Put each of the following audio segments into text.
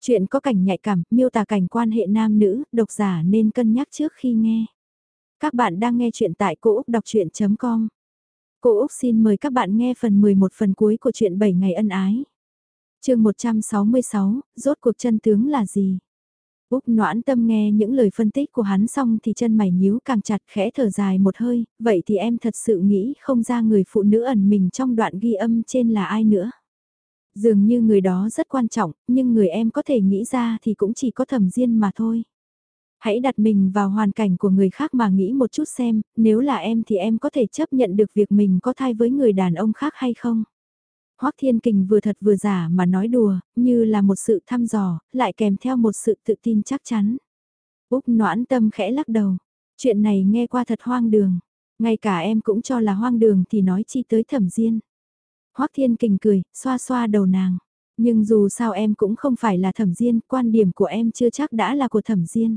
Chuyện có cảnh nhạy cảm, miêu tả cảnh quan hệ nam nữ, độc giả nên cân nhắc trước khi nghe. Các bạn đang nghe chuyện tại cỗ đọc chuyện.com. Cô Úc xin mời các bạn nghe phần 11 phần cuối của chuyện 7 ngày ân ái. chương 166, rốt cuộc chân tướng là gì? Úc noãn tâm nghe những lời phân tích của hắn xong thì chân mày nhíu càng chặt khẽ thở dài một hơi, vậy thì em thật sự nghĩ không ra người phụ nữ ẩn mình trong đoạn ghi âm trên là ai nữa. Dường như người đó rất quan trọng, nhưng người em có thể nghĩ ra thì cũng chỉ có thẩm diên mà thôi. Hãy đặt mình vào hoàn cảnh của người khác mà nghĩ một chút xem, nếu là em thì em có thể chấp nhận được việc mình có thai với người đàn ông khác hay không? Hoắc Thiên Kình vừa thật vừa giả mà nói đùa, như là một sự thăm dò, lại kèm theo một sự tự tin chắc chắn. Úc noãn tâm khẽ lắc đầu. Chuyện này nghe qua thật hoang đường. Ngay cả em cũng cho là hoang đường thì nói chi tới thẩm diên. Hoắc Thiên Kình cười, xoa xoa đầu nàng. Nhưng dù sao em cũng không phải là thẩm diên, quan điểm của em chưa chắc đã là của thẩm diên.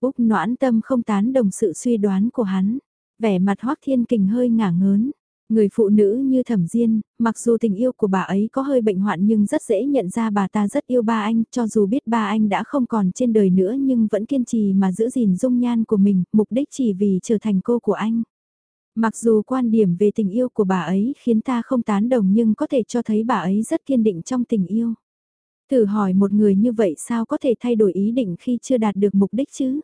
Úc noãn tâm không tán đồng sự suy đoán của hắn. Vẻ mặt Hoắc Thiên Kình hơi ngả ngớn. Người phụ nữ như thẩm diên, mặc dù tình yêu của bà ấy có hơi bệnh hoạn nhưng rất dễ nhận ra bà ta rất yêu ba anh, cho dù biết ba anh đã không còn trên đời nữa nhưng vẫn kiên trì mà giữ gìn dung nhan của mình, mục đích chỉ vì trở thành cô của anh. Mặc dù quan điểm về tình yêu của bà ấy khiến ta không tán đồng nhưng có thể cho thấy bà ấy rất kiên định trong tình yêu. Thử hỏi một người như vậy sao có thể thay đổi ý định khi chưa đạt được mục đích chứ?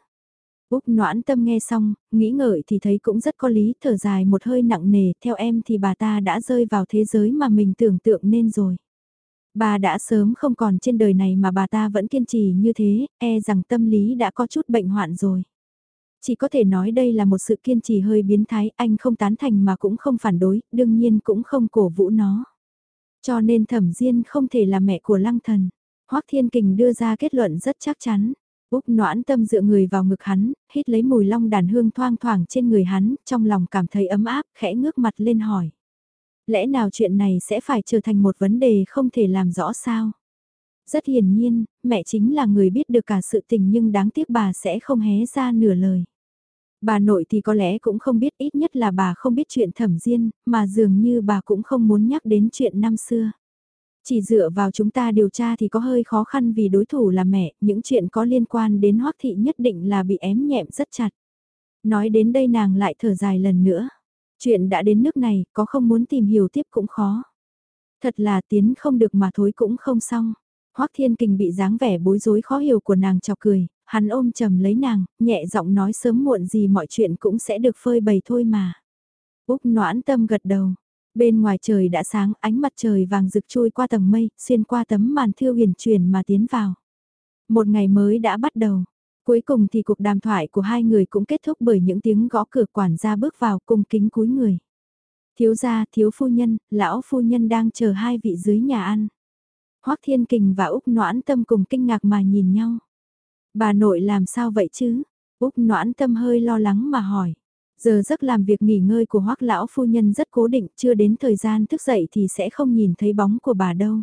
Úc noãn tâm nghe xong, nghĩ ngợi thì thấy cũng rất có lý, thở dài một hơi nặng nề, theo em thì bà ta đã rơi vào thế giới mà mình tưởng tượng nên rồi. Bà đã sớm không còn trên đời này mà bà ta vẫn kiên trì như thế, e rằng tâm lý đã có chút bệnh hoạn rồi. Chỉ có thể nói đây là một sự kiên trì hơi biến thái, anh không tán thành mà cũng không phản đối, đương nhiên cũng không cổ vũ nó. Cho nên thẩm Diên không thể là mẹ của lăng thần. Hoắc Thiên Kình đưa ra kết luận rất chắc chắn. Úc noãn tâm dựa người vào ngực hắn, hít lấy mùi long đàn hương thoang thoảng trên người hắn, trong lòng cảm thấy ấm áp, khẽ ngước mặt lên hỏi. Lẽ nào chuyện này sẽ phải trở thành một vấn đề không thể làm rõ sao? Rất hiển nhiên, mẹ chính là người biết được cả sự tình nhưng đáng tiếc bà sẽ không hé ra nửa lời. Bà nội thì có lẽ cũng không biết ít nhất là bà không biết chuyện thẩm diên, mà dường như bà cũng không muốn nhắc đến chuyện năm xưa. Chỉ dựa vào chúng ta điều tra thì có hơi khó khăn vì đối thủ là mẹ, những chuyện có liên quan đến hoắc thị nhất định là bị ém nhẹm rất chặt. Nói đến đây nàng lại thở dài lần nữa. Chuyện đã đến nước này, có không muốn tìm hiểu tiếp cũng khó. Thật là tiến không được mà thối cũng không xong. Hoắc Thiên Kình bị dáng vẻ bối rối khó hiểu của nàng chọc cười, hắn ôm trầm lấy nàng, nhẹ giọng nói sớm muộn gì mọi chuyện cũng sẽ được phơi bày thôi mà. Úc noãn tâm gật đầu, Bên ngoài trời đã sáng, ánh mặt trời vàng rực trôi qua tầng mây, xuyên qua tấm màn thiêu huyền truyền mà tiến vào. Một ngày mới đã bắt đầu. Cuối cùng thì cuộc đàm thoại của hai người cũng kết thúc bởi những tiếng gõ cửa quản gia bước vào cung kính cúi người. Thiếu gia, thiếu phu nhân, lão phu nhân đang chờ hai vị dưới nhà ăn. Hoắc Thiên Kình và Úc Noãn Tâm cùng kinh ngạc mà nhìn nhau. Bà nội làm sao vậy chứ? Úc Noãn Tâm hơi lo lắng mà hỏi. Giờ giấc làm việc nghỉ ngơi của hoắc lão phu nhân rất cố định, chưa đến thời gian thức dậy thì sẽ không nhìn thấy bóng của bà đâu.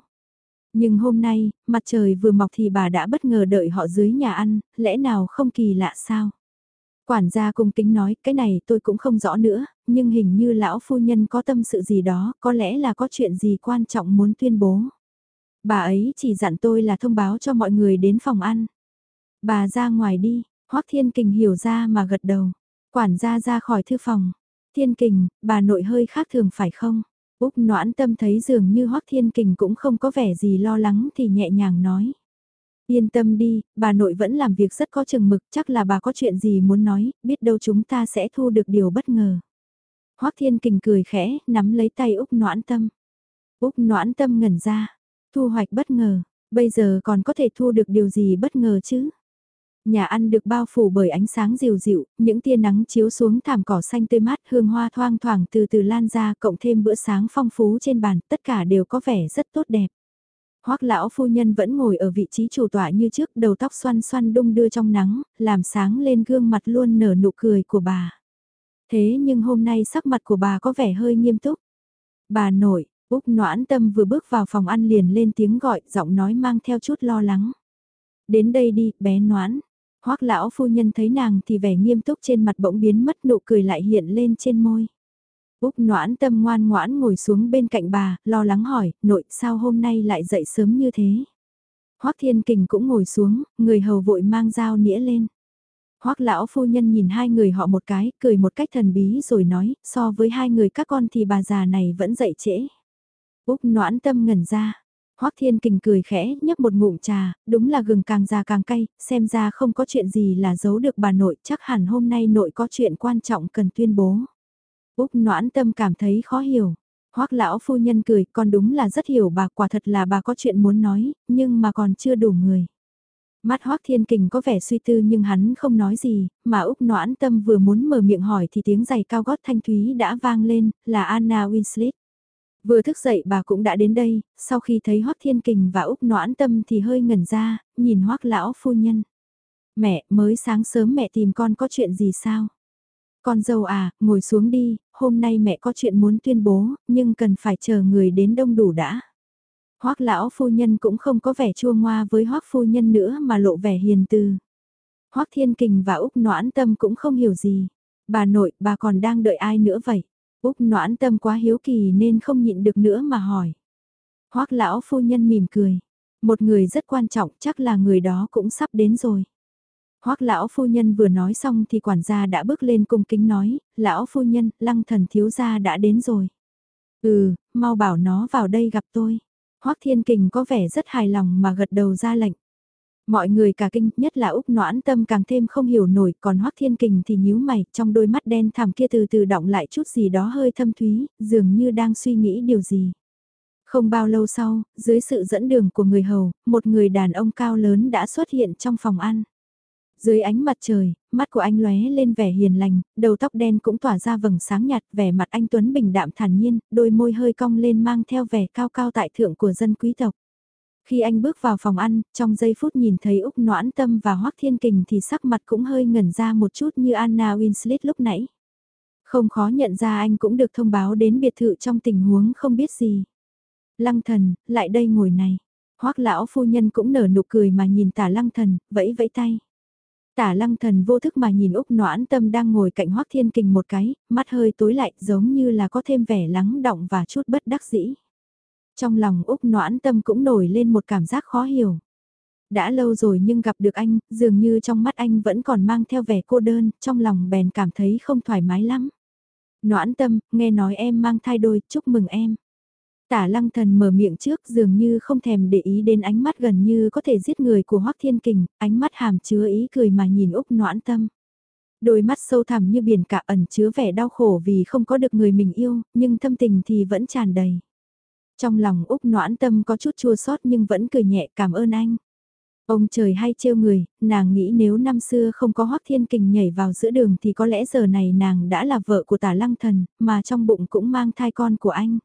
Nhưng hôm nay, mặt trời vừa mọc thì bà đã bất ngờ đợi họ dưới nhà ăn, lẽ nào không kỳ lạ sao? Quản gia cung kính nói, cái này tôi cũng không rõ nữa, nhưng hình như lão phu nhân có tâm sự gì đó, có lẽ là có chuyện gì quan trọng muốn tuyên bố. Bà ấy chỉ dặn tôi là thông báo cho mọi người đến phòng ăn. Bà ra ngoài đi, Hoắc Thiên Kình hiểu ra mà gật đầu. Quản gia ra khỏi thư phòng. Thiên kình, bà nội hơi khác thường phải không? Úc noãn tâm thấy dường như Hoắc Thiên Kình cũng không có vẻ gì lo lắng thì nhẹ nhàng nói. Yên tâm đi, bà nội vẫn làm việc rất có chừng mực, chắc là bà có chuyện gì muốn nói, biết đâu chúng ta sẽ thu được điều bất ngờ. Hoắc Thiên Kình cười khẽ, nắm lấy tay Úc noãn tâm. Úc noãn tâm ngẩn ra, thu hoạch bất ngờ, bây giờ còn có thể thu được điều gì bất ngờ chứ? Nhà ăn được bao phủ bởi ánh sáng dịu dịu, những tia nắng chiếu xuống thảm cỏ xanh tươi mát hương hoa thoang thoảng từ từ lan ra cộng thêm bữa sáng phong phú trên bàn, tất cả đều có vẻ rất tốt đẹp. Hoắc lão phu nhân vẫn ngồi ở vị trí chủ tọa như trước, đầu tóc xoăn xoăn đung đưa trong nắng, làm sáng lên gương mặt luôn nở nụ cười của bà. Thế nhưng hôm nay sắc mặt của bà có vẻ hơi nghiêm túc. Bà nội, Úc noãn tâm vừa bước vào phòng ăn liền lên tiếng gọi, giọng nói mang theo chút lo lắng. Đến đây đi, bé noãn, Hoắc lão phu nhân thấy nàng thì vẻ nghiêm túc trên mặt bỗng biến mất nụ cười lại hiện lên trên môi. Úc noãn tâm ngoan ngoãn ngồi xuống bên cạnh bà, lo lắng hỏi, nội sao hôm nay lại dậy sớm như thế? Hoắc Thiên Kình cũng ngồi xuống, người hầu vội mang dao nĩa lên. Hoắc lão phu nhân nhìn hai người họ một cái, cười một cách thần bí rồi nói, so với hai người các con thì bà già này vẫn dậy trễ. Úc noãn tâm ngẩn ra. Hoắc Thiên Kình cười khẽ, nhấp một ngụm trà, đúng là gừng càng già càng cay, xem ra không có chuyện gì là giấu được bà nội, chắc hẳn hôm nay nội có chuyện quan trọng cần tuyên bố. Úc noãn tâm cảm thấy khó hiểu. Hoắc lão phu nhân cười, con đúng là rất hiểu bà, quả thật là bà có chuyện muốn nói, nhưng mà còn chưa đủ người. Mắt Hoắc Thiên Kình có vẻ suy tư nhưng hắn không nói gì, mà Úc Noãn Tâm vừa muốn mở miệng hỏi thì tiếng giày cao gót thanh thúy đã vang lên, là Anna Winslet. Vừa thức dậy bà cũng đã đến đây, sau khi thấy Hoắc Thiên Kình và Úc Noãn Tâm thì hơi ngẩn ra, nhìn Hoắc lão phu nhân. Mẹ, mới sáng sớm mẹ tìm con có chuyện gì sao? Con dâu à, ngồi xuống đi, hôm nay mẹ có chuyện muốn tuyên bố, nhưng cần phải chờ người đến đông đủ đã. Hoắc lão phu nhân cũng không có vẻ chua ngoa với Hoắc phu nhân nữa mà lộ vẻ hiền từ. Hoắc Thiên Kình và Úc Noãn Tâm cũng không hiểu gì. Bà nội, bà còn đang đợi ai nữa vậy? Úc Noãn Tâm quá hiếu kỳ nên không nhịn được nữa mà hỏi. Hoắc lão phu nhân mỉm cười. Một người rất quan trọng chắc là người đó cũng sắp đến rồi. Hoắc lão phu nhân vừa nói xong thì quản gia đã bước lên cung kính nói, lão phu nhân, lăng thần thiếu gia đã đến rồi. Ừ, mau bảo nó vào đây gặp tôi. Hoắc Thiên Kình có vẻ rất hài lòng mà gật đầu ra lệnh. Mọi người cả kinh, nhất là Úc Noãn Tâm càng thêm không hiểu nổi, còn Hoắc Thiên Kình thì nhíu mày, trong đôi mắt đen thẳm kia từ từ động lại chút gì đó hơi thâm thúy, dường như đang suy nghĩ điều gì. Không bao lâu sau, dưới sự dẫn đường của người hầu, một người đàn ông cao lớn đã xuất hiện trong phòng ăn. Dưới ánh mặt trời, mắt của anh lóe lên vẻ hiền lành, đầu tóc đen cũng tỏa ra vầng sáng nhạt, vẻ mặt anh Tuấn bình đạm thản nhiên, đôi môi hơi cong lên mang theo vẻ cao cao tại thượng của dân quý tộc. Khi anh bước vào phòng ăn, trong giây phút nhìn thấy Úc Noãn Tâm và Hoắc Thiên Kình thì sắc mặt cũng hơi ngẩn ra một chút như Anna Winslet lúc nãy. Không khó nhận ra anh cũng được thông báo đến biệt thự trong tình huống không biết gì. Lăng thần, lại đây ngồi này. Hoắc lão phu nhân cũng nở nụ cười mà nhìn tả lăng thần, vẫy vẫy tay. Tả lăng thần vô thức mà nhìn Úc noãn tâm đang ngồi cạnh Hoác Thiên Kình một cái, mắt hơi tối lại giống như là có thêm vẻ lắng động và chút bất đắc dĩ. Trong lòng Úc noãn tâm cũng nổi lên một cảm giác khó hiểu. Đã lâu rồi nhưng gặp được anh, dường như trong mắt anh vẫn còn mang theo vẻ cô đơn, trong lòng bèn cảm thấy không thoải mái lắm. Noãn tâm, nghe nói em mang thai đôi, chúc mừng em. Tả lăng thần mở miệng trước dường như không thèm để ý đến ánh mắt gần như có thể giết người của Hoác Thiên Kình, ánh mắt hàm chứa ý cười mà nhìn Úc noãn tâm. Đôi mắt sâu thẳm như biển cả ẩn chứa vẻ đau khổ vì không có được người mình yêu, nhưng thâm tình thì vẫn tràn đầy. Trong lòng Úc noãn tâm có chút chua xót nhưng vẫn cười nhẹ cảm ơn anh. Ông trời hay trêu người, nàng nghĩ nếu năm xưa không có Hoác Thiên Kình nhảy vào giữa đường thì có lẽ giờ này nàng đã là vợ của tả lăng thần, mà trong bụng cũng mang thai con của anh.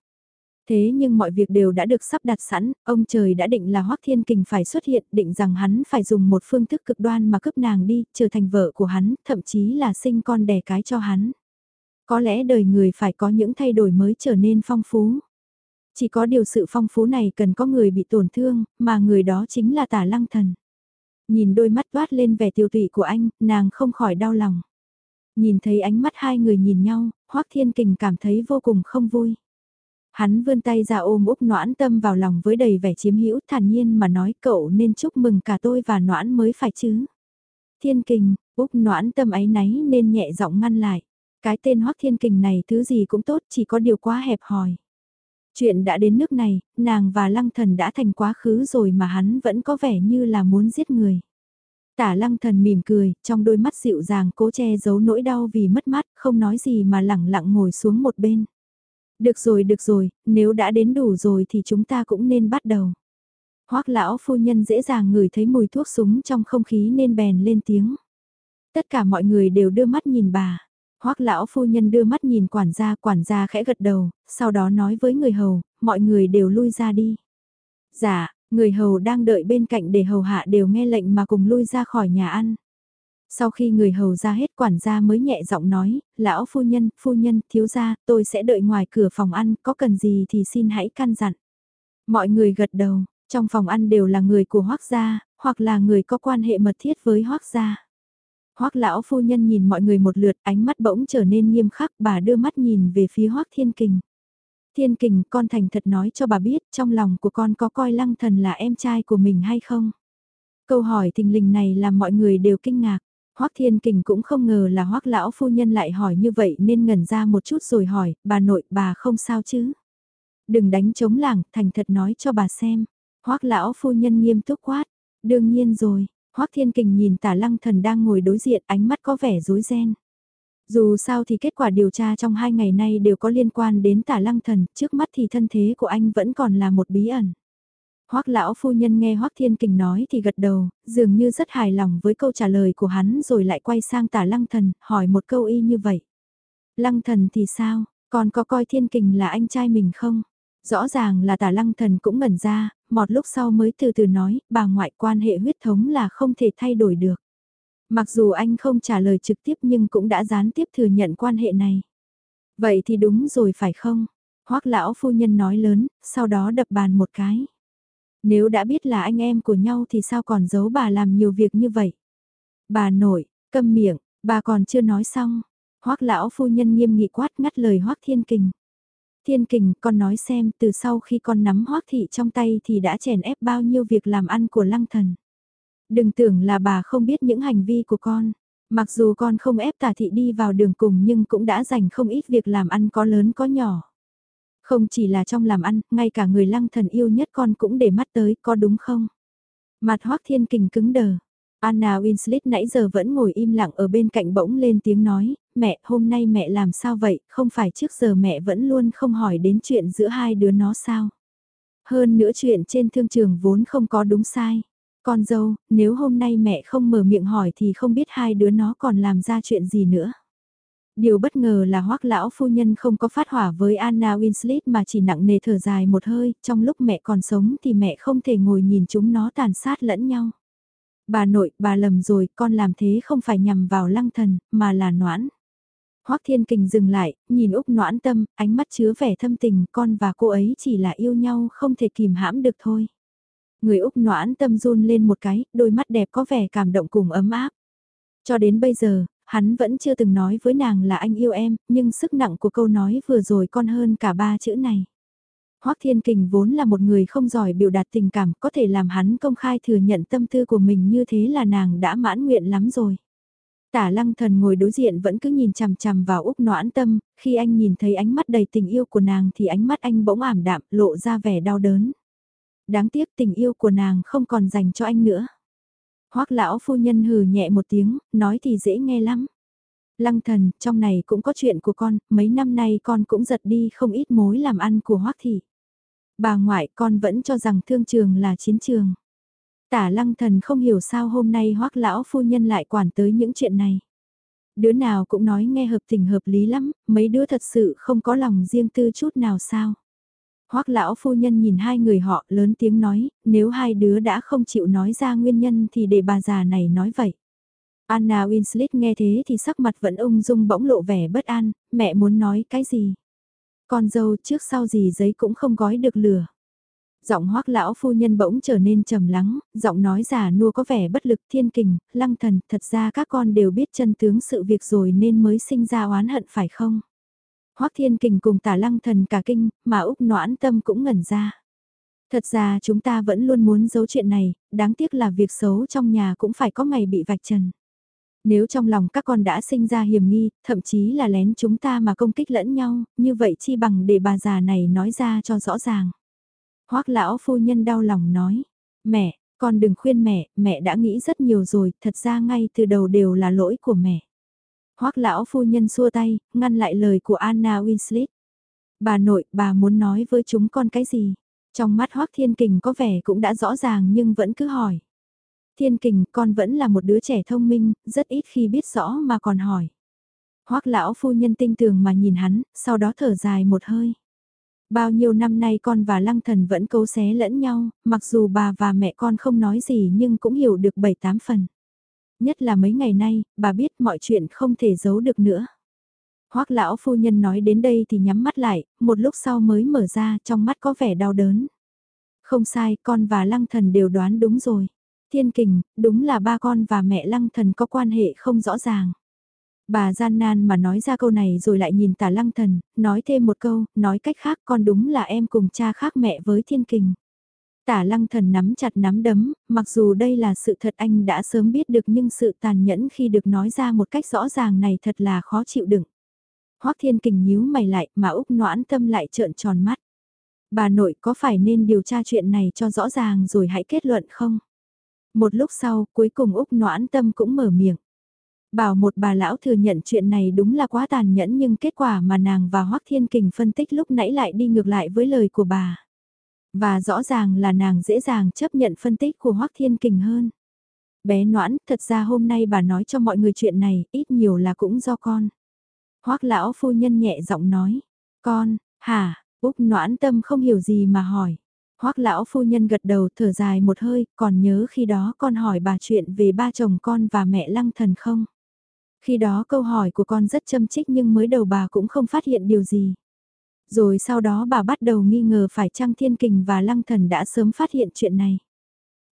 Thế nhưng mọi việc đều đã được sắp đặt sẵn, ông trời đã định là Hoắc Thiên Kình phải xuất hiện, định rằng hắn phải dùng một phương thức cực đoan mà cướp nàng đi, trở thành vợ của hắn, thậm chí là sinh con đẻ cái cho hắn. Có lẽ đời người phải có những thay đổi mới trở nên phong phú. Chỉ có điều sự phong phú này cần có người bị tổn thương, mà người đó chính là tả lăng thần. Nhìn đôi mắt toát lên vẻ tiêu tụy của anh, nàng không khỏi đau lòng. Nhìn thấy ánh mắt hai người nhìn nhau, Hoắc Thiên Kình cảm thấy vô cùng không vui. Hắn vươn tay ra ôm Úc Noãn Tâm vào lòng với đầy vẻ chiếm hữu thản nhiên mà nói cậu nên chúc mừng cả tôi và Noãn mới phải chứ. Thiên kình, Úc Noãn Tâm ấy náy nên nhẹ giọng ngăn lại. Cái tên Hoắc Thiên Kình này thứ gì cũng tốt chỉ có điều quá hẹp hòi. Chuyện đã đến nước này, nàng và Lăng Thần đã thành quá khứ rồi mà hắn vẫn có vẻ như là muốn giết người. Tả Lăng Thần mỉm cười, trong đôi mắt dịu dàng cố che giấu nỗi đau vì mất mát, không nói gì mà lẳng lặng ngồi xuống một bên. Được rồi được rồi, nếu đã đến đủ rồi thì chúng ta cũng nên bắt đầu. Hoác lão phu nhân dễ dàng ngửi thấy mùi thuốc súng trong không khí nên bèn lên tiếng. Tất cả mọi người đều đưa mắt nhìn bà hoắc lão phu nhân đưa mắt nhìn quản gia, quản gia khẽ gật đầu, sau đó nói với người hầu, mọi người đều lui ra đi. Dạ, người hầu đang đợi bên cạnh để hầu hạ đều nghe lệnh mà cùng lui ra khỏi nhà ăn. Sau khi người hầu ra hết quản gia mới nhẹ giọng nói, lão phu nhân, phu nhân, thiếu gia, tôi sẽ đợi ngoài cửa phòng ăn, có cần gì thì xin hãy căn dặn. Mọi người gật đầu, trong phòng ăn đều là người của hoác gia, hoặc là người có quan hệ mật thiết với hoác gia hoắc lão phu nhân nhìn mọi người một lượt, ánh mắt bỗng trở nên nghiêm khắc, bà đưa mắt nhìn về phía hoắc thiên kình. Thiên kình, con thành thật nói cho bà biết, trong lòng của con có coi lăng thần là em trai của mình hay không? Câu hỏi thình lình này làm mọi người đều kinh ngạc. Hoắc Thiên Kình cũng không ngờ là Hoắc lão phu nhân lại hỏi như vậy nên ngẩn ra một chút rồi hỏi, bà nội, bà không sao chứ? Đừng đánh trống lảng, thành thật nói cho bà xem. Hoắc lão phu nhân nghiêm túc quát, đương nhiên rồi. Hoắc Thiên Kình nhìn Tả Lăng Thần đang ngồi đối diện, ánh mắt có vẻ rối ren. Dù sao thì kết quả điều tra trong hai ngày nay đều có liên quan đến Tả Lăng Thần, trước mắt thì thân thế của anh vẫn còn là một bí ẩn. Hoắc lão phu nhân nghe Hoắc Thiên Kình nói thì gật đầu, dường như rất hài lòng với câu trả lời của hắn rồi lại quay sang Tả Lăng Thần, hỏi một câu y như vậy. Lăng Thần thì sao, còn có coi Thiên Kình là anh trai mình không? Rõ ràng là Tả Lăng Thần cũng ngẩn ra, một lúc sau mới từ từ nói, bà ngoại quan hệ huyết thống là không thể thay đổi được. Mặc dù anh không trả lời trực tiếp nhưng cũng đã gián tiếp thừa nhận quan hệ này. Vậy thì đúng rồi phải không? Hoắc lão phu nhân nói lớn, sau đó đập bàn một cái. Nếu đã biết là anh em của nhau thì sao còn giấu bà làm nhiều việc như vậy? Bà nội, câm miệng, bà còn chưa nói xong. Hoắc lão phu nhân nghiêm nghị quát ngắt lời Hoắc Thiên Kình. Thiên Kình, con nói xem, từ sau khi con nắm Hoắc thị trong tay thì đã chèn ép bao nhiêu việc làm ăn của Lăng Thần. Đừng tưởng là bà không biết những hành vi của con. Mặc dù con không ép tả thị đi vào đường cùng nhưng cũng đã dành không ít việc làm ăn có lớn có nhỏ. Không chỉ là trong làm ăn, ngay cả người lăng thần yêu nhất con cũng để mắt tới, có đúng không? Mặt hoác thiên kình cứng đờ. Anna Winslet nãy giờ vẫn ngồi im lặng ở bên cạnh bỗng lên tiếng nói, mẹ, hôm nay mẹ làm sao vậy, không phải trước giờ mẹ vẫn luôn không hỏi đến chuyện giữa hai đứa nó sao? Hơn nữa chuyện trên thương trường vốn không có đúng sai. Con dâu, nếu hôm nay mẹ không mở miệng hỏi thì không biết hai đứa nó còn làm ra chuyện gì nữa. Điều bất ngờ là hoắc lão phu nhân không có phát hỏa với Anna Winslet mà chỉ nặng nề thở dài một hơi, trong lúc mẹ còn sống thì mẹ không thể ngồi nhìn chúng nó tàn sát lẫn nhau. Bà nội, bà lầm rồi, con làm thế không phải nhằm vào lăng thần, mà là noãn. Hoắc Thiên Kình dừng lại, nhìn Úc noãn tâm, ánh mắt chứa vẻ thâm tình, con và cô ấy chỉ là yêu nhau không thể kìm hãm được thôi. Người Úc noãn tâm run lên một cái, đôi mắt đẹp có vẻ cảm động cùng ấm áp. Cho đến bây giờ, hắn vẫn chưa từng nói với nàng là anh yêu em, nhưng sức nặng của câu nói vừa rồi con hơn cả ba chữ này. Hoắc Thiên Kình vốn là một người không giỏi biểu đạt tình cảm, có thể làm hắn công khai thừa nhận tâm tư của mình như thế là nàng đã mãn nguyện lắm rồi. Tả lăng thần ngồi đối diện vẫn cứ nhìn chằm chằm vào Úc noãn tâm, khi anh nhìn thấy ánh mắt đầy tình yêu của nàng thì ánh mắt anh bỗng ảm đạm, lộ ra vẻ đau đớn. Đáng tiếc tình yêu của nàng không còn dành cho anh nữa. Hoắc lão phu nhân hừ nhẹ một tiếng, nói thì dễ nghe lắm. Lăng thần, trong này cũng có chuyện của con, mấy năm nay con cũng giật đi không ít mối làm ăn của Hoắc thị. Bà ngoại con vẫn cho rằng thương trường là chiến trường. Tả lăng thần không hiểu sao hôm nay Hoắc lão phu nhân lại quản tới những chuyện này. Đứa nào cũng nói nghe hợp tình hợp lý lắm, mấy đứa thật sự không có lòng riêng tư chút nào sao. Hoắc lão phu nhân nhìn hai người họ lớn tiếng nói, nếu hai đứa đã không chịu nói ra nguyên nhân thì để bà già này nói vậy. Anna Winslet nghe thế thì sắc mặt vẫn ung dung bỗng lộ vẻ bất an, mẹ muốn nói cái gì? Con dâu trước sau gì giấy cũng không gói được lửa. Giọng hoắc lão phu nhân bỗng trở nên trầm lắng, giọng nói giả nua có vẻ bất lực thiên kình, lăng thần, thật ra các con đều biết chân tướng sự việc rồi nên mới sinh ra oán hận phải không? Hoắc Thiên Kình cùng tả lăng thần cả kinh, mà Úc noãn tâm cũng ngẩn ra. Thật ra chúng ta vẫn luôn muốn giấu chuyện này, đáng tiếc là việc xấu trong nhà cũng phải có ngày bị vạch trần. Nếu trong lòng các con đã sinh ra hiểm nghi, thậm chí là lén chúng ta mà công kích lẫn nhau, như vậy chi bằng để bà già này nói ra cho rõ ràng. Hoắc lão phu nhân đau lòng nói, mẹ, con đừng khuyên mẹ, mẹ đã nghĩ rất nhiều rồi, thật ra ngay từ đầu đều là lỗi của mẹ. Hoắc lão phu nhân xua tay, ngăn lại lời của Anna Winslet. Bà nội, bà muốn nói với chúng con cái gì? Trong mắt Hoắc Thiên Kình có vẻ cũng đã rõ ràng nhưng vẫn cứ hỏi. Thiên Kình, con vẫn là một đứa trẻ thông minh, rất ít khi biết rõ mà còn hỏi. Hoắc lão phu nhân tinh tường mà nhìn hắn, sau đó thở dài một hơi. Bao nhiêu năm nay con và Lăng Thần vẫn cấu xé lẫn nhau, mặc dù bà và mẹ con không nói gì nhưng cũng hiểu được bảy tám phần nhất là mấy ngày nay, bà biết mọi chuyện không thể giấu được nữa. Hoắc lão phu nhân nói đến đây thì nhắm mắt lại, một lúc sau mới mở ra, trong mắt có vẻ đau đớn. Không sai, con và Lăng Thần đều đoán đúng rồi. Thiên kình, đúng là ba con và mẹ Lăng Thần có quan hệ không rõ ràng. Bà gian nan mà nói ra câu này rồi lại nhìn tả Lăng Thần, nói thêm một câu, nói cách khác con đúng là em cùng cha khác mẹ với Thiên kình. Tả lăng thần nắm chặt nắm đấm, mặc dù đây là sự thật anh đã sớm biết được nhưng sự tàn nhẫn khi được nói ra một cách rõ ràng này thật là khó chịu đựng. Hoắc Thiên Kình nhíu mày lại mà Úc noãn tâm lại trợn tròn mắt. Bà nội có phải nên điều tra chuyện này cho rõ ràng rồi hãy kết luận không? Một lúc sau, cuối cùng Úc noãn tâm cũng mở miệng. Bảo một bà lão thừa nhận chuyện này đúng là quá tàn nhẫn nhưng kết quả mà nàng và Hoắc Thiên Kình phân tích lúc nãy lại đi ngược lại với lời của bà. Và rõ ràng là nàng dễ dàng chấp nhận phân tích của Hoắc Thiên Kình hơn. Bé noãn, thật ra hôm nay bà nói cho mọi người chuyện này, ít nhiều là cũng do con. Hoắc lão phu nhân nhẹ giọng nói, con, hả, Úc noãn tâm không hiểu gì mà hỏi. Hoắc lão phu nhân gật đầu thở dài một hơi, còn nhớ khi đó con hỏi bà chuyện về ba chồng con và mẹ lăng thần không? Khi đó câu hỏi của con rất châm trích nhưng mới đầu bà cũng không phát hiện điều gì. Rồi sau đó bà bắt đầu nghi ngờ phải chăng thiên kình và lăng thần đã sớm phát hiện chuyện này.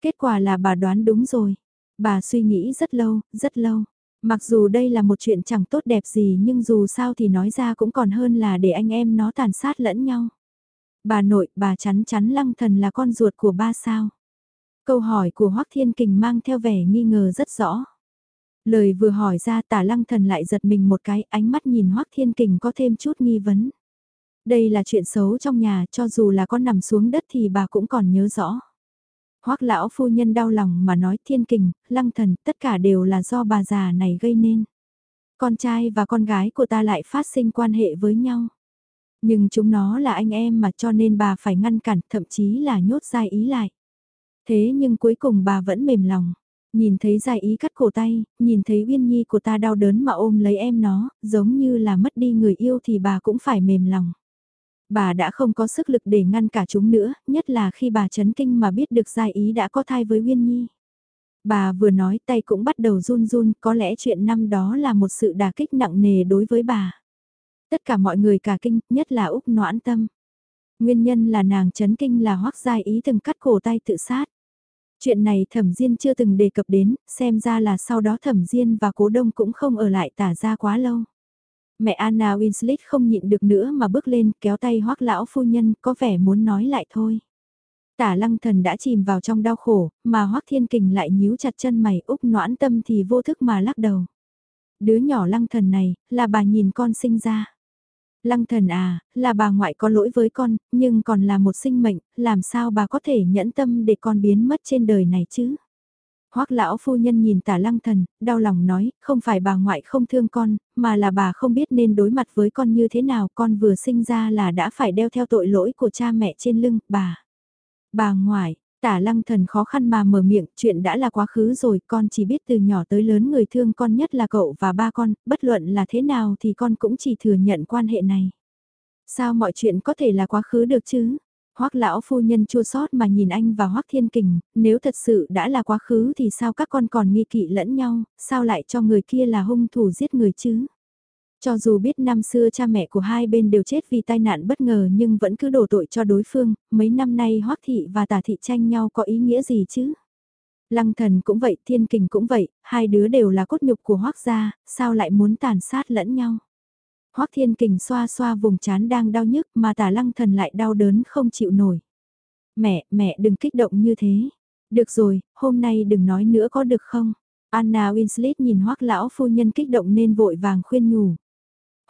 Kết quả là bà đoán đúng rồi. Bà suy nghĩ rất lâu, rất lâu. Mặc dù đây là một chuyện chẳng tốt đẹp gì nhưng dù sao thì nói ra cũng còn hơn là để anh em nó tàn sát lẫn nhau. Bà nội, bà chắn chắn lăng thần là con ruột của ba sao. Câu hỏi của Hoắc Thiên Kình mang theo vẻ nghi ngờ rất rõ. Lời vừa hỏi ra tả lăng thần lại giật mình một cái ánh mắt nhìn Hoắc Thiên Kình có thêm chút nghi vấn. Đây là chuyện xấu trong nhà cho dù là con nằm xuống đất thì bà cũng còn nhớ rõ. Hoắc lão phu nhân đau lòng mà nói Thiên Kình, lăng thần tất cả đều là do bà già này gây nên. Con trai và con gái của ta lại phát sinh quan hệ với nhau. Nhưng chúng nó là anh em mà cho nên bà phải ngăn cản thậm chí là nhốt dai ý lại. Thế nhưng cuối cùng bà vẫn mềm lòng. Nhìn thấy dài ý cắt cổ tay, nhìn thấy uyên nhi của ta đau đớn mà ôm lấy em nó, giống như là mất đi người yêu thì bà cũng phải mềm lòng. Bà đã không có sức lực để ngăn cả chúng nữa, nhất là khi bà chấn kinh mà biết được dài ý đã có thai với uyên nhi. Bà vừa nói tay cũng bắt đầu run run, có lẽ chuyện năm đó là một sự đả kích nặng nề đối với bà. Tất cả mọi người cả kinh, nhất là Úc noãn tâm. Nguyên nhân là nàng chấn kinh là hoắc giai ý từng cắt cổ tay tự sát. Chuyện này thẩm Diên chưa từng đề cập đến, xem ra là sau đó thẩm Diên và cố đông cũng không ở lại tả ra quá lâu. Mẹ Anna Winslet không nhịn được nữa mà bước lên kéo tay hoắc lão phu nhân có vẻ muốn nói lại thôi. Tả lăng thần đã chìm vào trong đau khổ, mà hoắc thiên kình lại nhíu chặt chân mày úc noãn tâm thì vô thức mà lắc đầu. Đứa nhỏ lăng thần này, là bà nhìn con sinh ra. Lăng thần à, là bà ngoại có lỗi với con, nhưng còn là một sinh mệnh, làm sao bà có thể nhẫn tâm để con biến mất trên đời này chứ? Hoắc lão phu nhân nhìn tả lăng thần, đau lòng nói, không phải bà ngoại không thương con, mà là bà không biết nên đối mặt với con như thế nào, con vừa sinh ra là đã phải đeo theo tội lỗi của cha mẹ trên lưng, bà. Bà ngoại, Tả lăng thần khó khăn mà mở miệng, chuyện đã là quá khứ rồi, con chỉ biết từ nhỏ tới lớn người thương con nhất là cậu và ba con, bất luận là thế nào thì con cũng chỉ thừa nhận quan hệ này. Sao mọi chuyện có thể là quá khứ được chứ? Hoắc lão phu nhân chua xót mà nhìn anh và Hoắc Thiên Kình, nếu thật sự đã là quá khứ thì sao các con còn nghi kỵ lẫn nhau, sao lại cho người kia là hung thủ giết người chứ? Cho dù biết năm xưa cha mẹ của hai bên đều chết vì tai nạn bất ngờ nhưng vẫn cứ đổ tội cho đối phương, mấy năm nay hoắc thị và tả thị tranh nhau có ý nghĩa gì chứ? Lăng thần cũng vậy, thiên kình cũng vậy, hai đứa đều là cốt nhục của hoắc gia, sao lại muốn tàn sát lẫn nhau? Hoắc thiên kình xoa xoa vùng chán đang đau nhức mà tả lăng thần lại đau đớn không chịu nổi. Mẹ, mẹ đừng kích động như thế. Được rồi, hôm nay đừng nói nữa có được không? Anna Winslet nhìn hoắc lão phu nhân kích động nên vội vàng khuyên nhủ.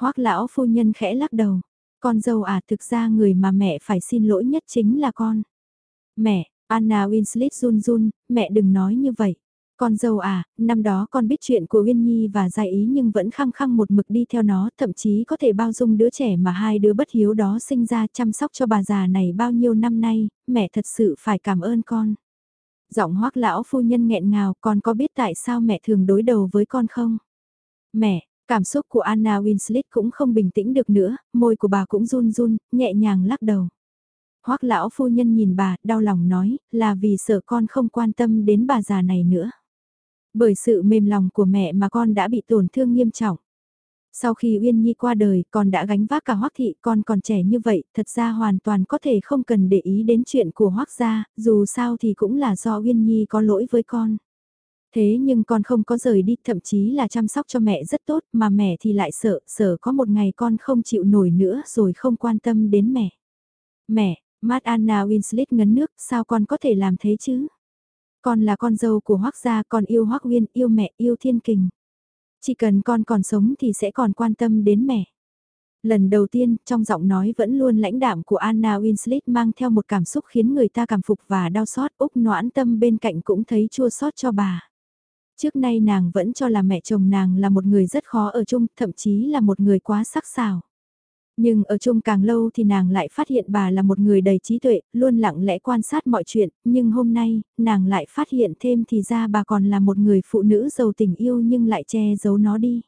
Hoắc lão phu nhân khẽ lắc đầu. Con dâu à thực ra người mà mẹ phải xin lỗi nhất chính là con. Mẹ, Anna Winslet run run, mẹ đừng nói như vậy. Con dâu à, năm đó con biết chuyện của Uyên Nhi và gia Ý nhưng vẫn khăng khăng một mực đi theo nó, thậm chí có thể bao dung đứa trẻ mà hai đứa bất hiếu đó sinh ra chăm sóc cho bà già này bao nhiêu năm nay, mẹ thật sự phải cảm ơn con. Giọng hoắc lão phu nhân nghẹn ngào, con có biết tại sao mẹ thường đối đầu với con không? Mẹ, Cảm xúc của Anna Winslet cũng không bình tĩnh được nữa, môi của bà cũng run run, nhẹ nhàng lắc đầu. Hoắc lão phu nhân nhìn bà, đau lòng nói, là vì sợ con không quan tâm đến bà già này nữa. Bởi sự mềm lòng của mẹ mà con đã bị tổn thương nghiêm trọng. Sau khi Uyên Nhi qua đời, con đã gánh vác cả Hoắc thị, con còn trẻ như vậy, thật ra hoàn toàn có thể không cần để ý đến chuyện của Hoắc gia, dù sao thì cũng là do Uyên Nhi có lỗi với con. Thế nhưng con không có rời đi, thậm chí là chăm sóc cho mẹ rất tốt, mà mẹ thì lại sợ, sợ có một ngày con không chịu nổi nữa rồi không quan tâm đến mẹ. Mẹ, Mắt Anna Winslet ngấn nước, sao con có thể làm thế chứ? Con là con dâu của Hoác gia, con yêu Hoác Nguyên, yêu mẹ, yêu Thiên Kình. Chỉ cần con còn sống thì sẽ còn quan tâm đến mẹ. Lần đầu tiên, trong giọng nói vẫn luôn lãnh đạm của Anna Winslet mang theo một cảm xúc khiến người ta cảm phục và đau xót, Úc noãn tâm bên cạnh cũng thấy chua xót cho bà. Trước nay nàng vẫn cho là mẹ chồng nàng là một người rất khó ở chung, thậm chí là một người quá sắc sảo. Nhưng ở chung càng lâu thì nàng lại phát hiện bà là một người đầy trí tuệ, luôn lặng lẽ quan sát mọi chuyện, nhưng hôm nay, nàng lại phát hiện thêm thì ra bà còn là một người phụ nữ giàu tình yêu nhưng lại che giấu nó đi.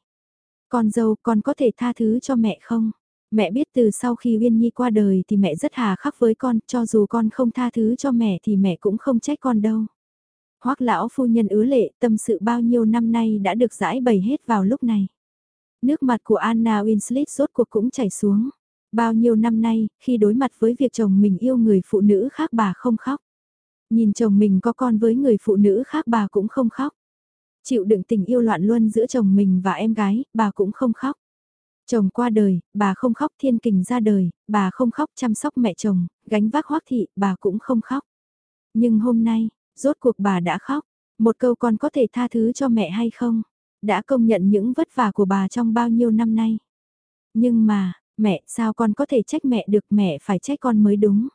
Con dâu, con có thể tha thứ cho mẹ không? Mẹ biết từ sau khi Uyên Nhi qua đời thì mẹ rất hà khắc với con, cho dù con không tha thứ cho mẹ thì mẹ cũng không trách con đâu. Hoắc lão phu nhân ứa lệ, tâm sự bao nhiêu năm nay đã được giải bày hết vào lúc này. Nước mặt của Anna Winslet rốt cuộc cũng chảy xuống. Bao nhiêu năm nay, khi đối mặt với việc chồng mình yêu người phụ nữ khác bà không khóc. Nhìn chồng mình có con với người phụ nữ khác bà cũng không khóc. Chịu đựng tình yêu loạn luân giữa chồng mình và em gái, bà cũng không khóc. Chồng qua đời, bà không khóc thiên kình ra đời, bà không khóc chăm sóc mẹ chồng, gánh vác hoác thị, bà cũng không khóc. Nhưng hôm nay, rốt cuộc bà đã khóc. Một câu còn có thể tha thứ cho mẹ hay không? Đã công nhận những vất vả của bà trong bao nhiêu năm nay. Nhưng mà, mẹ sao con có thể trách mẹ được mẹ phải trách con mới đúng.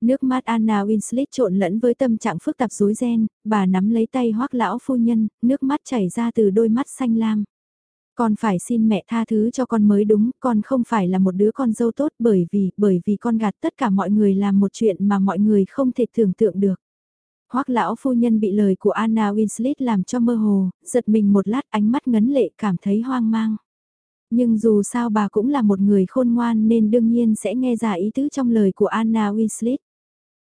Nước mắt Anna Winslet trộn lẫn với tâm trạng phức tạp rối ren, bà nắm lấy tay hoác lão phu nhân, nước mắt chảy ra từ đôi mắt xanh lam. Con phải xin mẹ tha thứ cho con mới đúng, con không phải là một đứa con dâu tốt bởi vì, bởi vì con gạt tất cả mọi người làm một chuyện mà mọi người không thể tưởng tượng được. Hoắc lão phu nhân bị lời của Anna Winslet làm cho mơ hồ, giật mình một lát ánh mắt ngấn lệ cảm thấy hoang mang. Nhưng dù sao bà cũng là một người khôn ngoan nên đương nhiên sẽ nghe ra ý tứ trong lời của Anna Winslet.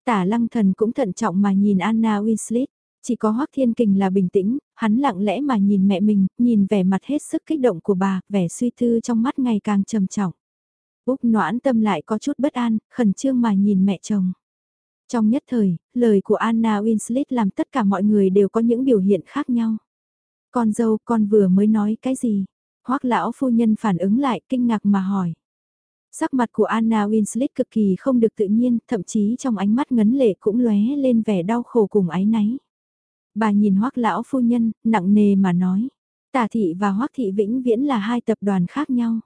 Tả lăng thần cũng thận trọng mà nhìn Anna Winslet. Chỉ có Hoắc Thiên Kình là bình tĩnh, hắn lặng lẽ mà nhìn mẹ mình, nhìn vẻ mặt hết sức kích động của bà, vẻ suy tư trong mắt ngày càng trầm trọng. Úc noãn tâm lại có chút bất an, khẩn trương mà nhìn mẹ chồng. Trong nhất thời, lời của Anna Winslet làm tất cả mọi người đều có những biểu hiện khác nhau. Con dâu, con vừa mới nói cái gì? Hoắc lão phu nhân phản ứng lại kinh ngạc mà hỏi. Sắc mặt của Anna Winslet cực kỳ không được tự nhiên, thậm chí trong ánh mắt ngấn lệ cũng lóe lên vẻ đau khổ cùng áy náy. Bà nhìn Hoắc lão phu nhân, nặng nề mà nói. Tả thị và Hoắc thị vĩnh viễn là hai tập đoàn khác nhau.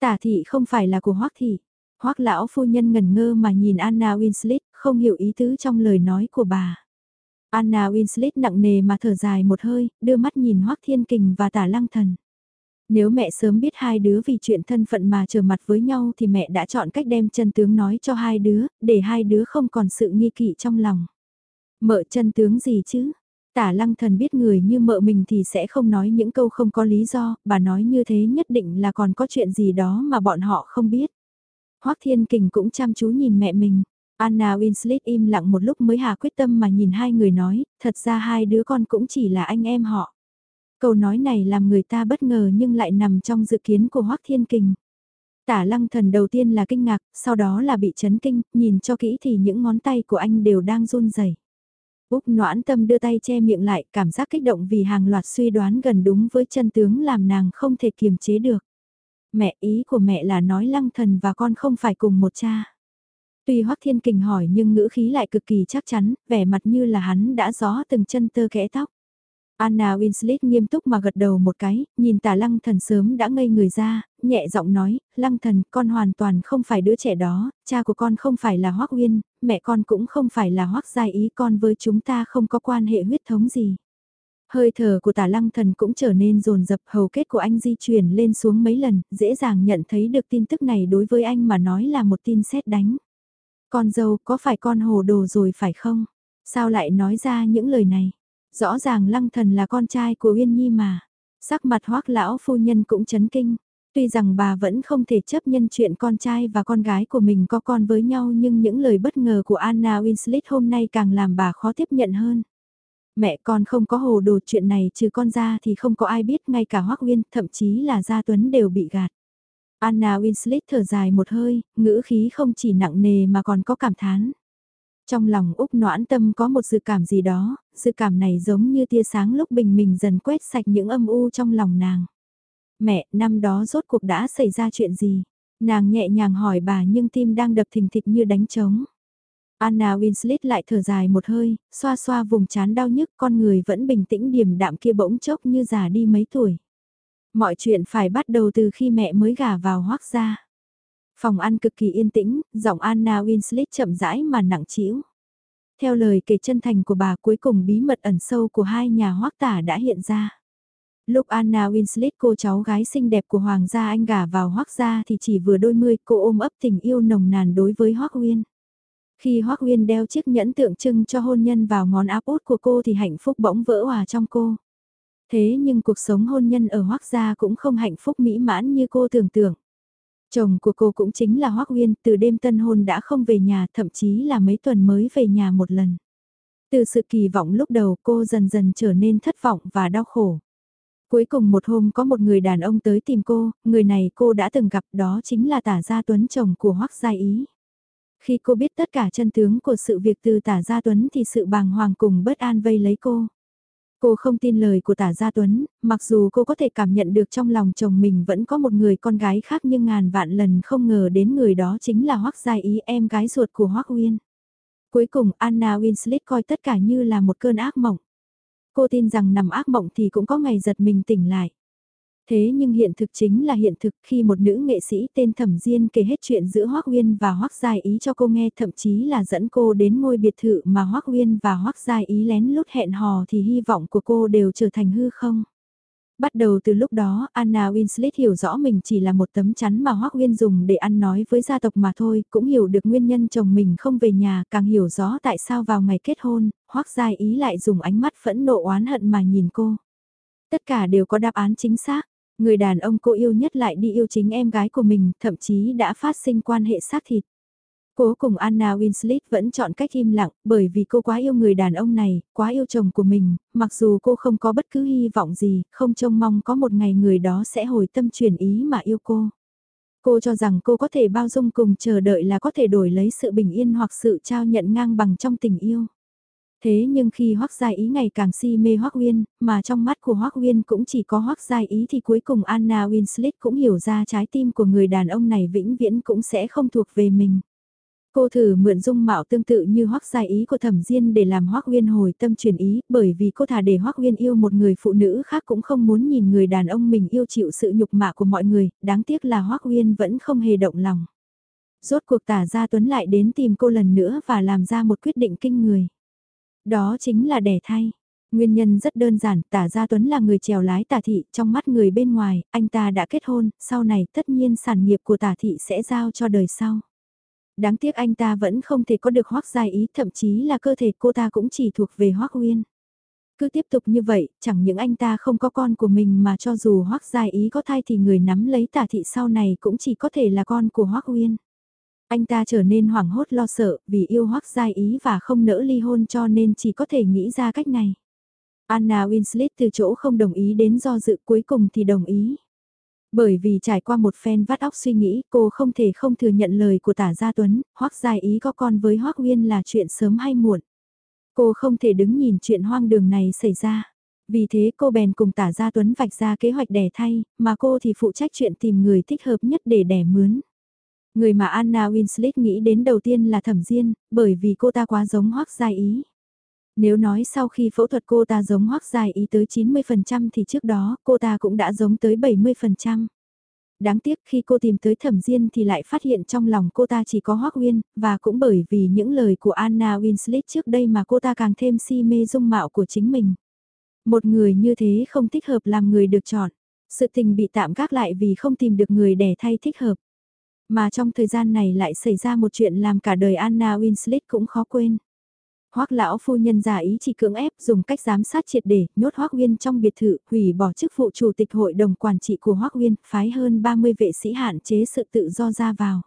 Tả thị không phải là của Hoắc thị. Hoắc lão phu nhân ngần ngơ mà nhìn Anna Winslet, không hiểu ý tứ trong lời nói của bà. Anna Winslet nặng nề mà thở dài một hơi, đưa mắt nhìn Hoắc Thiên Kình và Tả Lăng Thần. Nếu mẹ sớm biết hai đứa vì chuyện thân phận mà trở mặt với nhau thì mẹ đã chọn cách đem chân tướng nói cho hai đứa, để hai đứa không còn sự nghi kỵ trong lòng. Mợ chân tướng gì chứ? Tả lăng thần biết người như mợ mình thì sẽ không nói những câu không có lý do, bà nói như thế nhất định là còn có chuyện gì đó mà bọn họ không biết. Hoác Thiên Kình cũng chăm chú nhìn mẹ mình. Anna Winslet im lặng một lúc mới hà quyết tâm mà nhìn hai người nói, thật ra hai đứa con cũng chỉ là anh em họ. Câu nói này làm người ta bất ngờ nhưng lại nằm trong dự kiến của Hoác Thiên Kình. Tả lăng thần đầu tiên là kinh ngạc, sau đó là bị chấn kinh, nhìn cho kỹ thì những ngón tay của anh đều đang run rẩy. Úc noãn tâm đưa tay che miệng lại, cảm giác kích động vì hàng loạt suy đoán gần đúng với chân tướng làm nàng không thể kiềm chế được. Mẹ ý của mẹ là nói lăng thần và con không phải cùng một cha. Tuy Hoắc Thiên Kình hỏi nhưng ngữ khí lại cực kỳ chắc chắn, vẻ mặt như là hắn đã gió từng chân tơ kẽ tóc. Anna Winslet nghiêm túc mà gật đầu một cái, nhìn tà lăng thần sớm đã ngây người ra, nhẹ giọng nói, lăng thần, con hoàn toàn không phải đứa trẻ đó, cha của con không phải là Hoắc Uyên, mẹ con cũng không phải là Hoắc Giai ý con với chúng ta không có quan hệ huyết thống gì. Hơi thở của tà lăng thần cũng trở nên rồn rập hầu kết của anh di chuyển lên xuống mấy lần, dễ dàng nhận thấy được tin tức này đối với anh mà nói là một tin xét đánh. Con dâu có phải con hồ đồ rồi phải không? Sao lại nói ra những lời này? Rõ ràng lăng thần là con trai của Uyên Nhi mà. Sắc mặt hoác lão phu nhân cũng chấn kinh. Tuy rằng bà vẫn không thể chấp nhận chuyện con trai và con gái của mình có con với nhau nhưng những lời bất ngờ của Anna Winslet hôm nay càng làm bà khó tiếp nhận hơn. Mẹ con không có hồ đồ chuyện này trừ con ra thì không có ai biết ngay cả Hoác Uyên, thậm chí là Gia Tuấn đều bị gạt. Anna Winslet thở dài một hơi, ngữ khí không chỉ nặng nề mà còn có cảm thán. Trong lòng Úc noãn tâm có một dự cảm gì đó, dự cảm này giống như tia sáng lúc bình mình dần quét sạch những âm u trong lòng nàng. Mẹ, năm đó rốt cuộc đã xảy ra chuyện gì? Nàng nhẹ nhàng hỏi bà nhưng tim đang đập thình thịch như đánh trống. Anna Winslet lại thở dài một hơi, xoa xoa vùng chán đau nhức con người vẫn bình tĩnh điềm đạm kia bỗng chốc như già đi mấy tuổi. Mọi chuyện phải bắt đầu từ khi mẹ mới gả vào hoác gia. Phòng ăn cực kỳ yên tĩnh, giọng Anna Winslet chậm rãi mà nặng trĩu. Theo lời kể chân thành của bà cuối cùng bí mật ẩn sâu của hai nhà hoác tả đã hiện ra. Lúc Anna Winslet cô cháu gái xinh đẹp của Hoàng gia Anh gả vào hoác gia thì chỉ vừa đôi mươi cô ôm ấp tình yêu nồng nàn đối với hoác Nguyên. Khi Hoác Nguyên đeo chiếc nhẫn tượng trưng cho hôn nhân vào ngón áp út của cô thì hạnh phúc bỗng vỡ hòa trong cô. Thế nhưng cuộc sống hôn nhân ở Hoác gia cũng không hạnh phúc mỹ mãn như cô tưởng tượng. Chồng của cô cũng chính là Hoác Uyên, từ đêm tân hôn đã không về nhà, thậm chí là mấy tuần mới về nhà một lần. Từ sự kỳ vọng lúc đầu cô dần dần trở nên thất vọng và đau khổ. Cuối cùng một hôm có một người đàn ông tới tìm cô, người này cô đã từng gặp đó chính là tả gia tuấn chồng của Hoác Gia Ý. Khi cô biết tất cả chân tướng của sự việc từ tả gia tuấn thì sự bàng hoàng cùng bất an vây lấy cô. Cô không tin lời của tả gia tuấn, mặc dù cô có thể cảm nhận được trong lòng chồng mình vẫn có một người con gái khác nhưng ngàn vạn lần không ngờ đến người đó chính là Hoác Gia Ý em gái ruột của Hoác Uyên. Cuối cùng Anna Winslet coi tất cả như là một cơn ác mộng. Cô tin rằng nằm ác mộng thì cũng có ngày giật mình tỉnh lại. Thế nhưng hiện thực chính là hiện thực khi một nữ nghệ sĩ tên Thẩm Diên kể hết chuyện giữa Hoác Uyên và Hoác Giai Ý cho cô nghe thậm chí là dẫn cô đến ngôi biệt thự mà Hoác Uyên và Hoác Giai Ý lén lút hẹn hò thì hy vọng của cô đều trở thành hư không. Bắt đầu từ lúc đó, Anna Winslet hiểu rõ mình chỉ là một tấm chắn mà Hoác Uyên dùng để ăn nói với gia tộc mà thôi, cũng hiểu được nguyên nhân chồng mình không về nhà, càng hiểu rõ tại sao vào ngày kết hôn, Hoác Giai Ý lại dùng ánh mắt phẫn nộ oán hận mà nhìn cô. Tất cả đều có đáp án chính xác, Người đàn ông cô yêu nhất lại đi yêu chính em gái của mình, thậm chí đã phát sinh quan hệ xác thịt. Cố cùng Anna Winslet vẫn chọn cách im lặng, bởi vì cô quá yêu người đàn ông này, quá yêu chồng của mình, mặc dù cô không có bất cứ hy vọng gì, không trông mong có một ngày người đó sẽ hồi tâm chuyển ý mà yêu cô. Cô cho rằng cô có thể bao dung cùng chờ đợi là có thể đổi lấy sự bình yên hoặc sự trao nhận ngang bằng trong tình yêu. Thế nhưng khi Hoắc Gia Ý ngày càng si mê Hoắc Uyên, mà trong mắt của Hoắc Uyên cũng chỉ có Hoắc Gia Ý thì cuối cùng Anna Winslet cũng hiểu ra trái tim của người đàn ông này vĩnh viễn cũng sẽ không thuộc về mình. Cô thử mượn dung mạo tương tự như Hoắc Gia Ý của Thẩm Diên để làm Hoắc Uyên hồi tâm chuyển ý, bởi vì cô thà để Hoắc Uyên yêu một người phụ nữ khác cũng không muốn nhìn người đàn ông mình yêu chịu sự nhục mạ của mọi người, đáng tiếc là Hoắc Uyên vẫn không hề động lòng. Rốt cuộc tả gia Tuấn lại đến tìm cô lần nữa và làm ra một quyết định kinh người. Đó chính là đẻ thay. Nguyên nhân rất đơn giản, tả gia Tuấn là người trèo lái tả thị, trong mắt người bên ngoài, anh ta đã kết hôn, sau này tất nhiên sản nghiệp của tả thị sẽ giao cho đời sau. Đáng tiếc anh ta vẫn không thể có được hoác giai ý, thậm chí là cơ thể cô ta cũng chỉ thuộc về hoác uyên Cứ tiếp tục như vậy, chẳng những anh ta không có con của mình mà cho dù hoác giai ý có thai thì người nắm lấy tả thị sau này cũng chỉ có thể là con của hoác uyên anh ta trở nên hoảng hốt lo sợ vì yêu hoắc giai ý và không nỡ ly hôn cho nên chỉ có thể nghĩ ra cách này. Anna Winslet từ chỗ không đồng ý đến do dự cuối cùng thì đồng ý. Bởi vì trải qua một phen vắt óc suy nghĩ cô không thể không thừa nhận lời của tả gia tuấn, hoắc giai ý có con với hoắc nguyên là chuyện sớm hay muộn. Cô không thể đứng nhìn chuyện hoang đường này xảy ra. Vì thế cô bèn cùng tả gia tuấn vạch ra kế hoạch đẻ thay, mà cô thì phụ trách chuyện tìm người thích hợp nhất để đẻ mướn. Người mà Anna Winslet nghĩ đến đầu tiên là thẩm diên, bởi vì cô ta quá giống hoắc giai ý. Nếu nói sau khi phẫu thuật cô ta giống hoắc giai ý tới 90% thì trước đó cô ta cũng đã giống tới 70%. Đáng tiếc khi cô tìm tới thẩm diên thì lại phát hiện trong lòng cô ta chỉ có hoắc nguyên, và cũng bởi vì những lời của Anna Winslet trước đây mà cô ta càng thêm si mê dung mạo của chính mình. Một người như thế không thích hợp làm người được chọn. Sự tình bị tạm gác lại vì không tìm được người để thay thích hợp. Mà trong thời gian này lại xảy ra một chuyện làm cả đời Anna Winslet cũng khó quên. Hoắc lão phu nhân giả ý chỉ cưỡng ép dùng cách giám sát triệt để nhốt Hoắc Nguyên trong biệt thự, hủy bỏ chức vụ chủ tịch hội đồng quản trị của Hoắc Nguyên, phái hơn 30 vệ sĩ hạn chế sự tự do ra vào.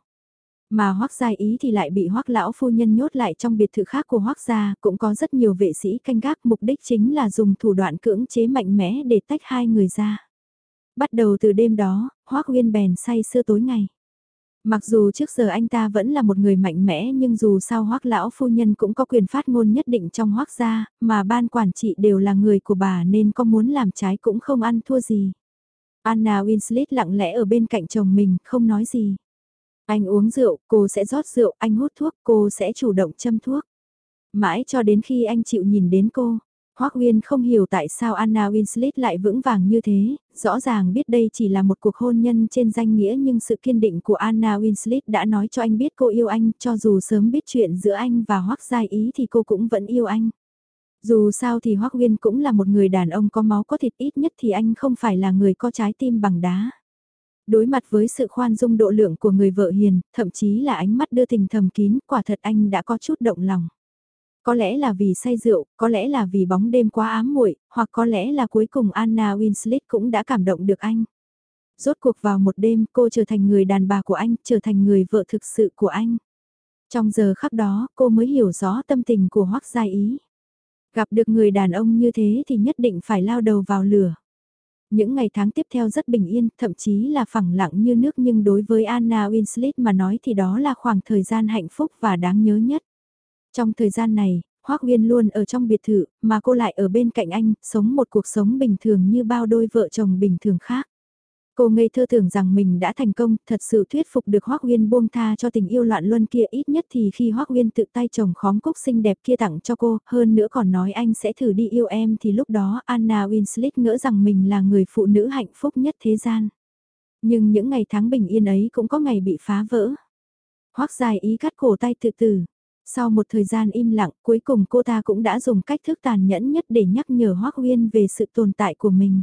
Mà Hoắc gia ý thì lại bị Hoắc lão phu nhân nhốt lại trong biệt thự khác của Hoắc gia, cũng có rất nhiều vệ sĩ canh gác, mục đích chính là dùng thủ đoạn cưỡng chế mạnh mẽ để tách hai người ra. Bắt đầu từ đêm đó, Hoắc Nguyên bèn say sưa tối ngày. Mặc dù trước giờ anh ta vẫn là một người mạnh mẽ nhưng dù sao hoắc lão phu nhân cũng có quyền phát ngôn nhất định trong hoắc gia, mà ban quản trị đều là người của bà nên có muốn làm trái cũng không ăn thua gì. Anna Winslet lặng lẽ ở bên cạnh chồng mình, không nói gì. Anh uống rượu, cô sẽ rót rượu, anh hút thuốc, cô sẽ chủ động châm thuốc. Mãi cho đến khi anh chịu nhìn đến cô, Hoác Nguyên không hiểu tại sao Anna Winslet lại vững vàng như thế, rõ ràng biết đây chỉ là một cuộc hôn nhân trên danh nghĩa nhưng sự kiên định của Anna Winslet đã nói cho anh biết cô yêu anh, cho dù sớm biết chuyện giữa anh và Hoác Giai Ý thì cô cũng vẫn yêu anh. Dù sao thì Hoác Nguyên cũng là một người đàn ông có máu có thịt ít nhất thì anh không phải là người có trái tim bằng đá. Đối mặt với sự khoan dung độ lượng của người vợ hiền, thậm chí là ánh mắt đưa tình thầm kín, quả thật anh đã có chút động lòng. Có lẽ là vì say rượu, có lẽ là vì bóng đêm quá ám muội, hoặc có lẽ là cuối cùng Anna Winslet cũng đã cảm động được anh. Rốt cuộc vào một đêm cô trở thành người đàn bà của anh, trở thành người vợ thực sự của anh. Trong giờ khắc đó cô mới hiểu rõ tâm tình của Hoác Gia Ý. Gặp được người đàn ông như thế thì nhất định phải lao đầu vào lửa. Những ngày tháng tiếp theo rất bình yên, thậm chí là phẳng lặng như nước nhưng đối với Anna Winslet mà nói thì đó là khoảng thời gian hạnh phúc và đáng nhớ nhất. Trong thời gian này, Hoác Viên luôn ở trong biệt thự, mà cô lại ở bên cạnh anh, sống một cuộc sống bình thường như bao đôi vợ chồng bình thường khác. Cô ngây thơ tưởng rằng mình đã thành công, thật sự thuyết phục được Hoác Nguyên buông tha cho tình yêu loạn luân kia ít nhất thì khi Hoác Nguyên tự tay chồng khóm cúc xinh đẹp kia tặng cho cô, hơn nữa còn nói anh sẽ thử đi yêu em thì lúc đó Anna Winslet ngỡ rằng mình là người phụ nữ hạnh phúc nhất thế gian. Nhưng những ngày tháng bình yên ấy cũng có ngày bị phá vỡ. Hoác dài ý cắt cổ tay tự tử. Sau một thời gian im lặng, cuối cùng cô ta cũng đã dùng cách thức tàn nhẫn nhất để nhắc nhở Hoác Uyên về sự tồn tại của mình.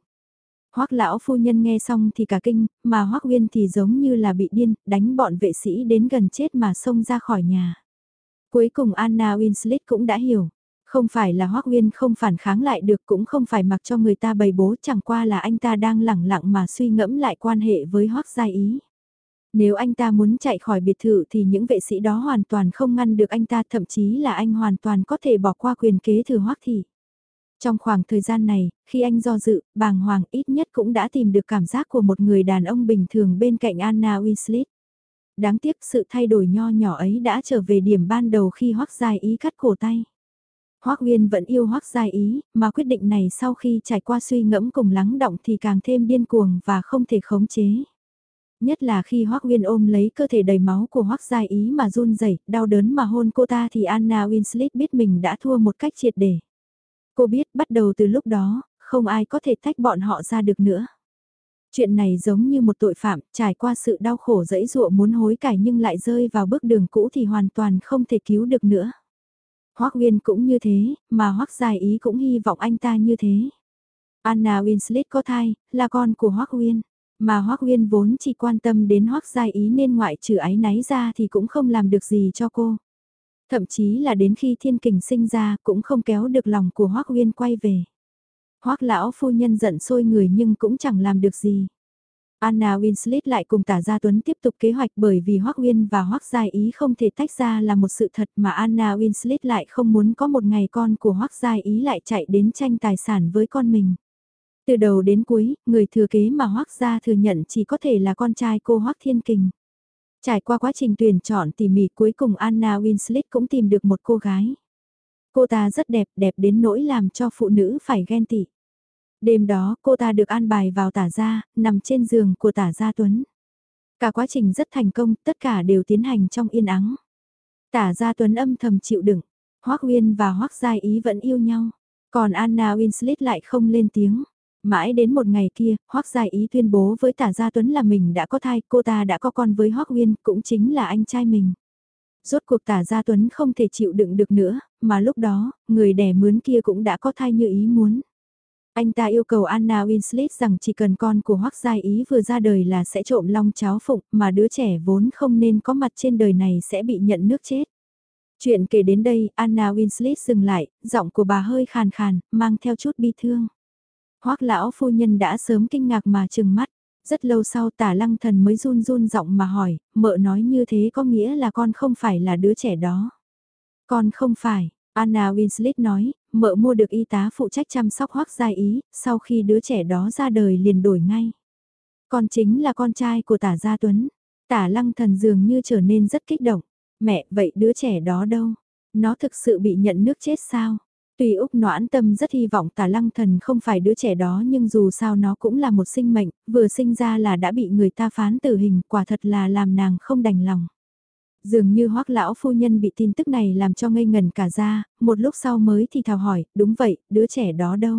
Hoắc lão phu nhân nghe xong thì cả kinh, mà Hoắc Uyên thì giống như là bị điên, đánh bọn vệ sĩ đến gần chết mà xông ra khỏi nhà. Cuối cùng Anna Winslet cũng đã hiểu, không phải là Hoắc Uyên không phản kháng lại được cũng không phải mặc cho người ta bày bố chẳng qua là anh ta đang lẳng lặng mà suy ngẫm lại quan hệ với Hoắc Gia Ý. Nếu anh ta muốn chạy khỏi biệt thự thì những vệ sĩ đó hoàn toàn không ngăn được anh ta thậm chí là anh hoàn toàn có thể bỏ qua quyền kế thừa Hoắc Thị. Trong khoảng thời gian này, khi anh do dự, bàng hoàng ít nhất cũng đã tìm được cảm giác của một người đàn ông bình thường bên cạnh Anna Winslet. Đáng tiếc sự thay đổi nho nhỏ ấy đã trở về điểm ban đầu khi Hoắc Giai Ý cắt cổ tay. Hoắc uyên vẫn yêu Hoắc Giai Ý, mà quyết định này sau khi trải qua suy ngẫm cùng lắng động thì càng thêm điên cuồng và không thể khống chế. Nhất là khi Hoác Nguyên ôm lấy cơ thể đầy máu của Hoác Giai Ý mà run rẩy, đau đớn mà hôn cô ta thì Anna Winslet biết mình đã thua một cách triệt để. Cô biết bắt đầu từ lúc đó, không ai có thể tách bọn họ ra được nữa. Chuyện này giống như một tội phạm, trải qua sự đau khổ dẫy dụa muốn hối cải nhưng lại rơi vào bước đường cũ thì hoàn toàn không thể cứu được nữa. Hoác Nguyên cũng như thế, mà Hoác Giai Ý cũng hy vọng anh ta như thế. Anna Winslet có thai, là con của Hoác Nguyên, mà Hoắc Uyên vốn chỉ quan tâm đến Hoắc Gia Ý nên ngoại trừ ái náy ra thì cũng không làm được gì cho cô. Thậm chí là đến khi thiên kình sinh ra cũng không kéo được lòng của Hoắc Uyên quay về. Hoắc lão phu nhân giận sôi người nhưng cũng chẳng làm được gì. Anna Winslet lại cùng tả gia Tuấn tiếp tục kế hoạch bởi vì Hoắc Uyên và Hoắc Gia Ý không thể tách ra là một sự thật mà Anna Winslet lại không muốn có một ngày con của Hoắc Gia Ý lại chạy đến tranh tài sản với con mình. Từ đầu đến cuối, người thừa kế mà Hoác Gia thừa nhận chỉ có thể là con trai cô Hoác Thiên Kình. Trải qua quá trình tuyển chọn tỉ mỉ cuối cùng Anna Winslet cũng tìm được một cô gái. Cô ta rất đẹp, đẹp đến nỗi làm cho phụ nữ phải ghen tị. Đêm đó cô ta được an bài vào tả gia, nằm trên giường của tả gia Tuấn. Cả quá trình rất thành công, tất cả đều tiến hành trong yên ắng. Tả gia Tuấn âm thầm chịu đựng, Hoác Nguyên và Hoác Giai Ý vẫn yêu nhau, còn Anna Winslet lại không lên tiếng. Mãi đến một ngày kia, Hoắc Gia Ý tuyên bố với Tả Gia Tuấn là mình đã có thai, cô ta đã có con với Hoắc Uyên, cũng chính là anh trai mình. Rốt cuộc Tả Gia Tuấn không thể chịu đựng được nữa, mà lúc đó, người đẻ mướn kia cũng đã có thai như ý muốn. Anh ta yêu cầu Anna Winslet rằng chỉ cần con của Hoắc Gia Ý vừa ra đời là sẽ trộm long cháo phụng, mà đứa trẻ vốn không nên có mặt trên đời này sẽ bị nhận nước chết. Chuyện kể đến đây, Anna Winslet dừng lại, giọng của bà hơi khàn khàn, mang theo chút bi thương. Hoắc lão phu nhân đã sớm kinh ngạc mà trừng mắt. Rất lâu sau tả lăng thần mới run run giọng mà hỏi, mợ nói như thế có nghĩa là con không phải là đứa trẻ đó. Con không phải, Anna Winslet nói, mợ mua được y tá phụ trách chăm sóc hoắc gia ý, sau khi đứa trẻ đó ra đời liền đổi ngay. Con chính là con trai của tả gia tuấn. Tả lăng thần dường như trở nên rất kích động. Mẹ, vậy đứa trẻ đó đâu? Nó thực sự bị nhận nước chết sao? Tuy Úc noãn tâm rất hy vọng tả lăng thần không phải đứa trẻ đó nhưng dù sao nó cũng là một sinh mệnh, vừa sinh ra là đã bị người ta phán tử hình, quả thật là làm nàng không đành lòng. Dường như hoắc lão phu nhân bị tin tức này làm cho ngây ngần cả ra, một lúc sau mới thì thào hỏi, đúng vậy, đứa trẻ đó đâu?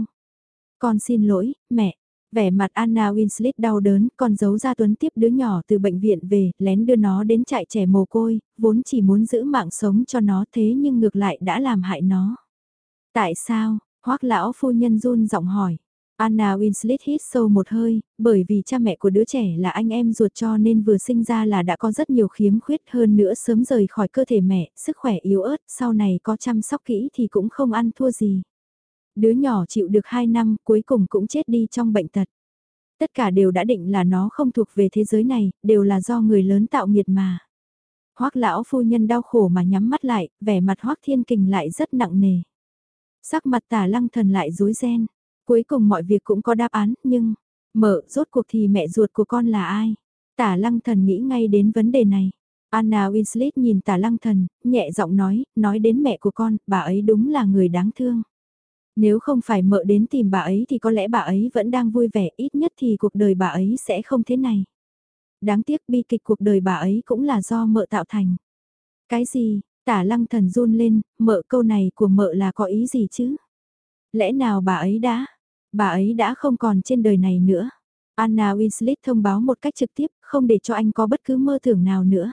Con xin lỗi, mẹ. Vẻ mặt Anna Winslet đau đớn, con giấu ra Tuấn tiếp đứa nhỏ từ bệnh viện về, lén đưa nó đến trại trẻ mồ côi, vốn chỉ muốn giữ mạng sống cho nó thế nhưng ngược lại đã làm hại nó. Tại sao? Hoắc lão phu nhân run giọng hỏi. Anna Winslet hít sâu một hơi, bởi vì cha mẹ của đứa trẻ là anh em ruột cho nên vừa sinh ra là đã có rất nhiều khiếm khuyết hơn nữa sớm rời khỏi cơ thể mẹ, sức khỏe yếu ớt, sau này có chăm sóc kỹ thì cũng không ăn thua gì. Đứa nhỏ chịu được 2 năm cuối cùng cũng chết đi trong bệnh tật. Tất cả đều đã định là nó không thuộc về thế giới này, đều là do người lớn tạo nghiệt mà. Hoắc lão phu nhân đau khổ mà nhắm mắt lại, vẻ mặt Hoắc Thiên Kình lại rất nặng nề. Sắc mặt Tả Lăng Thần lại rối ren. Cuối cùng mọi việc cũng có đáp án, nhưng, mở, rốt cuộc thì mẹ ruột của con là ai? Tả lăng thần nghĩ ngay đến vấn đề này. Anna Winslet nhìn tả lăng thần, nhẹ giọng nói, nói đến mẹ của con, bà ấy đúng là người đáng thương. Nếu không phải mợ đến tìm bà ấy thì có lẽ bà ấy vẫn đang vui vẻ, ít nhất thì cuộc đời bà ấy sẽ không thế này. Đáng tiếc bi kịch cuộc đời bà ấy cũng là do mợ tạo thành. Cái gì, tả lăng thần run lên, mợ câu này của mợ là có ý gì chứ? Lẽ nào bà ấy đã, bà ấy đã không còn trên đời này nữa. Anna Winslet thông báo một cách trực tiếp, không để cho anh có bất cứ mơ tưởng nào nữa.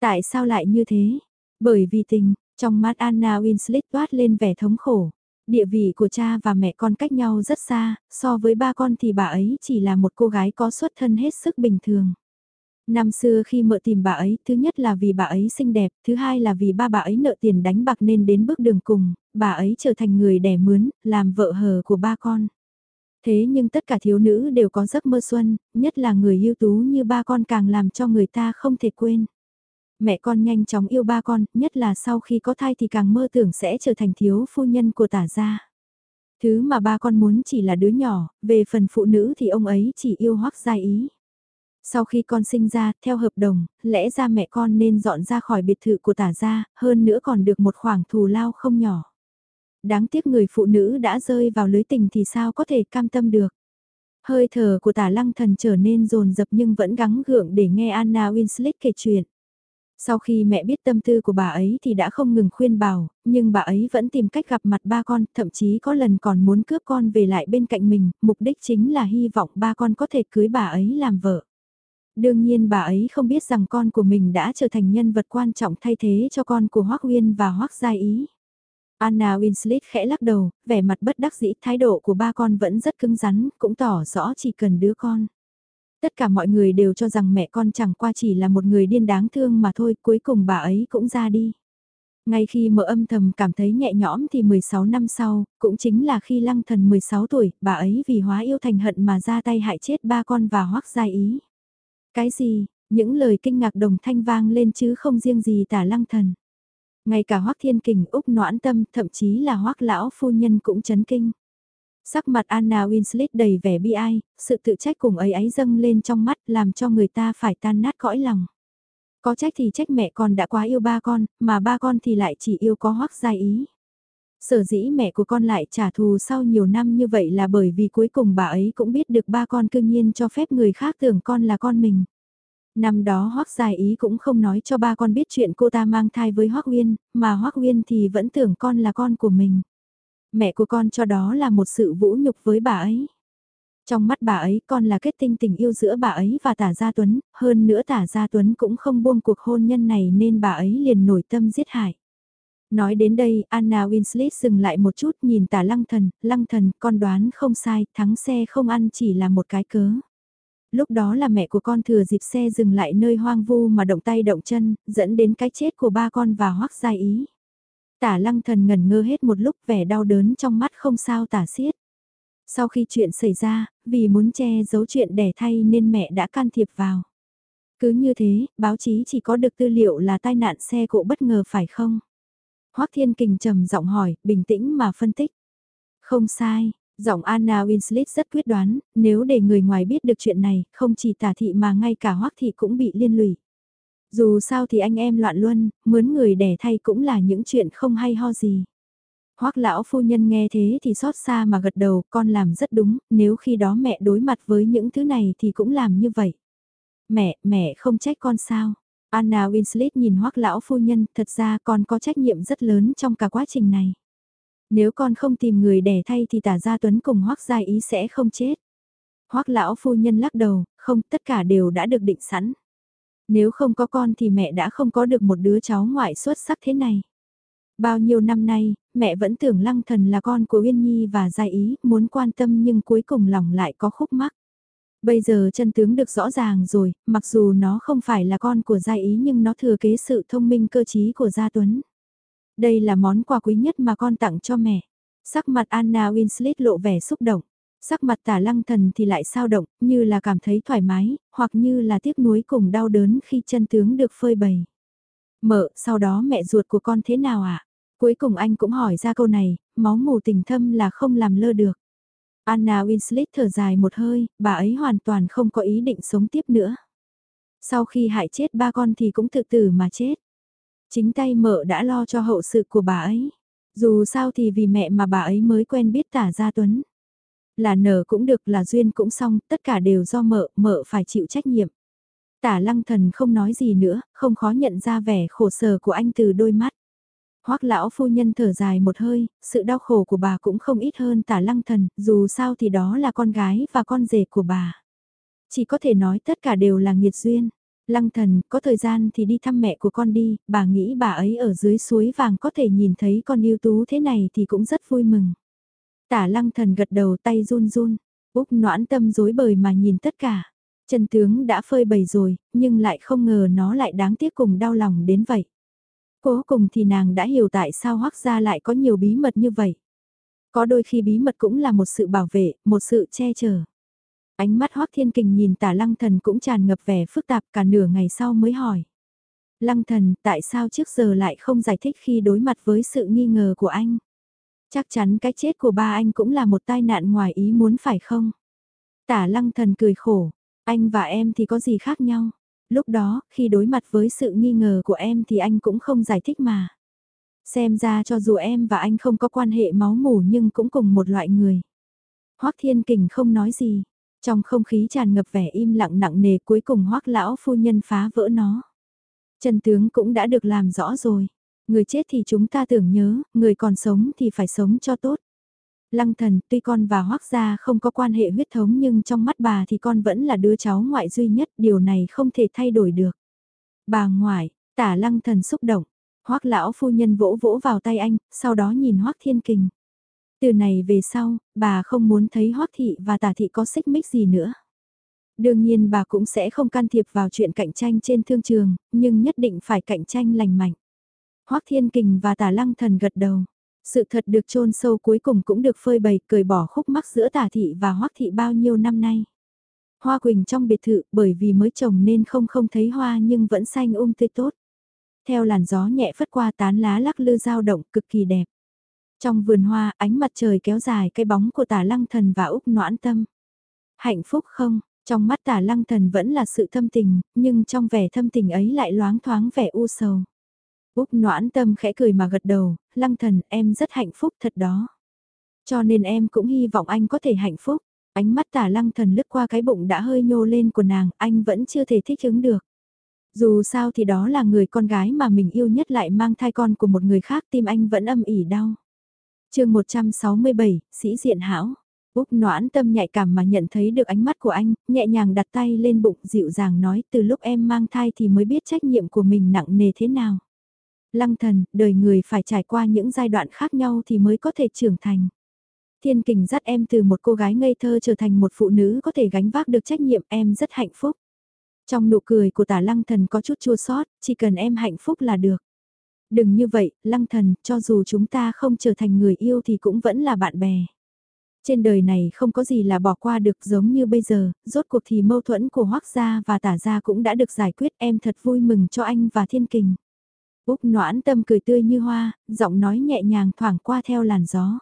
Tại sao lại như thế? Bởi vì tình, trong mắt Anna Winslet toát lên vẻ thống khổ. Địa vị của cha và mẹ con cách nhau rất xa, so với ba con thì bà ấy chỉ là một cô gái có xuất thân hết sức bình thường. Năm xưa khi mợ tìm bà ấy, thứ nhất là vì bà ấy xinh đẹp, thứ hai là vì ba bà ấy nợ tiền đánh bạc nên đến bước đường cùng, bà ấy trở thành người đẻ mướn, làm vợ hờ của ba con. Thế nhưng tất cả thiếu nữ đều có giấc mơ xuân, nhất là người ưu tú như ba con càng làm cho người ta không thể quên. Mẹ con nhanh chóng yêu ba con, nhất là sau khi có thai thì càng mơ tưởng sẽ trở thành thiếu phu nhân của tả gia. Thứ mà ba con muốn chỉ là đứa nhỏ, về phần phụ nữ thì ông ấy chỉ yêu hoắc gia ý. Sau khi con sinh ra, theo hợp đồng, lẽ ra mẹ con nên dọn ra khỏi biệt thự của tả gia, hơn nữa còn được một khoản thù lao không nhỏ. Đáng tiếc người phụ nữ đã rơi vào lưới tình thì sao có thể cam tâm được. Hơi thở của tả lăng thần trở nên rồn rập nhưng vẫn gắng gượng để nghe Anna Winslet kể chuyện. Sau khi mẹ biết tâm tư của bà ấy thì đã không ngừng khuyên bảo, nhưng bà ấy vẫn tìm cách gặp mặt ba con, thậm chí có lần còn muốn cướp con về lại bên cạnh mình, mục đích chính là hy vọng ba con có thể cưới bà ấy làm vợ. Đương nhiên bà ấy không biết rằng con của mình đã trở thành nhân vật quan trọng thay thế cho con của Hoác Uyên và Hoác Giai Ý. Anna Winslet khẽ lắc đầu, vẻ mặt bất đắc dĩ, thái độ của ba con vẫn rất cứng rắn, cũng tỏ rõ chỉ cần đứa con. Tất cả mọi người đều cho rằng mẹ con chẳng qua chỉ là một người điên đáng thương mà thôi, cuối cùng bà ấy cũng ra đi. Ngay khi mợ âm thầm cảm thấy nhẹ nhõm thì 16 năm sau, cũng chính là khi lăng thần 16 tuổi, bà ấy vì hóa yêu thành hận mà ra tay hại chết ba con và hoác gia ý. Cái gì, những lời kinh ngạc đồng thanh vang lên chứ không riêng gì tả lăng thần. Ngay cả hoắc thiên kình úc noãn tâm thậm chí là hoắc lão phu nhân cũng chấn kinh. Sắc mặt Anna Winslet đầy vẻ bi ai, sự tự trách cùng ấy ấy dâng lên trong mắt làm cho người ta phải tan nát cõi lòng. Có trách thì trách mẹ con đã quá yêu ba con, mà ba con thì lại chỉ yêu có hoắc gia ý. Sở dĩ mẹ của con lại trả thù sau nhiều năm như vậy là bởi vì cuối cùng bà ấy cũng biết được ba con cương nhiên cho phép người khác tưởng con là con mình. Năm đó Hoắc Giai Ý cũng không nói cho ba con biết chuyện cô ta mang thai với Hoắc Uyên, mà Hoắc Uyên thì vẫn tưởng con là con của mình. Mẹ của con cho đó là một sự vũ nhục với bà ấy. Trong mắt bà ấy con là kết tinh tình yêu giữa bà ấy và Tả Gia Tuấn, hơn nữa Tả Gia Tuấn cũng không buông cuộc hôn nhân này nên bà ấy liền nổi tâm giết hại. Nói đến đây, Anna Winslet dừng lại một chút nhìn tả lăng thần, lăng thần, con đoán không sai, thắng xe không ăn chỉ là một cái cớ. Lúc đó là mẹ của con thừa dịp xe dừng lại nơi hoang vu mà động tay động chân, dẫn đến cái chết của ba con và hoắc gia ý. Tả lăng thần ngẩn ngơ hết một lúc vẻ đau đớn trong mắt không sao tả xiết. Sau khi chuyện xảy ra, vì muốn che giấu chuyện đẻ thay nên mẹ đã can thiệp vào. Cứ như thế, báo chí chỉ có được tư liệu là tai nạn xe cộ bất ngờ phải không? Hoắc Thiên Kình trầm giọng hỏi, bình tĩnh mà phân tích. Không sai, giọng Anna Winslet rất quyết đoán, nếu để người ngoài biết được chuyện này, không chỉ tả thị mà ngay cả Hoắc thị cũng bị liên lụy. Dù sao thì anh em loạn luân, mướn người đẻ thay cũng là những chuyện không hay ho gì. Hoắc lão phu nhân nghe thế thì xót xa mà gật đầu, con làm rất đúng, nếu khi đó mẹ đối mặt với những thứ này thì cũng làm như vậy. Mẹ, mẹ không trách con sao? Anna Winslet nhìn Hoắc lão phu nhân, thật ra con có trách nhiệm rất lớn trong cả quá trình này. Nếu con không tìm người đẻ thay thì tả gia Tuấn cùng Hoắc gia ý sẽ không chết. Hoắc lão phu nhân lắc đầu, không, tất cả đều đã được định sẵn. Nếu không có con thì mẹ đã không có được một đứa cháu ngoại xuất sắc thế này. Bao nhiêu năm nay, mẹ vẫn tưởng lăng thần là con của Uyên Nhi và Gia Ý, muốn quan tâm nhưng cuối cùng lòng lại có khúc mắc. Bây giờ chân tướng được rõ ràng rồi, mặc dù nó không phải là con của Gia Ý nhưng nó thừa kế sự thông minh cơ trí của Gia Tuấn. Đây là món quà quý nhất mà con tặng cho mẹ. Sắc mặt Anna Winslet lộ vẻ xúc động. Sắc mặt tả lăng thần thì lại sao động, như là cảm thấy thoải mái, hoặc như là tiếc nuối cùng đau đớn khi chân tướng được phơi bày. Mợ, sau đó mẹ ruột của con thế nào ạ? À? Cuối cùng anh cũng hỏi ra câu này, máu mù tình thâm là không làm lơ được. Anna Winslet thở dài một hơi, bà ấy hoàn toàn không có ý định sống tiếp nữa. Sau khi hại chết ba con thì cũng tự tử mà chết. Chính tay mợ đã lo cho hậu sự của bà ấy. Dù sao thì vì mẹ mà bà ấy mới quen biết tả gia tuấn. Là nở cũng được là duyên cũng xong, tất cả đều do mợ, mợ phải chịu trách nhiệm. Tả lăng thần không nói gì nữa, không khó nhận ra vẻ khổ sở của anh từ đôi mắt. Hoắc lão phu nhân thở dài một hơi, sự đau khổ của bà cũng không ít hơn tả lăng thần, dù sao thì đó là con gái và con rể của bà. Chỉ có thể nói tất cả đều là nghiệt duyên. Lăng thần, có thời gian thì đi thăm mẹ của con đi, bà nghĩ bà ấy ở dưới suối vàng có thể nhìn thấy con yêu tú thế này thì cũng rất vui mừng. Tả lăng thần gật đầu tay run run, Úc noãn tâm dối bời mà nhìn tất cả. Chân tướng đã phơi bày rồi, nhưng lại không ngờ nó lại đáng tiếc cùng đau lòng đến vậy. Cố cùng thì nàng đã hiểu tại sao hoắc gia lại có nhiều bí mật như vậy. Có đôi khi bí mật cũng là một sự bảo vệ, một sự che chở. Ánh mắt hoắc thiên kình nhìn tả lăng thần cũng tràn ngập vẻ phức tạp cả nửa ngày sau mới hỏi. Lăng thần, tại sao trước giờ lại không giải thích khi đối mặt với sự nghi ngờ của anh? Chắc chắn cái chết của ba anh cũng là một tai nạn ngoài ý muốn phải không? Tả lăng thần cười khổ, anh và em thì có gì khác nhau? Lúc đó, khi đối mặt với sự nghi ngờ của em thì anh cũng không giải thích mà. Xem ra cho dù em và anh không có quan hệ máu mủ nhưng cũng cùng một loại người. Hoắc Thiên Kình không nói gì. Trong không khí tràn ngập vẻ im lặng nặng nề cuối cùng Hoắc lão phu nhân phá vỡ nó. Trần tướng cũng đã được làm rõ rồi. Người chết thì chúng ta tưởng nhớ, người còn sống thì phải sống cho tốt. Lăng thần, tuy con và hoác gia không có quan hệ huyết thống nhưng trong mắt bà thì con vẫn là đứa cháu ngoại duy nhất, điều này không thể thay đổi được. Bà ngoại, tả lăng thần xúc động, hoác lão phu nhân vỗ vỗ vào tay anh, sau đó nhìn hoác thiên kình. Từ này về sau, bà không muốn thấy hoác thị và tả thị có xích mích gì nữa. Đương nhiên bà cũng sẽ không can thiệp vào chuyện cạnh tranh trên thương trường, nhưng nhất định phải cạnh tranh lành mạnh. Hoác Thiên Kình và Tả Lăng Thần gật đầu. Sự thật được chôn sâu cuối cùng cũng được phơi bày cởi bỏ khúc mắc giữa tả thị và hoắc thị bao nhiêu năm nay. Hoa quỳnh trong biệt thự bởi vì mới trồng nên không không thấy hoa nhưng vẫn xanh um tươi tốt. Theo làn gió nhẹ phất qua tán lá lắc lư dao động cực kỳ đẹp. Trong vườn hoa ánh mặt trời kéo dài cái bóng của tả lăng thần và Úc noãn tâm. Hạnh phúc không, trong mắt tả lăng thần vẫn là sự thâm tình, nhưng trong vẻ thâm tình ấy lại loáng thoáng vẻ u sầu. Úc noãn tâm khẽ cười mà gật đầu, lăng thần em rất hạnh phúc thật đó. Cho nên em cũng hy vọng anh có thể hạnh phúc. Ánh mắt tả lăng thần lướt qua cái bụng đã hơi nhô lên của nàng, anh vẫn chưa thể thích ứng được. Dù sao thì đó là người con gái mà mình yêu nhất lại mang thai con của một người khác tim anh vẫn âm ỉ đau. chương 167, sĩ diện hảo. Úc noãn tâm nhạy cảm mà nhận thấy được ánh mắt của anh, nhẹ nhàng đặt tay lên bụng dịu dàng nói từ lúc em mang thai thì mới biết trách nhiệm của mình nặng nề thế nào. Lăng thần, đời người phải trải qua những giai đoạn khác nhau thì mới có thể trưởng thành. Thiên kình dắt em từ một cô gái ngây thơ trở thành một phụ nữ có thể gánh vác được trách nhiệm em rất hạnh phúc. Trong nụ cười của tả lăng thần có chút chua sót, chỉ cần em hạnh phúc là được. Đừng như vậy, lăng thần, cho dù chúng ta không trở thành người yêu thì cũng vẫn là bạn bè. Trên đời này không có gì là bỏ qua được giống như bây giờ, rốt cuộc thì mâu thuẫn của hoác gia và tả gia cũng đã được giải quyết em thật vui mừng cho anh và thiên kình. Úc noãn tâm cười tươi như hoa, giọng nói nhẹ nhàng thoảng qua theo làn gió.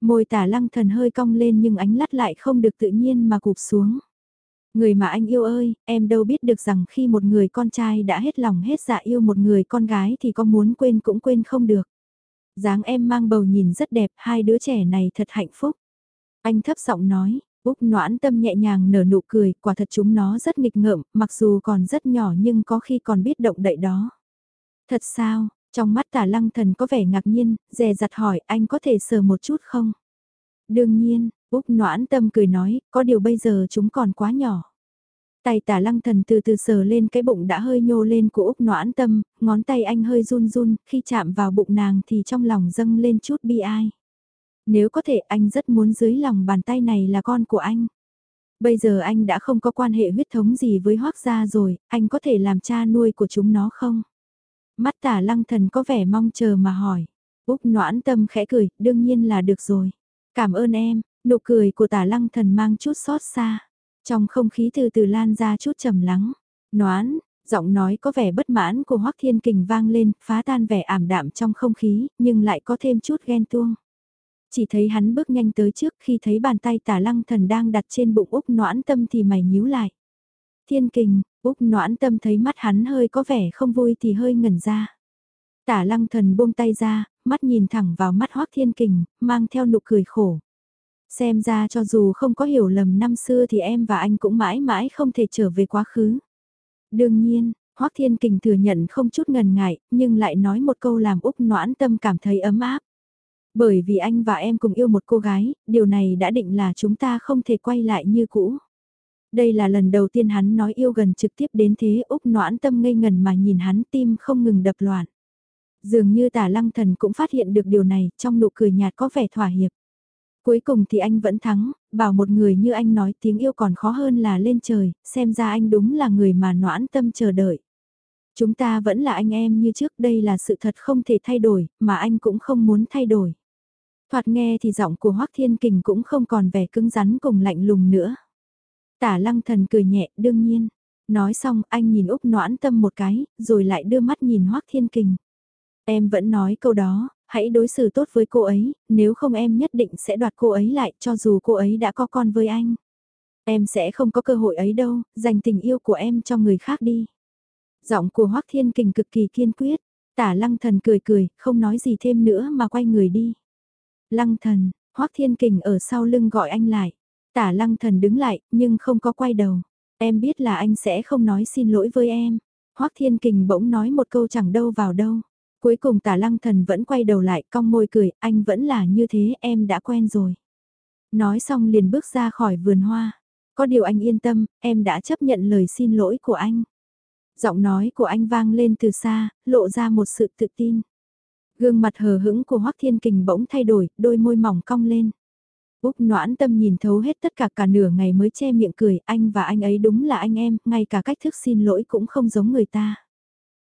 Môi tả lăng thần hơi cong lên nhưng ánh lắt lại không được tự nhiên mà cụp xuống. Người mà anh yêu ơi, em đâu biết được rằng khi một người con trai đã hết lòng hết dạ yêu một người con gái thì có muốn quên cũng quên không được. dáng em mang bầu nhìn rất đẹp, hai đứa trẻ này thật hạnh phúc. Anh thấp giọng nói, Úc noãn tâm nhẹ nhàng nở nụ cười, quả thật chúng nó rất nghịch ngợm, mặc dù còn rất nhỏ nhưng có khi còn biết động đậy đó. Thật sao, trong mắt tả lăng thần có vẻ ngạc nhiên, dè dặt hỏi anh có thể sờ một chút không? Đương nhiên, Úc noãn tâm cười nói, có điều bây giờ chúng còn quá nhỏ. Tay tả lăng thần từ từ sờ lên cái bụng đã hơi nhô lên của Úc noãn tâm, ngón tay anh hơi run run, khi chạm vào bụng nàng thì trong lòng dâng lên chút bi ai. Nếu có thể anh rất muốn dưới lòng bàn tay này là con của anh. Bây giờ anh đã không có quan hệ huyết thống gì với hoác gia rồi, anh có thể làm cha nuôi của chúng nó không? Mắt tả lăng thần có vẻ mong chờ mà hỏi. Úc noãn tâm khẽ cười, đương nhiên là được rồi. Cảm ơn em, nụ cười của tả lăng thần mang chút xót xa. Trong không khí từ từ lan ra chút trầm lắng. Noãn, giọng nói có vẻ bất mãn của Hoắc Thiên Kình vang lên, phá tan vẻ ảm đạm trong không khí, nhưng lại có thêm chút ghen tuông. Chỉ thấy hắn bước nhanh tới trước khi thấy bàn tay tả lăng thần đang đặt trên bụng Úc noãn tâm thì mày nhíu lại. Thiên Kình, Úc noãn tâm thấy mắt hắn hơi có vẻ không vui thì hơi ngẩn ra. Tả lăng thần buông tay ra, mắt nhìn thẳng vào mắt Hoác Thiên Kình, mang theo nụ cười khổ. Xem ra cho dù không có hiểu lầm năm xưa thì em và anh cũng mãi mãi không thể trở về quá khứ. Đương nhiên, Hoác Thiên Kình thừa nhận không chút ngần ngại, nhưng lại nói một câu làm Úc noãn tâm cảm thấy ấm áp. Bởi vì anh và em cùng yêu một cô gái, điều này đã định là chúng ta không thể quay lại như cũ. Đây là lần đầu tiên hắn nói yêu gần trực tiếp đến thế Úc noãn tâm ngây ngần mà nhìn hắn tim không ngừng đập loạn. Dường như tả lăng thần cũng phát hiện được điều này, trong nụ cười nhạt có vẻ thỏa hiệp. Cuối cùng thì anh vẫn thắng, bảo một người như anh nói tiếng yêu còn khó hơn là lên trời, xem ra anh đúng là người mà noãn tâm chờ đợi. Chúng ta vẫn là anh em như trước đây là sự thật không thể thay đổi, mà anh cũng không muốn thay đổi. Thoạt nghe thì giọng của Hoác Thiên Kình cũng không còn vẻ cứng rắn cùng lạnh lùng nữa. Tả lăng thần cười nhẹ, đương nhiên. Nói xong anh nhìn Úc noãn tâm một cái, rồi lại đưa mắt nhìn Hoác Thiên Kình. Em vẫn nói câu đó, hãy đối xử tốt với cô ấy, nếu không em nhất định sẽ đoạt cô ấy lại cho dù cô ấy đã có con với anh. Em sẽ không có cơ hội ấy đâu, dành tình yêu của em cho người khác đi. Giọng của Hoác Thiên Kình cực kỳ kiên quyết, tả lăng thần cười cười, không nói gì thêm nữa mà quay người đi. Lăng thần, Hoác Thiên Kình ở sau lưng gọi anh lại. Tả lăng thần đứng lại, nhưng không có quay đầu. Em biết là anh sẽ không nói xin lỗi với em. Hoác Thiên Kình bỗng nói một câu chẳng đâu vào đâu. Cuối cùng tả lăng thần vẫn quay đầu lại, cong môi cười, anh vẫn là như thế, em đã quen rồi. Nói xong liền bước ra khỏi vườn hoa. Có điều anh yên tâm, em đã chấp nhận lời xin lỗi của anh. Giọng nói của anh vang lên từ xa, lộ ra một sự tự tin. Gương mặt hờ hững của Hoắc Thiên Kình bỗng thay đổi, đôi môi mỏng cong lên. Úc noãn tâm nhìn thấu hết tất cả cả nửa ngày mới che miệng cười, anh và anh ấy đúng là anh em, ngay cả cách thức xin lỗi cũng không giống người ta.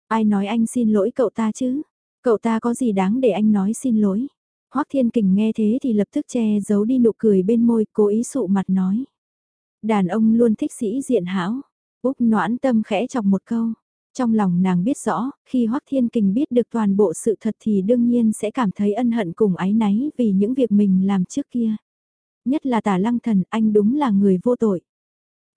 Ai nói anh xin lỗi cậu ta chứ? Cậu ta có gì đáng để anh nói xin lỗi? Hoắc Thiên Kình nghe thế thì lập tức che giấu đi nụ cười bên môi, cố ý sụ mặt nói. Đàn ông luôn thích sĩ diện hão. Úc noãn tâm khẽ chọc một câu. Trong lòng nàng biết rõ, khi Hoắc Thiên Kình biết được toàn bộ sự thật thì đương nhiên sẽ cảm thấy ân hận cùng ái náy vì những việc mình làm trước kia. Nhất là tả lăng thần, anh đúng là người vô tội.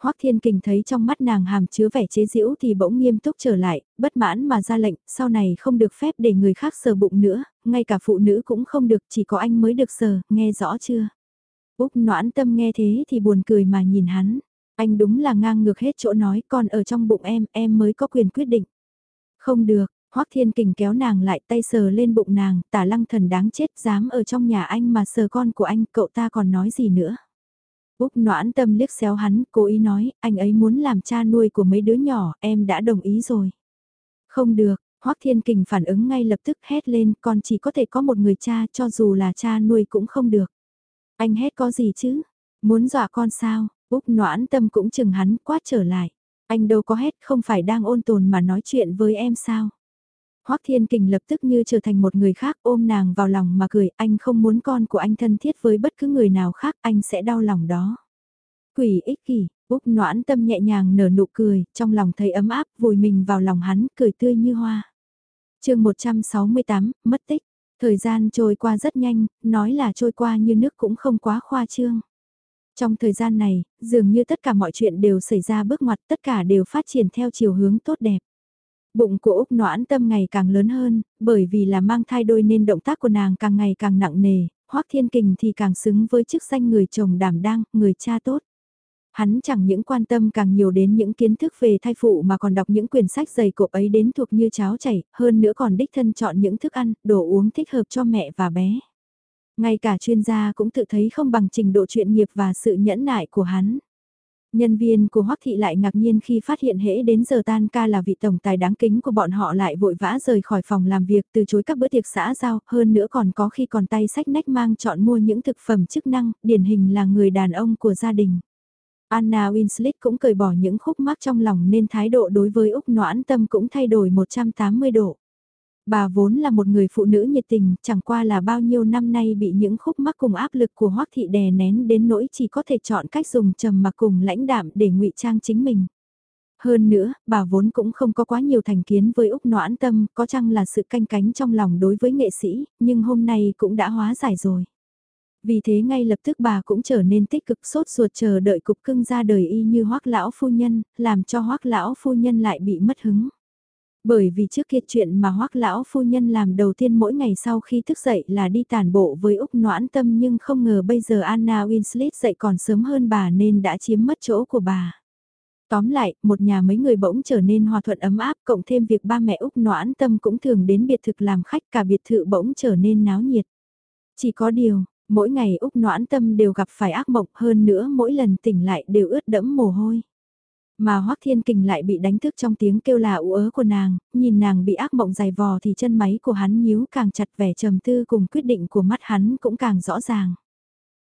Hoắc Thiên Kình thấy trong mắt nàng hàm chứa vẻ chế giễu thì bỗng nghiêm túc trở lại, bất mãn mà ra lệnh, sau này không được phép để người khác sờ bụng nữa, ngay cả phụ nữ cũng không được, chỉ có anh mới được sờ, nghe rõ chưa? Úc noãn tâm nghe thế thì buồn cười mà nhìn hắn. Anh đúng là ngang ngược hết chỗ nói còn ở trong bụng em, em mới có quyền quyết định. Không được, Hoắc Thiên Kình kéo nàng lại tay sờ lên bụng nàng, tả lăng thần đáng chết dám ở trong nhà anh mà sờ con của anh, cậu ta còn nói gì nữa. Úc noãn tâm liếc xéo hắn, cố ý nói, anh ấy muốn làm cha nuôi của mấy đứa nhỏ, em đã đồng ý rồi. Không được, Hoắc Thiên Kình phản ứng ngay lập tức hét lên, con chỉ có thể có một người cha cho dù là cha nuôi cũng không được. Anh hét có gì chứ? Muốn dọa con sao? Úc noãn tâm cũng chừng hắn quát trở lại. Anh đâu có hét không phải đang ôn tồn mà nói chuyện với em sao? Hoắc Thiên Kình lập tức như trở thành một người khác ôm nàng vào lòng mà cười, anh không muốn con của anh thân thiết với bất cứ người nào khác, anh sẽ đau lòng đó. Quỷ ích kỷ, Úc noãn tâm nhẹ nhàng nở nụ cười, trong lòng thấy ấm áp, vùi mình vào lòng hắn, cười tươi như hoa. chương 168, mất tích. Thời gian trôi qua rất nhanh, nói là trôi qua như nước cũng không quá khoa trương. Trong thời gian này, dường như tất cả mọi chuyện đều xảy ra bước ngoặt, tất cả đều phát triển theo chiều hướng tốt đẹp. Bụng của Úc noãn tâm ngày càng lớn hơn, bởi vì là mang thai đôi nên động tác của nàng càng ngày càng nặng nề, Hoắc Thiên Kình thì càng xứng với chức danh người chồng đảm đang, người cha tốt. Hắn chẳng những quan tâm càng nhiều đến những kiến thức về thai phụ mà còn đọc những quyển sách dày cộp ấy đến thuộc như cháo chảy, hơn nữa còn đích thân chọn những thức ăn, đồ uống thích hợp cho mẹ và bé. Ngay cả chuyên gia cũng tự thấy không bằng trình độ chuyên nghiệp và sự nhẫn nại của hắn. Nhân viên của Hoắc Thị lại ngạc nhiên khi phát hiện hễ đến giờ tan ca là vị tổng tài đáng kính của bọn họ lại vội vã rời khỏi phòng làm việc từ chối các bữa tiệc xã giao, hơn nữa còn có khi còn tay sách nách mang chọn mua những thực phẩm chức năng, điển hình là người đàn ông của gia đình. Anna Winslet cũng cởi bỏ những khúc mắc trong lòng nên thái độ đối với Úc Noãn Tâm cũng thay đổi 180 độ. Bà vốn là một người phụ nữ nhiệt tình, chẳng qua là bao nhiêu năm nay bị những khúc mắc cùng áp lực của Hoắc thị đè nén đến nỗi chỉ có thể chọn cách dùng trầm mặc cùng lãnh đạm để ngụy trang chính mình. Hơn nữa, bà vốn cũng không có quá nhiều thành kiến với Úc Noãn Tâm, có chăng là sự canh cánh trong lòng đối với nghệ sĩ, nhưng hôm nay cũng đã hóa giải rồi. Vì thế ngay lập tức bà cũng trở nên tích cực sốt ruột chờ đợi cục cưng ra đời y như hoắc lão phu nhân, làm cho hoắc lão phu nhân lại bị mất hứng. Bởi vì trước kia chuyện mà hoắc lão phu nhân làm đầu tiên mỗi ngày sau khi thức dậy là đi tàn bộ với Úc noãn tâm nhưng không ngờ bây giờ Anna Winslet dậy còn sớm hơn bà nên đã chiếm mất chỗ của bà. Tóm lại, một nhà mấy người bỗng trở nên hòa thuận ấm áp cộng thêm việc ba mẹ Úc noãn tâm cũng thường đến biệt thực làm khách cả biệt thự bỗng trở nên náo nhiệt. Chỉ có điều, mỗi ngày Úc noãn tâm đều gặp phải ác mộng hơn nữa mỗi lần tỉnh lại đều ướt đẫm mồ hôi. Mà Hoắc Thiên Kình lại bị đánh thức trong tiếng kêu là ú ớ của nàng, nhìn nàng bị ác mộng dày vò thì chân máy của hắn nhíu càng chặt vẻ trầm tư cùng quyết định của mắt hắn cũng càng rõ ràng.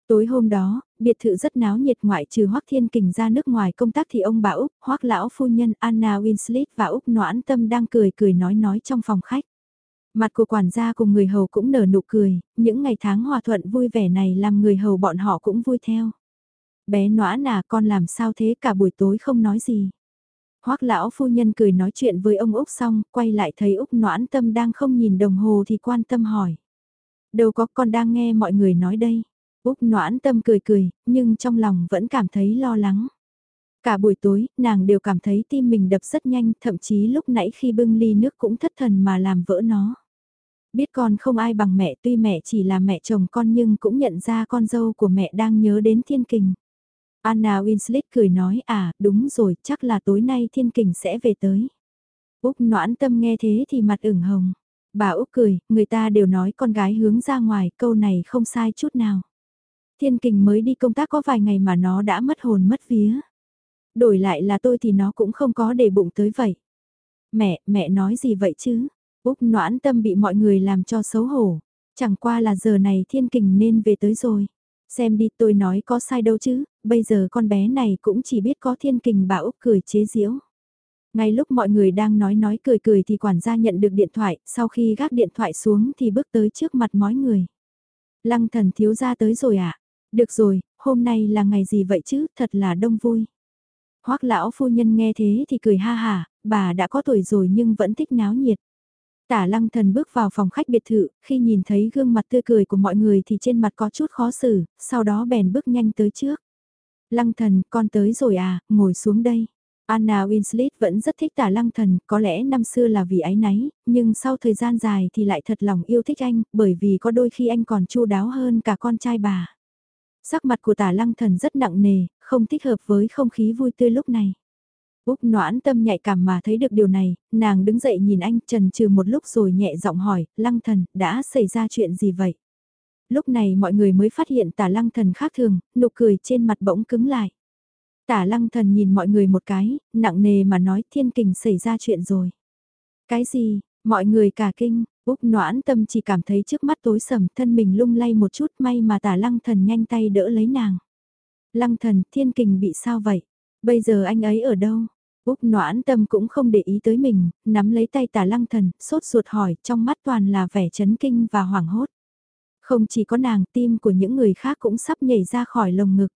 Tối hôm đó, biệt thự rất náo nhiệt ngoại trừ Hoắc Thiên Kình ra nước ngoài công tác thì ông bà Úc, Hoắc lão phu nhân Anna Winslet và Úc Noãn Tâm đang cười cười nói nói trong phòng khách. Mặt của quản gia cùng người hầu cũng nở nụ cười, những ngày tháng hòa thuận vui vẻ này làm người hầu bọn họ cũng vui theo. Bé noãn à con làm sao thế cả buổi tối không nói gì. Hoác lão phu nhân cười nói chuyện với ông Úc xong, quay lại thấy Úc noãn tâm đang không nhìn đồng hồ thì quan tâm hỏi. Đâu có con đang nghe mọi người nói đây. Úc noãn tâm cười cười, nhưng trong lòng vẫn cảm thấy lo lắng. Cả buổi tối, nàng đều cảm thấy tim mình đập rất nhanh, thậm chí lúc nãy khi bưng ly nước cũng thất thần mà làm vỡ nó. Biết con không ai bằng mẹ tuy mẹ chỉ là mẹ chồng con nhưng cũng nhận ra con dâu của mẹ đang nhớ đến thiên kình. Anna Winslet cười nói à đúng rồi chắc là tối nay thiên kình sẽ về tới. Úc noãn tâm nghe thế thì mặt ửng hồng. Bà Úc cười, người ta đều nói con gái hướng ra ngoài câu này không sai chút nào. Thiên kình mới đi công tác có vài ngày mà nó đã mất hồn mất vía. Đổi lại là tôi thì nó cũng không có để bụng tới vậy. Mẹ, mẹ nói gì vậy chứ? Úc noãn tâm bị mọi người làm cho xấu hổ. Chẳng qua là giờ này thiên kình nên về tới rồi. Xem đi tôi nói có sai đâu chứ, bây giờ con bé này cũng chỉ biết có thiên kình bà Úc cười chế giễu. Ngay lúc mọi người đang nói nói cười cười thì quản gia nhận được điện thoại, sau khi gác điện thoại xuống thì bước tới trước mặt mọi người. Lăng thần thiếu gia tới rồi ạ. À? Được rồi, hôm nay là ngày gì vậy chứ, thật là đông vui. Hoắc lão phu nhân nghe thế thì cười ha hà, bà đã có tuổi rồi nhưng vẫn thích náo nhiệt. Tả lăng thần bước vào phòng khách biệt thự, khi nhìn thấy gương mặt tươi cười của mọi người thì trên mặt có chút khó xử, sau đó bèn bước nhanh tới trước. Lăng thần, con tới rồi à, ngồi xuống đây. Anna Winslet vẫn rất thích tả lăng thần, có lẽ năm xưa là vì ái náy, nhưng sau thời gian dài thì lại thật lòng yêu thích anh, bởi vì có đôi khi anh còn chu đáo hơn cả con trai bà. Sắc mặt của tả lăng thần rất nặng nề, không thích hợp với không khí vui tươi lúc này. Úc noãn tâm nhạy cảm mà thấy được điều này, nàng đứng dậy nhìn anh trần trừ một lúc rồi nhẹ giọng hỏi, lăng thần, đã xảy ra chuyện gì vậy? Lúc này mọi người mới phát hiện tả lăng thần khác thường, nụ cười trên mặt bỗng cứng lại. Tả lăng thần nhìn mọi người một cái, nặng nề mà nói thiên kình xảy ra chuyện rồi. Cái gì, mọi người cả kinh, Úc noãn tâm chỉ cảm thấy trước mắt tối sầm thân mình lung lay một chút may mà tả lăng thần nhanh tay đỡ lấy nàng. Lăng thần, thiên kình bị sao vậy? Bây giờ anh ấy ở đâu? Úc noãn tâm cũng không để ý tới mình, nắm lấy tay tả lăng thần, sốt ruột hỏi, trong mắt toàn là vẻ chấn kinh và hoảng hốt. Không chỉ có nàng, tim của những người khác cũng sắp nhảy ra khỏi lồng ngực.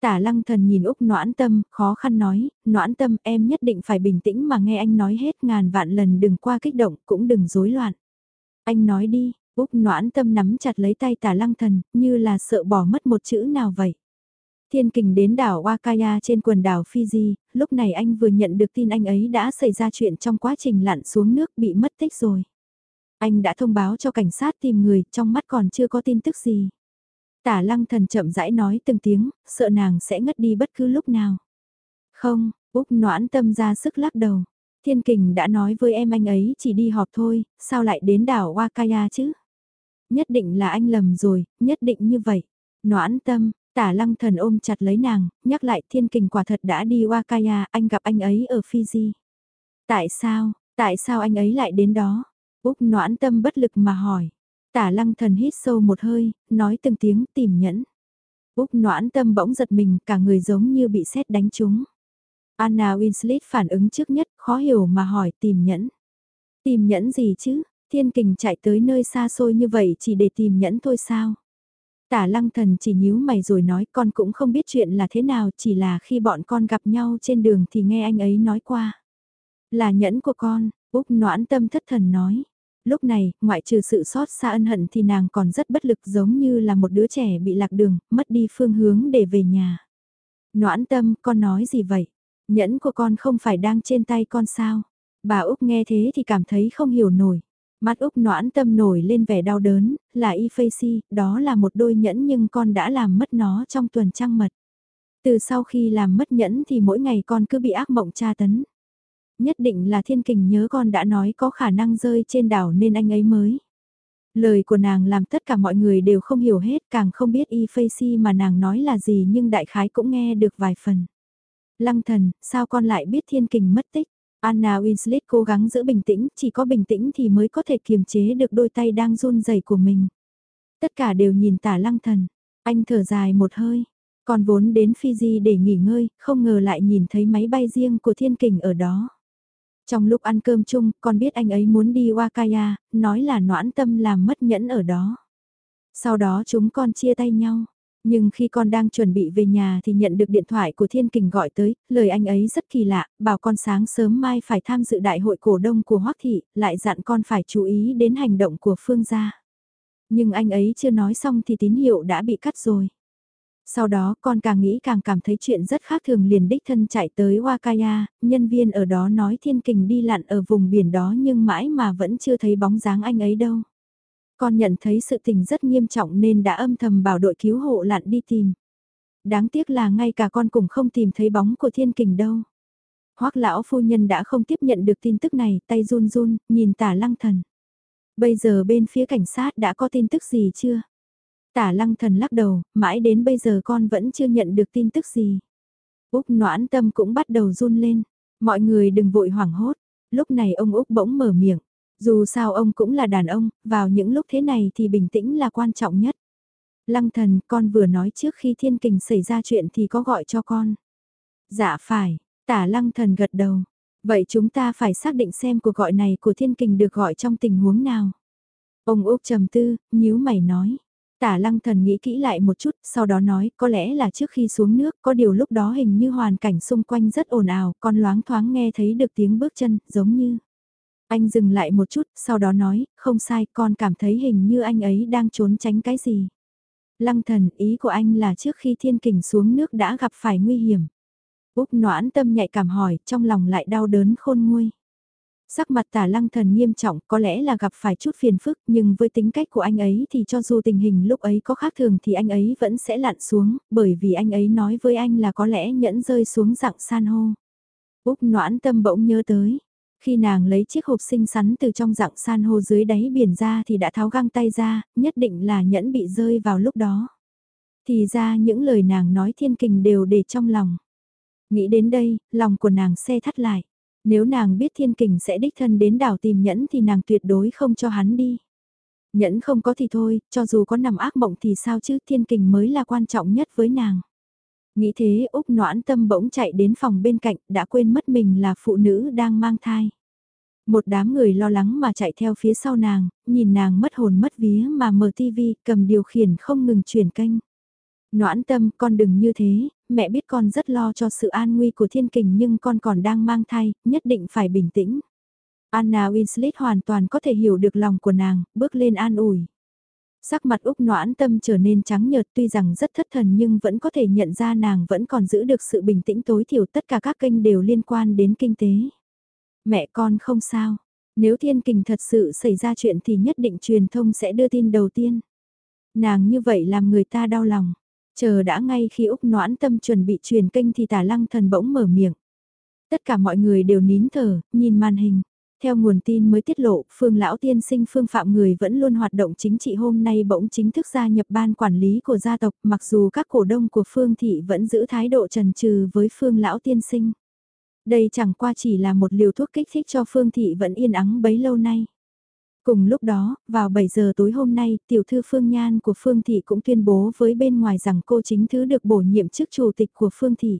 Tả lăng thần nhìn Úc noãn tâm, khó khăn nói, noãn tâm em nhất định phải bình tĩnh mà nghe anh nói hết ngàn vạn lần đừng qua kích động, cũng đừng rối loạn. Anh nói đi, Úc noãn tâm nắm chặt lấy tay tả lăng thần, như là sợ bỏ mất một chữ nào vậy. Thiên kình đến đảo Wakaya trên quần đảo Fiji, lúc này anh vừa nhận được tin anh ấy đã xảy ra chuyện trong quá trình lặn xuống nước bị mất tích rồi. Anh đã thông báo cho cảnh sát tìm người, trong mắt còn chưa có tin tức gì. Tả lăng thần chậm rãi nói từng tiếng, sợ nàng sẽ ngất đi bất cứ lúc nào. Không, Úc noãn tâm ra sức lắc đầu. Thiên kình đã nói với em anh ấy chỉ đi họp thôi, sao lại đến đảo Wakaya chứ? Nhất định là anh lầm rồi, nhất định như vậy. Noãn tâm, tả lăng thần ôm chặt lấy nàng, nhắc lại thiên kình quả thật đã đi Wakaya, anh gặp anh ấy ở Fiji. Tại sao, tại sao anh ấy lại đến đó? Úc noãn tâm bất lực mà hỏi. Tả lăng thần hít sâu một hơi, nói từng tiếng tìm nhẫn. Úc noãn tâm bỗng giật mình cả người giống như bị sét đánh trúng. Anna Winslet phản ứng trước nhất khó hiểu mà hỏi tìm nhẫn. Tìm nhẫn gì chứ, thiên kình chạy tới nơi xa xôi như vậy chỉ để tìm nhẫn thôi sao? Tả lăng thần chỉ nhíu mày rồi nói con cũng không biết chuyện là thế nào chỉ là khi bọn con gặp nhau trên đường thì nghe anh ấy nói qua. Là nhẫn của con, Úc noãn tâm thất thần nói. Lúc này, ngoại trừ sự xót xa ân hận thì nàng còn rất bất lực giống như là một đứa trẻ bị lạc đường, mất đi phương hướng để về nhà. Noãn tâm, con nói gì vậy? Nhẫn của con không phải đang trên tay con sao? Bà Úc nghe thế thì cảm thấy không hiểu nổi. Mắt Úc noãn tâm nổi lên vẻ đau đớn, là y phê si, đó là một đôi nhẫn nhưng con đã làm mất nó trong tuần trăng mật. Từ sau khi làm mất nhẫn thì mỗi ngày con cứ bị ác mộng tra tấn. Nhất định là thiên kình nhớ con đã nói có khả năng rơi trên đảo nên anh ấy mới. Lời của nàng làm tất cả mọi người đều không hiểu hết càng không biết y phê si mà nàng nói là gì nhưng đại khái cũng nghe được vài phần. Lăng thần, sao con lại biết thiên kình mất tích? Anna Winslet cố gắng giữ bình tĩnh, chỉ có bình tĩnh thì mới có thể kiềm chế được đôi tay đang run rẩy của mình. Tất cả đều nhìn tả lăng thần, anh thở dài một hơi, còn vốn đến Fiji để nghỉ ngơi, không ngờ lại nhìn thấy máy bay riêng của thiên kình ở đó. Trong lúc ăn cơm chung, con biết anh ấy muốn đi Wakaya, nói là noãn tâm làm mất nhẫn ở đó. Sau đó chúng con chia tay nhau. Nhưng khi con đang chuẩn bị về nhà thì nhận được điện thoại của Thiên Kình gọi tới, lời anh ấy rất kỳ lạ, bảo con sáng sớm mai phải tham dự đại hội cổ đông của Hoắc Thị, lại dặn con phải chú ý đến hành động của Phương gia. Nhưng anh ấy chưa nói xong thì tín hiệu đã bị cắt rồi. Sau đó con càng nghĩ càng cảm thấy chuyện rất khác thường liền đích thân chạy tới Wakaya, nhân viên ở đó nói Thiên Kình đi lặn ở vùng biển đó nhưng mãi mà vẫn chưa thấy bóng dáng anh ấy đâu. Con nhận thấy sự tình rất nghiêm trọng nên đã âm thầm bảo đội cứu hộ lặn đi tìm. Đáng tiếc là ngay cả con cũng không tìm thấy bóng của thiên kình đâu. Hoắc lão phu nhân đã không tiếp nhận được tin tức này, tay run run, nhìn tả lăng thần. Bây giờ bên phía cảnh sát đã có tin tức gì chưa? Tả lăng thần lắc đầu, mãi đến bây giờ con vẫn chưa nhận được tin tức gì. Úc noãn tâm cũng bắt đầu run lên. Mọi người đừng vội hoảng hốt. Lúc này ông Úc bỗng mở miệng. Dù sao ông cũng là đàn ông, vào những lúc thế này thì bình tĩnh là quan trọng nhất. Lăng thần, con vừa nói trước khi thiên kình xảy ra chuyện thì có gọi cho con. Dạ phải, tả lăng thần gật đầu. Vậy chúng ta phải xác định xem cuộc gọi này của thiên kình được gọi trong tình huống nào. Ông Úc trầm tư, nhíu mày nói. Tả lăng thần nghĩ kỹ lại một chút, sau đó nói có lẽ là trước khi xuống nước có điều lúc đó hình như hoàn cảnh xung quanh rất ồn ào, con loáng thoáng nghe thấy được tiếng bước chân, giống như. Anh dừng lại một chút, sau đó nói, không sai, con cảm thấy hình như anh ấy đang trốn tránh cái gì. Lăng thần, ý của anh là trước khi thiên kình xuống nước đã gặp phải nguy hiểm. Úc noãn tâm nhạy cảm hỏi, trong lòng lại đau đớn khôn nguôi. Sắc mặt tả lăng thần nghiêm trọng có lẽ là gặp phải chút phiền phức nhưng với tính cách của anh ấy thì cho dù tình hình lúc ấy có khác thường thì anh ấy vẫn sẽ lặn xuống bởi vì anh ấy nói với anh là có lẽ nhẫn rơi xuống dạng san hô. Úc noãn tâm bỗng nhớ tới, khi nàng lấy chiếc hộp xinh xắn từ trong dạng san hô dưới đáy biển ra thì đã tháo găng tay ra, nhất định là nhẫn bị rơi vào lúc đó. Thì ra những lời nàng nói thiên kình đều để trong lòng. Nghĩ đến đây, lòng của nàng xe thắt lại. Nếu nàng biết thiên kình sẽ đích thân đến đảo tìm nhẫn thì nàng tuyệt đối không cho hắn đi. Nhẫn không có thì thôi, cho dù có nằm ác mộng thì sao chứ thiên kình mới là quan trọng nhất với nàng. Nghĩ thế Úc noãn tâm bỗng chạy đến phòng bên cạnh đã quên mất mình là phụ nữ đang mang thai. Một đám người lo lắng mà chạy theo phía sau nàng, nhìn nàng mất hồn mất vía mà mở tivi cầm điều khiển không ngừng chuyển kênh. Noãn tâm con đừng như thế, mẹ biết con rất lo cho sự an nguy của thiên kình nhưng con còn đang mang thai, nhất định phải bình tĩnh. Anna Winslet hoàn toàn có thể hiểu được lòng của nàng, bước lên an ủi. Sắc mặt Úc noãn tâm trở nên trắng nhợt tuy rằng rất thất thần nhưng vẫn có thể nhận ra nàng vẫn còn giữ được sự bình tĩnh tối thiểu tất cả các kênh đều liên quan đến kinh tế. Mẹ con không sao, nếu thiên kình thật sự xảy ra chuyện thì nhất định truyền thông sẽ đưa tin đầu tiên. Nàng như vậy làm người ta đau lòng. Chờ đã ngay khi Úc noãn tâm chuẩn bị truyền kênh thì tả lăng thần bỗng mở miệng. Tất cả mọi người đều nín thở, nhìn màn hình. Theo nguồn tin mới tiết lộ, Phương Lão Tiên Sinh Phương Phạm người vẫn luôn hoạt động chính trị hôm nay bỗng chính thức gia nhập ban quản lý của gia tộc mặc dù các cổ đông của Phương Thị vẫn giữ thái độ trần trừ với Phương Lão Tiên Sinh. Đây chẳng qua chỉ là một liều thuốc kích thích cho Phương Thị vẫn yên ắng bấy lâu nay. Cùng lúc đó, vào 7 giờ tối hôm nay, tiểu thư Phương Nhan của Phương Thị cũng tuyên bố với bên ngoài rằng cô chính thứ được bổ nhiệm chức chủ tịch của Phương Thị.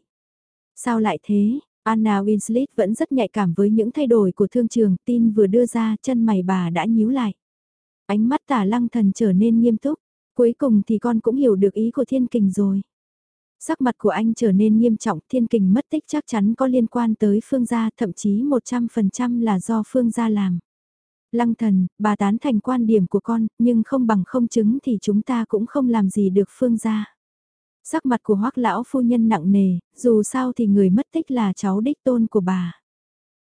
Sao lại thế? Anna Winslet vẫn rất nhạy cảm với những thay đổi của thương trường, tin vừa đưa ra, chân mày bà đã nhíu lại. Ánh mắt tả lăng thần trở nên nghiêm túc, cuối cùng thì con cũng hiểu được ý của thiên kình rồi. Sắc mặt của anh trở nên nghiêm trọng, thiên kình mất tích chắc chắn có liên quan tới phương gia, thậm chí 100% là do phương gia làm. Lăng thần, bà tán thành quan điểm của con, nhưng không bằng không chứng thì chúng ta cũng không làm gì được phương gia. Sắc mặt của hoắc lão phu nhân nặng nề, dù sao thì người mất tích là cháu đích tôn của bà.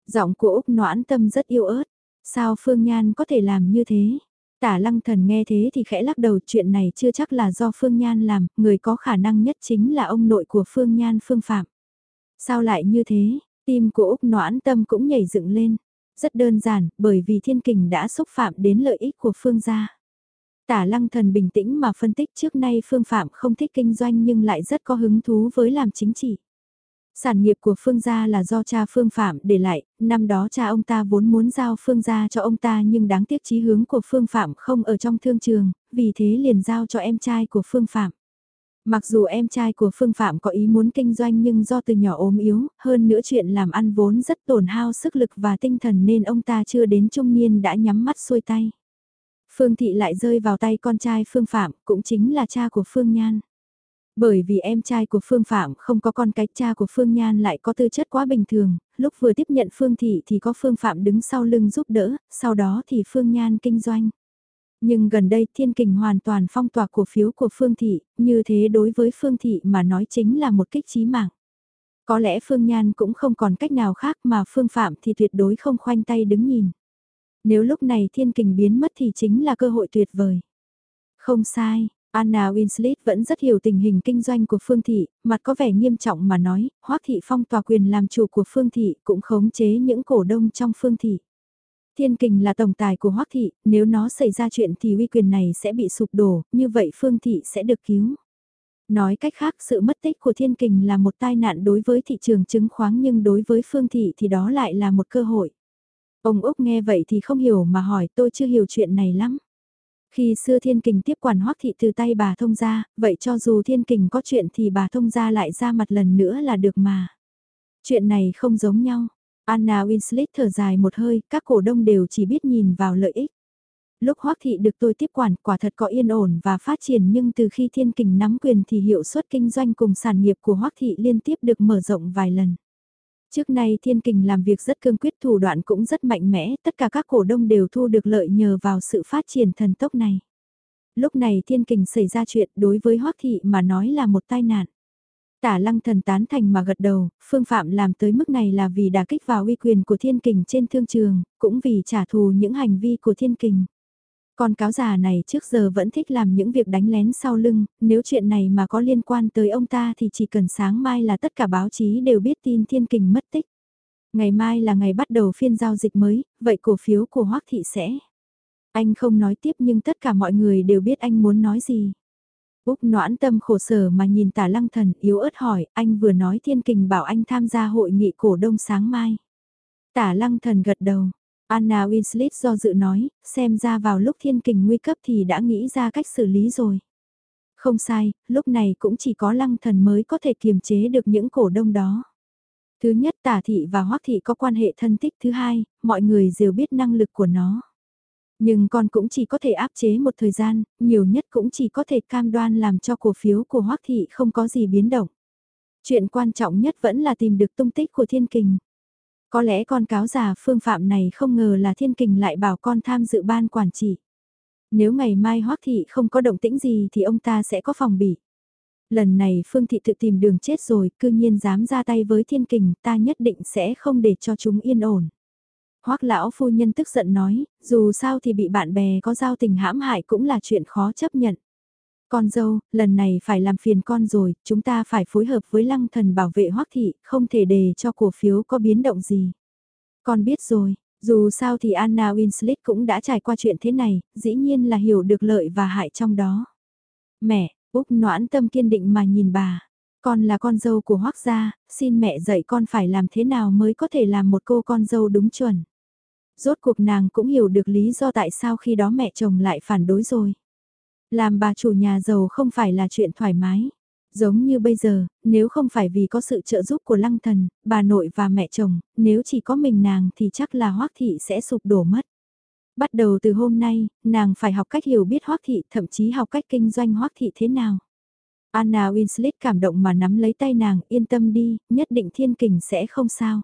Giọng của Úc noãn tâm rất yêu ớt. Sao Phương Nhan có thể làm như thế? Tả lăng thần nghe thế thì khẽ lắc đầu chuyện này chưa chắc là do Phương Nhan làm, người có khả năng nhất chính là ông nội của Phương Nhan Phương Phạm. Sao lại như thế? Tim của Úc noãn tâm cũng nhảy dựng lên. Rất đơn giản, bởi vì thiên kình đã xúc phạm đến lợi ích của Phương gia. Tả lăng thần bình tĩnh mà phân tích trước nay Phương Phạm không thích kinh doanh nhưng lại rất có hứng thú với làm chính trị. Sản nghiệp của Phương gia là do cha Phương Phạm để lại, năm đó cha ông ta vốn muốn giao Phương gia cho ông ta nhưng đáng tiếc chí hướng của Phương Phạm không ở trong thương trường, vì thế liền giao cho em trai của Phương Phạm. Mặc dù em trai của Phương Phạm có ý muốn kinh doanh nhưng do từ nhỏ ốm yếu, hơn nữa chuyện làm ăn vốn rất tổn hao sức lực và tinh thần nên ông ta chưa đến trung niên đã nhắm mắt xuôi tay. Phương Thị lại rơi vào tay con trai Phương Phạm, cũng chính là cha của Phương Nhan. Bởi vì em trai của Phương Phạm không có con cái cha của Phương Nhan lại có tư chất quá bình thường, lúc vừa tiếp nhận Phương Thị thì có Phương Phạm đứng sau lưng giúp đỡ, sau đó thì Phương Nhan kinh doanh. Nhưng gần đây thiên kình hoàn toàn phong tỏa cổ phiếu của Phương Thị, như thế đối với Phương Thị mà nói chính là một kích trí mạng. Có lẽ Phương Nhan cũng không còn cách nào khác mà Phương Phạm thì tuyệt đối không khoanh tay đứng nhìn. Nếu lúc này thiên kình biến mất thì chính là cơ hội tuyệt vời. Không sai, Anna Winslet vẫn rất hiểu tình hình kinh doanh của Phương Thị, mặt có vẻ nghiêm trọng mà nói, Hoắc Thị phong tòa quyền làm chủ của Phương Thị cũng khống chế những cổ đông trong Phương Thị. Thiên kình là tổng tài của Hoắc Thị, nếu nó xảy ra chuyện thì uy quyền này sẽ bị sụp đổ, như vậy Phương Thị sẽ được cứu. Nói cách khác sự mất tích của thiên kình là một tai nạn đối với thị trường chứng khoán nhưng đối với Phương Thị thì đó lại là một cơ hội. Ông Úc nghe vậy thì không hiểu mà hỏi tôi chưa hiểu chuyện này lắm. Khi xưa thiên kình tiếp quản hoắc thị từ tay bà thông gia, vậy cho dù thiên kình có chuyện thì bà thông gia lại ra mặt lần nữa là được mà. Chuyện này không giống nhau. Anna Winslet thở dài một hơi, các cổ đông đều chỉ biết nhìn vào lợi ích. Lúc hoắc thị được tôi tiếp quản quả thật có yên ổn và phát triển nhưng từ khi thiên kình nắm quyền thì hiệu suất kinh doanh cùng sản nghiệp của hoắc thị liên tiếp được mở rộng vài lần. Trước nay Thiên Kình làm việc rất cương quyết thủ đoạn cũng rất mạnh mẽ, tất cả các cổ đông đều thu được lợi nhờ vào sự phát triển thần tốc này. Lúc này Thiên Kình xảy ra chuyện đối với Hoắc Thị mà nói là một tai nạn. Tả lăng thần tán thành mà gật đầu, phương phạm làm tới mức này là vì đả kích vào uy quyền của thiên kình trên thương trường, cũng vì trả thù những hành vi của thiên kình. Con cáo già này trước giờ vẫn thích làm những việc đánh lén sau lưng, nếu chuyện này mà có liên quan tới ông ta thì chỉ cần sáng mai là tất cả báo chí đều biết tin thiên kình mất tích. Ngày mai là ngày bắt đầu phiên giao dịch mới, vậy cổ phiếu của Hoắc Thị sẽ. Anh không nói tiếp nhưng tất cả mọi người đều biết anh muốn nói gì. Úc noãn tâm khổ sở mà nhìn tả lăng thần yếu ớt hỏi, anh vừa nói thiên kình bảo anh tham gia hội nghị cổ đông sáng mai. Tả lăng thần gật đầu, Anna Winslet do dự nói, xem ra vào lúc thiên kình nguy cấp thì đã nghĩ ra cách xử lý rồi. Không sai, lúc này cũng chỉ có lăng thần mới có thể kiềm chế được những cổ đông đó. Thứ nhất tả thị và hoắc thị có quan hệ thân thích thứ hai, mọi người đều biết năng lực của nó. Nhưng con cũng chỉ có thể áp chế một thời gian, nhiều nhất cũng chỉ có thể cam đoan làm cho cổ phiếu của hoắc thị không có gì biến động. Chuyện quan trọng nhất vẫn là tìm được tung tích của thiên kình. Có lẽ con cáo già phương phạm này không ngờ là thiên kình lại bảo con tham dự ban quản trị. Nếu ngày mai Hoắc Thị không có động tĩnh gì thì ông ta sẽ có phòng bị. Lần này Phương Thị tự tìm đường chết rồi, cư nhiên dám ra tay với thiên kình, ta nhất định sẽ không để cho chúng yên ổn. Hoắc lão phu nhân tức giận nói, dù sao thì bị bạn bè có giao tình hãm hại cũng là chuyện khó chấp nhận. Con dâu, lần này phải làm phiền con rồi, chúng ta phải phối hợp với lăng thần bảo vệ Hoắc thị, không thể để cho cổ phiếu có biến động gì. Con biết rồi, dù sao thì Anna Winslet cũng đã trải qua chuyện thế này, dĩ nhiên là hiểu được lợi và hại trong đó. Mẹ, Úc noãn tâm kiên định mà nhìn bà. Con là con dâu của Hoắc gia, xin mẹ dạy con phải làm thế nào mới có thể làm một cô con dâu đúng chuẩn. Rốt cuộc nàng cũng hiểu được lý do tại sao khi đó mẹ chồng lại phản đối rồi. Làm bà chủ nhà giàu không phải là chuyện thoải mái. Giống như bây giờ, nếu không phải vì có sự trợ giúp của lăng thần, bà nội và mẹ chồng, nếu chỉ có mình nàng thì chắc là hoắc thị sẽ sụp đổ mất. Bắt đầu từ hôm nay, nàng phải học cách hiểu biết hoắc thị, thậm chí học cách kinh doanh hoắc thị thế nào. Anna Winslet cảm động mà nắm lấy tay nàng, yên tâm đi, nhất định thiên kình sẽ không sao.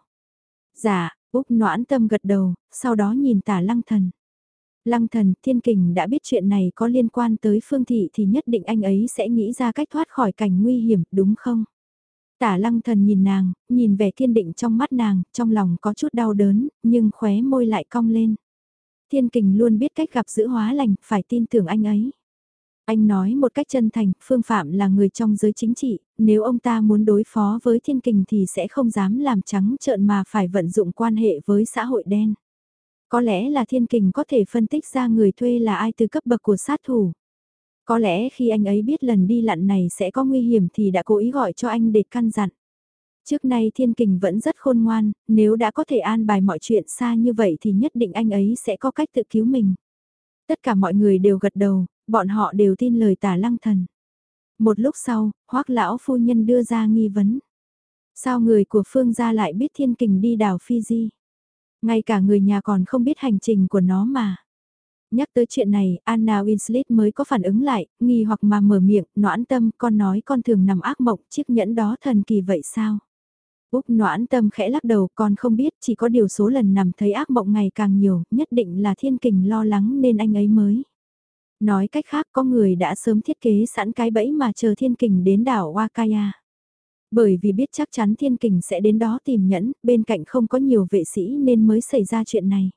Dạ, Úc noãn tâm gật đầu, sau đó nhìn tả lăng thần. Lăng thần, thiên kình đã biết chuyện này có liên quan tới phương thị thì nhất định anh ấy sẽ nghĩ ra cách thoát khỏi cảnh nguy hiểm, đúng không? Tả lăng thần nhìn nàng, nhìn vẻ kiên định trong mắt nàng, trong lòng có chút đau đớn, nhưng khóe môi lại cong lên. Thiên kình luôn biết cách gặp giữ hóa lành, phải tin tưởng anh ấy. Anh nói một cách chân thành, Phương Phạm là người trong giới chính trị, nếu ông ta muốn đối phó với thiên kình thì sẽ không dám làm trắng trợn mà phải vận dụng quan hệ với xã hội đen. Có lẽ là thiên kình có thể phân tích ra người thuê là ai từ cấp bậc của sát thủ. Có lẽ khi anh ấy biết lần đi lặn này sẽ có nguy hiểm thì đã cố ý gọi cho anh để căn dặn. Trước nay thiên kình vẫn rất khôn ngoan, nếu đã có thể an bài mọi chuyện xa như vậy thì nhất định anh ấy sẽ có cách tự cứu mình. Tất cả mọi người đều gật đầu, bọn họ đều tin lời tả lăng thần. Một lúc sau, hoắc lão phu nhân đưa ra nghi vấn. Sao người của phương gia lại biết thiên kình đi đảo Fiji? Ngay cả người nhà còn không biết hành trình của nó mà. Nhắc tới chuyện này, Anna Winslet mới có phản ứng lại, nghi hoặc mà mở miệng, noãn tâm, con nói con thường nằm ác mộng, chiếc nhẫn đó thần kỳ vậy sao? Úc noãn tâm khẽ lắc đầu, con không biết, chỉ có điều số lần nằm thấy ác mộng ngày càng nhiều, nhất định là thiên kình lo lắng nên anh ấy mới. Nói cách khác có người đã sớm thiết kế sẵn cái bẫy mà chờ thiên kình đến đảo Wakaya. Bởi vì biết chắc chắn thiên kình sẽ đến đó tìm nhẫn, bên cạnh không có nhiều vệ sĩ nên mới xảy ra chuyện này.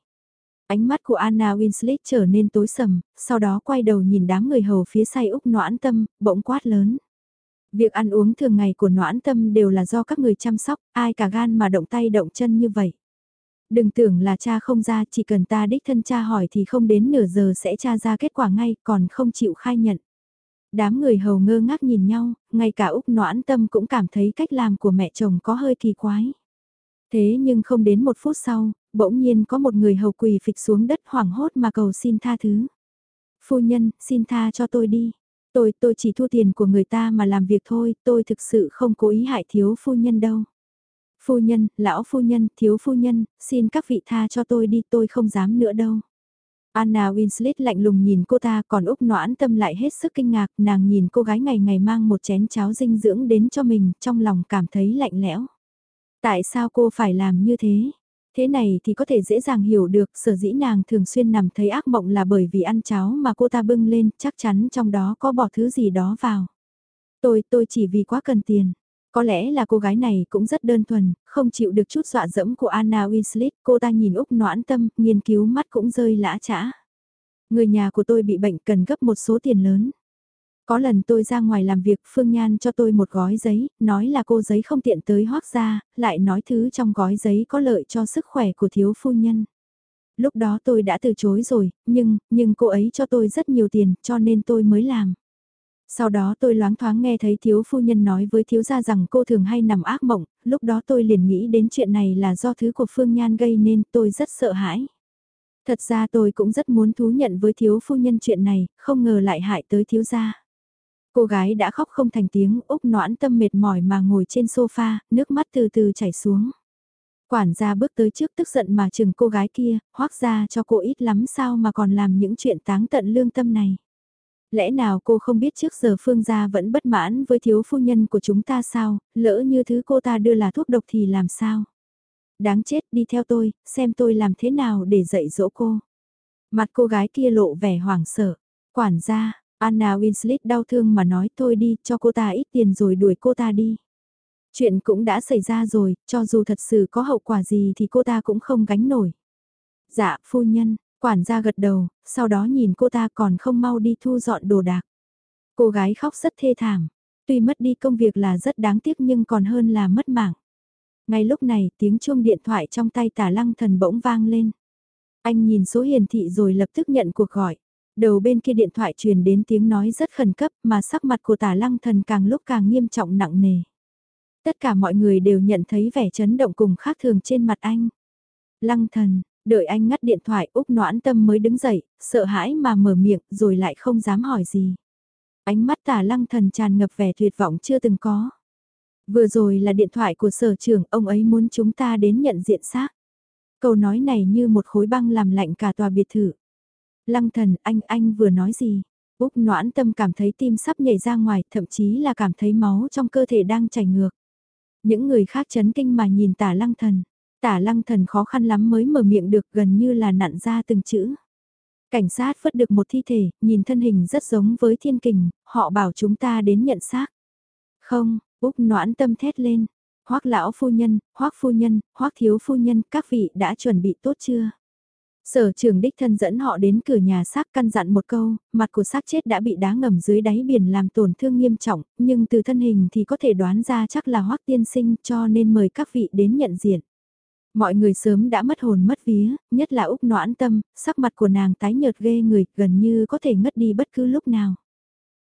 Ánh mắt của Anna Winslet trở nên tối sầm, sau đó quay đầu nhìn đám người hầu phía say Úc noãn tâm, bỗng quát lớn. Việc ăn uống thường ngày của noãn tâm đều là do các người chăm sóc, ai cả gan mà động tay động chân như vậy. Đừng tưởng là cha không ra, chỉ cần ta đích thân cha hỏi thì không đến nửa giờ sẽ tra ra kết quả ngay, còn không chịu khai nhận. Đám người hầu ngơ ngác nhìn nhau, ngay cả Úc noãn tâm cũng cảm thấy cách làm của mẹ chồng có hơi kỳ quái. Thế nhưng không đến một phút sau, bỗng nhiên có một người hầu quỳ phịch xuống đất hoảng hốt mà cầu xin tha thứ. Phu nhân, xin tha cho tôi đi. Tôi, tôi chỉ thu tiền của người ta mà làm việc thôi, tôi thực sự không cố ý hại thiếu phu nhân đâu. Phu nhân, lão phu nhân, thiếu phu nhân, xin các vị tha cho tôi đi, tôi không dám nữa đâu. Anna Winslet lạnh lùng nhìn cô ta còn Úc noãn tâm lại hết sức kinh ngạc, nàng nhìn cô gái ngày ngày mang một chén cháo dinh dưỡng đến cho mình, trong lòng cảm thấy lạnh lẽo. Tại sao cô phải làm như thế? Thế này thì có thể dễ dàng hiểu được sở dĩ nàng thường xuyên nằm thấy ác mộng là bởi vì ăn cháo mà cô ta bưng lên chắc chắn trong đó có bỏ thứ gì đó vào. Tôi, tôi chỉ vì quá cần tiền. Có lẽ là cô gái này cũng rất đơn thuần, không chịu được chút dọa dẫm của Anna Winslet, cô ta nhìn Úc noãn tâm, nghiên cứu mắt cũng rơi lã chã. Người nhà của tôi bị bệnh cần gấp một số tiền lớn. Có lần tôi ra ngoài làm việc Phương Nhan cho tôi một gói giấy, nói là cô giấy không tiện tới hoác ra, lại nói thứ trong gói giấy có lợi cho sức khỏe của thiếu phu nhân. Lúc đó tôi đã từ chối rồi, nhưng, nhưng cô ấy cho tôi rất nhiều tiền cho nên tôi mới làm. Sau đó tôi loáng thoáng nghe thấy thiếu phu nhân nói với thiếu gia rằng cô thường hay nằm ác mộng, lúc đó tôi liền nghĩ đến chuyện này là do thứ của Phương Nhan gây nên tôi rất sợ hãi. Thật ra tôi cũng rất muốn thú nhận với thiếu phu nhân chuyện này, không ngờ lại hại tới thiếu gia. Cô gái đã khóc không thành tiếng, Úc noãn tâm mệt mỏi mà ngồi trên sofa, nước mắt từ từ chảy xuống. Quản gia bước tới trước tức giận mà chừng cô gái kia, hoác ra cho cô ít lắm sao mà còn làm những chuyện táng tận lương tâm này. Lẽ nào cô không biết trước giờ Phương gia vẫn bất mãn với thiếu phu nhân của chúng ta sao, lỡ như thứ cô ta đưa là thuốc độc thì làm sao? Đáng chết đi theo tôi, xem tôi làm thế nào để dạy dỗ cô. Mặt cô gái kia lộ vẻ hoảng sợ. Quản gia, Anna Winslet đau thương mà nói thôi đi, cho cô ta ít tiền rồi đuổi cô ta đi. Chuyện cũng đã xảy ra rồi, cho dù thật sự có hậu quả gì thì cô ta cũng không gánh nổi. Dạ, phu nhân, quản gia gật đầu, sau đó nhìn cô ta còn không mau đi thu dọn đồ đạc. Cô gái khóc rất thê thảm, tuy mất đi công việc là rất đáng tiếc nhưng còn hơn là mất mạng. Ngay lúc này tiếng chuông điện thoại trong tay tả lăng thần bỗng vang lên. Anh nhìn số hiển thị rồi lập tức nhận cuộc gọi. Đầu bên kia điện thoại truyền đến tiếng nói rất khẩn cấp mà sắc mặt của tả lăng thần càng lúc càng nghiêm trọng nặng nề. Tất cả mọi người đều nhận thấy vẻ chấn động cùng khác thường trên mặt anh. Lăng thần, đợi anh ngắt điện thoại Úc noãn tâm mới đứng dậy, sợ hãi mà mở miệng rồi lại không dám hỏi gì. Ánh mắt tả lăng thần tràn ngập vẻ tuyệt vọng chưa từng có. Vừa rồi là điện thoại của sở trưởng, ông ấy muốn chúng ta đến nhận diện xác. Câu nói này như một khối băng làm lạnh cả tòa biệt thự. Lăng thần, anh, anh vừa nói gì? Úc noãn tâm cảm thấy tim sắp nhảy ra ngoài, thậm chí là cảm thấy máu trong cơ thể đang chảy ngược. Những người khác chấn kinh mà nhìn tả lăng thần. Tả lăng thần khó khăn lắm mới mở miệng được gần như là nặn ra từng chữ. Cảnh sát vớt được một thi thể, nhìn thân hình rất giống với thiên kình, họ bảo chúng ta đến nhận xác. Không, Úc noãn tâm thét lên. Hoác lão phu nhân, hoác phu nhân, hoác thiếu phu nhân, các vị đã chuẩn bị tốt chưa? Sở trường đích thân dẫn họ đến cửa nhà xác căn dặn một câu, mặt của xác chết đã bị đá ngầm dưới đáy biển làm tổn thương nghiêm trọng, nhưng từ thân hình thì có thể đoán ra chắc là hoác tiên sinh cho nên mời các vị đến nhận diện. Mọi người sớm đã mất hồn mất vía, nhất là Úc noãn tâm, sắc mặt của nàng tái nhợt ghê người, gần như có thể ngất đi bất cứ lúc nào.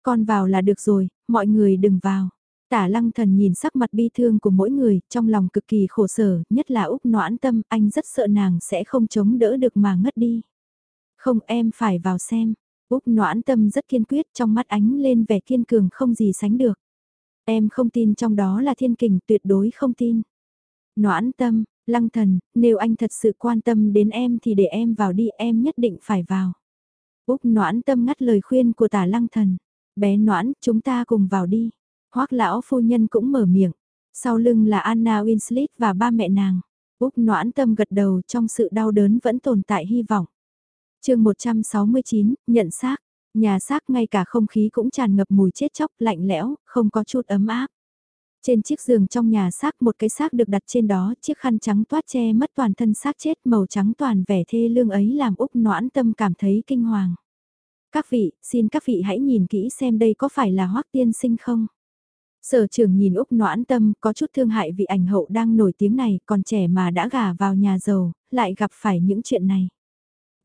Con vào là được rồi, mọi người đừng vào. Tả lăng thần nhìn sắc mặt bi thương của mỗi người, trong lòng cực kỳ khổ sở, nhất là Úc noãn tâm, anh rất sợ nàng sẽ không chống đỡ được mà ngất đi. Không em phải vào xem. Úc noãn tâm rất kiên quyết trong mắt ánh lên vẻ kiên cường không gì sánh được. Em không tin trong đó là thiên kình tuyệt đối không tin. Noãn tâm, lăng thần, nếu anh thật sự quan tâm đến em thì để em vào đi em nhất định phải vào. Úc noãn tâm ngắt lời khuyên của tả lăng thần. Bé noãn, chúng ta cùng vào đi. Hoác lão phu nhân cũng mở miệng. Sau lưng là Anna Winslet và ba mẹ nàng. Úc noãn tâm gật đầu trong sự đau đớn vẫn tồn tại hy vọng. chương 169, nhận xác. Nhà xác ngay cả không khí cũng tràn ngập mùi chết chóc lạnh lẽo, không có chút ấm áp. Trên chiếc giường trong nhà xác một cái xác được đặt trên đó, chiếc khăn trắng toát che mất toàn thân xác chết màu trắng toàn vẻ thê lương ấy làm Úc noãn tâm cảm thấy kinh hoàng. Các vị, xin các vị hãy nhìn kỹ xem đây có phải là hoắc tiên sinh không? Sở trưởng nhìn Úc noãn tâm có chút thương hại vì ảnh hậu đang nổi tiếng này còn trẻ mà đã gả vào nhà giàu, lại gặp phải những chuyện này.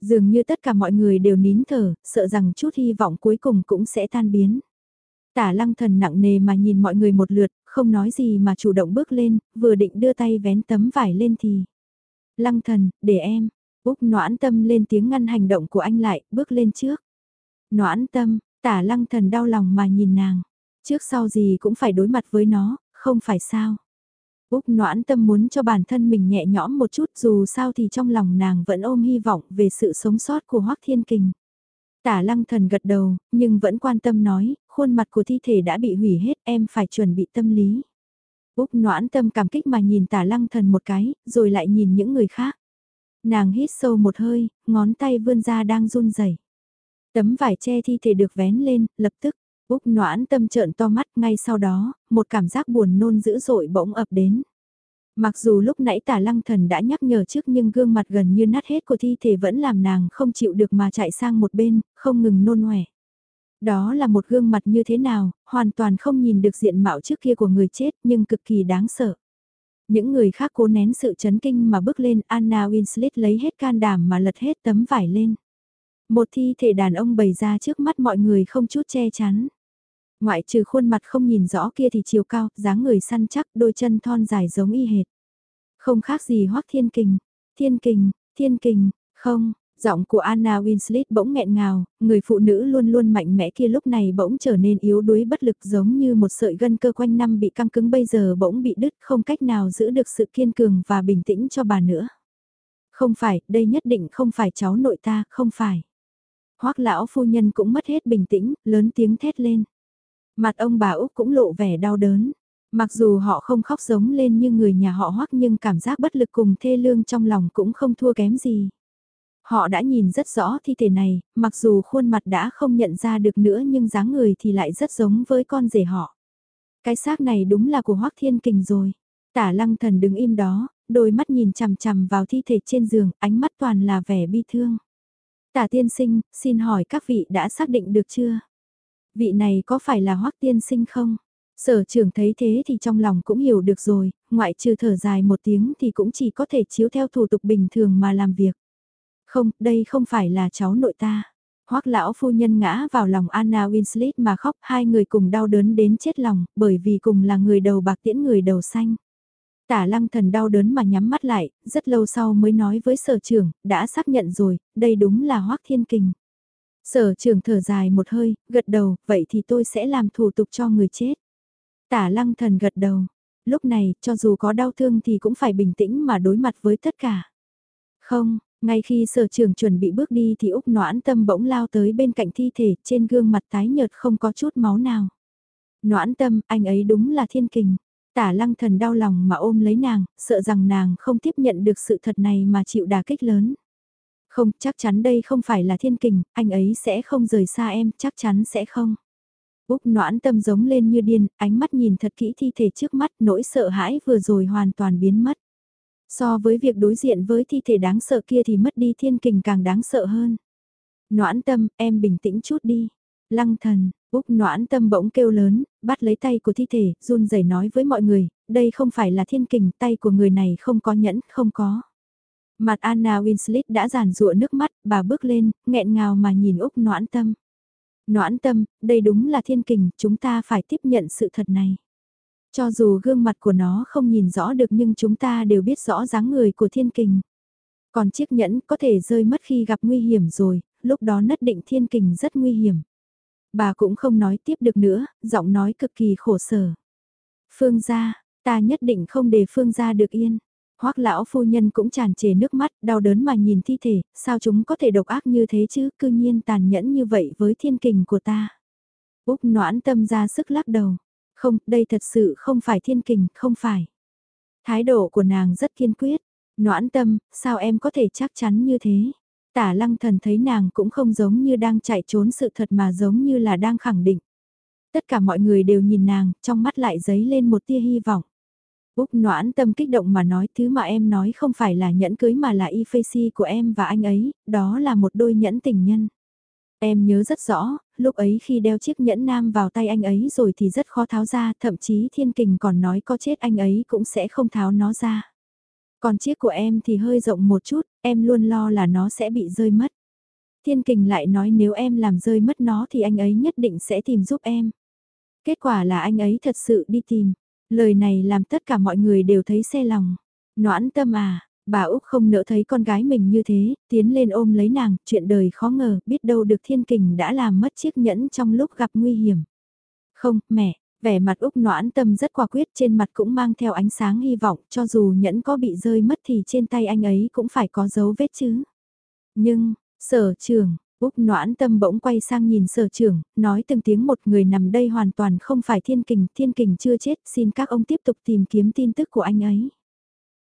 Dường như tất cả mọi người đều nín thở, sợ rằng chút hy vọng cuối cùng cũng sẽ tan biến. Tả lăng thần nặng nề mà nhìn mọi người một lượt, không nói gì mà chủ động bước lên, vừa định đưa tay vén tấm vải lên thì. Lăng thần, để em. Úc noãn tâm lên tiếng ngăn hành động của anh lại, bước lên trước. Noãn tâm, tả lăng thần đau lòng mà nhìn nàng. Trước sau gì cũng phải đối mặt với nó, không phải sao. Úc noãn tâm muốn cho bản thân mình nhẹ nhõm một chút dù sao thì trong lòng nàng vẫn ôm hy vọng về sự sống sót của Hoác Thiên Kình. Tả lăng thần gật đầu, nhưng vẫn quan tâm nói, khuôn mặt của thi thể đã bị hủy hết em phải chuẩn bị tâm lý. Úc noãn tâm cảm kích mà nhìn tả lăng thần một cái, rồi lại nhìn những người khác. Nàng hít sâu một hơi, ngón tay vươn ra đang run rẩy. Tấm vải che thi thể được vén lên, lập tức Úc noãn tâm trợn to mắt ngay sau đó, một cảm giác buồn nôn dữ dội bỗng ập đến. Mặc dù lúc nãy tả lăng thần đã nhắc nhở trước nhưng gương mặt gần như nát hết của thi thể vẫn làm nàng không chịu được mà chạy sang một bên, không ngừng nôn hoẻ. Đó là một gương mặt như thế nào, hoàn toàn không nhìn được diện mạo trước kia của người chết nhưng cực kỳ đáng sợ. Những người khác cố nén sự chấn kinh mà bước lên Anna Winslet lấy hết can đảm mà lật hết tấm vải lên. Một thi thể đàn ông bày ra trước mắt mọi người không chút che chắn. Ngoại trừ khuôn mặt không nhìn rõ kia thì chiều cao, dáng người săn chắc, đôi chân thon dài giống y hệt. Không khác gì hoắc thiên kình. Thiên kình, thiên kình, không, giọng của Anna Winslet bỗng nghẹn ngào, người phụ nữ luôn luôn mạnh mẽ kia lúc này bỗng trở nên yếu đuối bất lực giống như một sợi gân cơ quanh năm bị căng cứng bây giờ bỗng bị đứt không cách nào giữ được sự kiên cường và bình tĩnh cho bà nữa. Không phải, đây nhất định không phải cháu nội ta, không phải. Hoắc lão phu nhân cũng mất hết bình tĩnh, lớn tiếng thét lên. Mặt ông bà Úc cũng lộ vẻ đau đớn. Mặc dù họ không khóc giống lên như người nhà họ Hoắc nhưng cảm giác bất lực cùng thê lương trong lòng cũng không thua kém gì. Họ đã nhìn rất rõ thi thể này, mặc dù khuôn mặt đã không nhận ra được nữa nhưng dáng người thì lại rất giống với con rể họ. Cái xác này đúng là của Hoác Thiên Kình rồi. Tả lăng thần đứng im đó, đôi mắt nhìn chằm chằm vào thi thể trên giường, ánh mắt toàn là vẻ bi thương. Tả tiên sinh, xin hỏi các vị đã xác định được chưa? Vị này có phải là Hoác tiên sinh không? Sở trưởng thấy thế thì trong lòng cũng hiểu được rồi, ngoại trừ thở dài một tiếng thì cũng chỉ có thể chiếu theo thủ tục bình thường mà làm việc. Không, đây không phải là cháu nội ta. Hoắc lão phu nhân ngã vào lòng Anna Winslet mà khóc hai người cùng đau đớn đến chết lòng, bởi vì cùng là người đầu bạc tiễn người đầu xanh. Tả lăng thần đau đớn mà nhắm mắt lại, rất lâu sau mới nói với sở trưởng, đã xác nhận rồi, đây đúng là Hoắc Thiên Kình. Sở trưởng thở dài một hơi, gật đầu, vậy thì tôi sẽ làm thủ tục cho người chết. Tả lăng thần gật đầu, lúc này, cho dù có đau thương thì cũng phải bình tĩnh mà đối mặt với tất cả. Không, ngay khi sở trường chuẩn bị bước đi thì Úc noãn tâm bỗng lao tới bên cạnh thi thể trên gương mặt tái nhợt không có chút máu nào. Noãn tâm, anh ấy đúng là thiên kình. Tả lăng thần đau lòng mà ôm lấy nàng, sợ rằng nàng không tiếp nhận được sự thật này mà chịu đà kích lớn. Không, chắc chắn đây không phải là thiên kình, anh ấy sẽ không rời xa em, chắc chắn sẽ không. Úc noãn tâm giống lên như điên, ánh mắt nhìn thật kỹ thi thể trước mắt, nỗi sợ hãi vừa rồi hoàn toàn biến mất. So với việc đối diện với thi thể đáng sợ kia thì mất đi thiên kình càng đáng sợ hơn. Noãn tâm, em bình tĩnh chút đi. Lăng thần, Úc noãn tâm bỗng kêu lớn, bắt lấy tay của thi thể, run rẩy nói với mọi người, đây không phải là thiên kình, tay của người này không có nhẫn, không có. Mặt Anna Winslet đã giàn rụa nước mắt, bà bước lên, nghẹn ngào mà nhìn Úc noãn tâm. Noãn tâm, đây đúng là thiên kình, chúng ta phải tiếp nhận sự thật này. Cho dù gương mặt của nó không nhìn rõ được nhưng chúng ta đều biết rõ dáng người của thiên kình. Còn chiếc nhẫn có thể rơi mất khi gặp nguy hiểm rồi, lúc đó nhất định thiên kình rất nguy hiểm. Bà cũng không nói tiếp được nữa, giọng nói cực kỳ khổ sở. Phương gia, ta nhất định không để Phương gia được yên. Hoắc lão phu nhân cũng tràn trề nước mắt, đau đớn mà nhìn thi thể, sao chúng có thể độc ác như thế chứ, cư nhiên tàn nhẫn như vậy với thiên kình của ta. Úc noãn tâm ra sức lắc đầu. Không, đây thật sự không phải thiên kình, không phải. Thái độ của nàng rất kiên quyết. Noãn tâm, sao em có thể chắc chắn như thế? Tả lăng thần thấy nàng cũng không giống như đang chạy trốn sự thật mà giống như là đang khẳng định. Tất cả mọi người đều nhìn nàng, trong mắt lại dấy lên một tia hy vọng. Úc noãn tâm kích động mà nói thứ mà em nói không phải là nhẫn cưới mà là y phê si của em và anh ấy, đó là một đôi nhẫn tình nhân. Em nhớ rất rõ, lúc ấy khi đeo chiếc nhẫn nam vào tay anh ấy rồi thì rất khó tháo ra, thậm chí thiên kình còn nói có chết anh ấy cũng sẽ không tháo nó ra. Còn chiếc của em thì hơi rộng một chút, em luôn lo là nó sẽ bị rơi mất. Thiên kình lại nói nếu em làm rơi mất nó thì anh ấy nhất định sẽ tìm giúp em. Kết quả là anh ấy thật sự đi tìm. Lời này làm tất cả mọi người đều thấy xe lòng. Noãn tâm à, Bà Úc không nỡ thấy con gái mình như thế, tiến lên ôm lấy nàng, chuyện đời khó ngờ, biết đâu được thiên kình đã làm mất chiếc nhẫn trong lúc gặp nguy hiểm. Không, mẹ, vẻ mặt Úc noãn tâm rất quả quyết trên mặt cũng mang theo ánh sáng hy vọng, cho dù nhẫn có bị rơi mất thì trên tay anh ấy cũng phải có dấu vết chứ. Nhưng, sở trường, Úc noãn tâm bỗng quay sang nhìn sở trưởng, nói từng tiếng một người nằm đây hoàn toàn không phải thiên kình, thiên kình chưa chết, xin các ông tiếp tục tìm kiếm tin tức của anh ấy.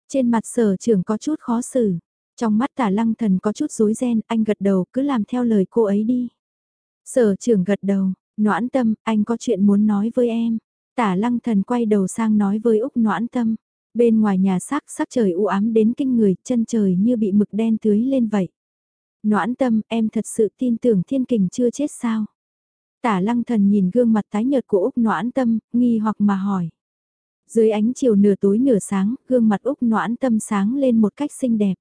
Trên mặt sở trưởng có chút khó xử. Trong mắt tả lăng thần có chút rối ren, anh gật đầu cứ làm theo lời cô ấy đi. Sở trưởng gật đầu, noãn tâm, anh có chuyện muốn nói với em. Tả lăng thần quay đầu sang nói với Úc noãn tâm. Bên ngoài nhà xác sắc trời u ám đến kinh người, chân trời như bị mực đen tưới lên vậy. Noãn tâm, em thật sự tin tưởng thiên kình chưa chết sao? Tả lăng thần nhìn gương mặt tái nhợt của Úc noãn tâm, nghi hoặc mà hỏi. Dưới ánh chiều nửa tối nửa sáng, gương mặt Úc noãn tâm sáng lên một cách xinh đẹp.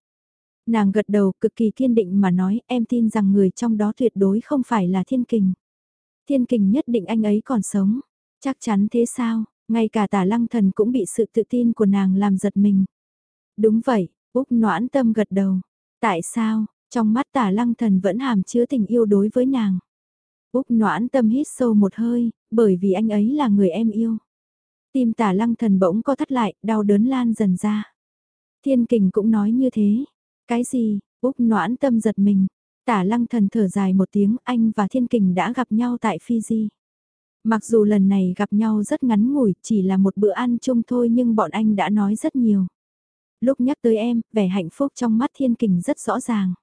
Nàng gật đầu cực kỳ kiên định mà nói em tin rằng người trong đó tuyệt đối không phải là thiên kình. Thiên kình nhất định anh ấy còn sống. Chắc chắn thế sao, ngay cả tả lăng thần cũng bị sự tự tin của nàng làm giật mình. Đúng vậy, Úc noãn tâm gật đầu. Tại sao, trong mắt tả lăng thần vẫn hàm chứa tình yêu đối với nàng. Úc noãn tâm hít sâu một hơi, bởi vì anh ấy là người em yêu. Tim tả lăng thần bỗng co thắt lại, đau đớn lan dần ra. Thiên kình cũng nói như thế. Cái gì, Úc noãn tâm giật mình. Tả lăng thần thở dài một tiếng, anh và thiên kình đã gặp nhau tại Fiji. Mặc dù lần này gặp nhau rất ngắn ngủi, chỉ là một bữa ăn chung thôi nhưng bọn anh đã nói rất nhiều. Lúc nhắc tới em, vẻ hạnh phúc trong mắt thiên kình rất rõ ràng.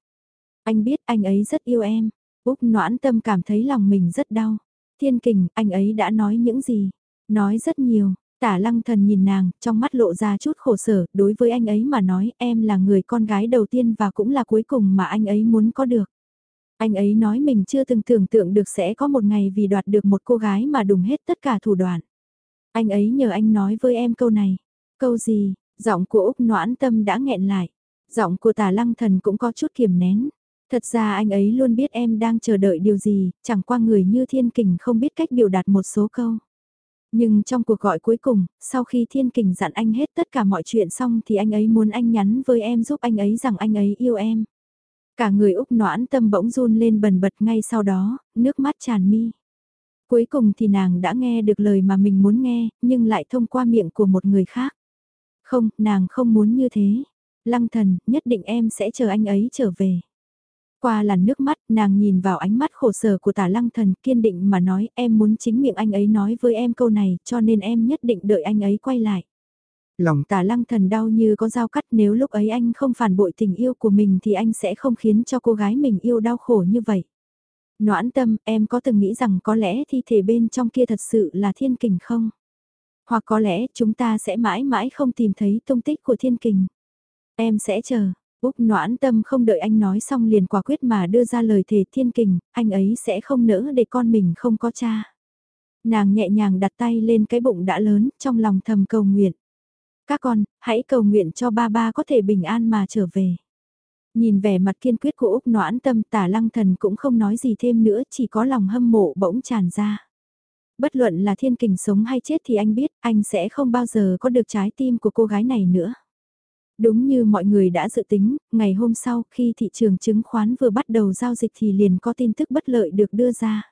Anh biết anh ấy rất yêu em. Úc noãn tâm cảm thấy lòng mình rất đau. Thiên kình, anh ấy đã nói những gì? Nói rất nhiều, tả lăng thần nhìn nàng, trong mắt lộ ra chút khổ sở, đối với anh ấy mà nói em là người con gái đầu tiên và cũng là cuối cùng mà anh ấy muốn có được. Anh ấy nói mình chưa từng tưởng tượng được sẽ có một ngày vì đoạt được một cô gái mà đùng hết tất cả thủ đoạn. Anh ấy nhờ anh nói với em câu này. Câu gì, giọng của Úc noãn tâm đã nghẹn lại. Giọng của tả lăng thần cũng có chút kiềm nén. Thật ra anh ấy luôn biết em đang chờ đợi điều gì, chẳng qua người như thiên kình không biết cách biểu đạt một số câu. Nhưng trong cuộc gọi cuối cùng, sau khi thiên kình dặn anh hết tất cả mọi chuyện xong thì anh ấy muốn anh nhắn với em giúp anh ấy rằng anh ấy yêu em. Cả người Úc noãn tâm bỗng run lên bần bật ngay sau đó, nước mắt tràn mi. Cuối cùng thì nàng đã nghe được lời mà mình muốn nghe, nhưng lại thông qua miệng của một người khác. Không, nàng không muốn như thế. Lăng thần, nhất định em sẽ chờ anh ấy trở về. Qua làn nước mắt, nàng nhìn vào ánh mắt khổ sở của tả lăng thần kiên định mà nói em muốn chính miệng anh ấy nói với em câu này cho nên em nhất định đợi anh ấy quay lại. Lòng tả lăng thần đau như có dao cắt nếu lúc ấy anh không phản bội tình yêu của mình thì anh sẽ không khiến cho cô gái mình yêu đau khổ như vậy. Noãn tâm, em có từng nghĩ rằng có lẽ thi thể bên trong kia thật sự là thiên kình không? Hoặc có lẽ chúng ta sẽ mãi mãi không tìm thấy tung tích của thiên kình. Em sẽ chờ, Úc noãn tâm không đợi anh nói xong liền quả quyết mà đưa ra lời thề thiên kình, anh ấy sẽ không nỡ để con mình không có cha. Nàng nhẹ nhàng đặt tay lên cái bụng đã lớn, trong lòng thầm cầu nguyện. Các con, hãy cầu nguyện cho ba ba có thể bình an mà trở về. Nhìn vẻ mặt kiên quyết của Úc noãn tâm tả lăng thần cũng không nói gì thêm nữa chỉ có lòng hâm mộ bỗng tràn ra. Bất luận là thiên kình sống hay chết thì anh biết anh sẽ không bao giờ có được trái tim của cô gái này nữa. Đúng như mọi người đã dự tính, ngày hôm sau khi thị trường chứng khoán vừa bắt đầu giao dịch thì liền có tin tức bất lợi được đưa ra.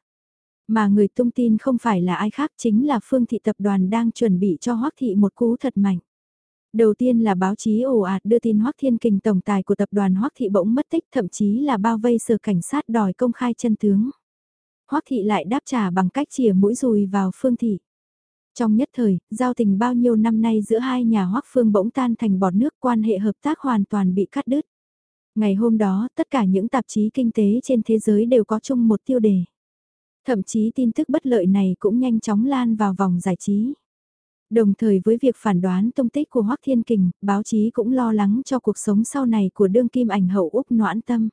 Mà người tung tin không phải là ai khác chính là Phương Thị Tập đoàn đang chuẩn bị cho Hoắc Thị một cú thật mạnh. Đầu tiên là báo chí ồ ạt đưa tin Hoắc Thiên Kình tổng tài của tập đoàn Hoắc Thị bỗng mất tích thậm chí là bao vây sở cảnh sát đòi công khai chân tướng. Hoắc Thị lại đáp trả bằng cách chìa mũi dùi vào Phương Thị. Trong nhất thời, giao tình bao nhiêu năm nay giữa hai nhà Hoắc Phương bỗng tan thành bọt nước quan hệ hợp tác hoàn toàn bị cắt đứt. Ngày hôm đó, tất cả những tạp chí kinh tế trên thế giới đều có chung một tiêu đề. Thậm chí tin tức bất lợi này cũng nhanh chóng lan vào vòng giải trí. Đồng thời với việc phản đoán tung tích của Hoắc Thiên Kình, báo chí cũng lo lắng cho cuộc sống sau này của đương kim ảnh hậu Úc Noãn Tâm.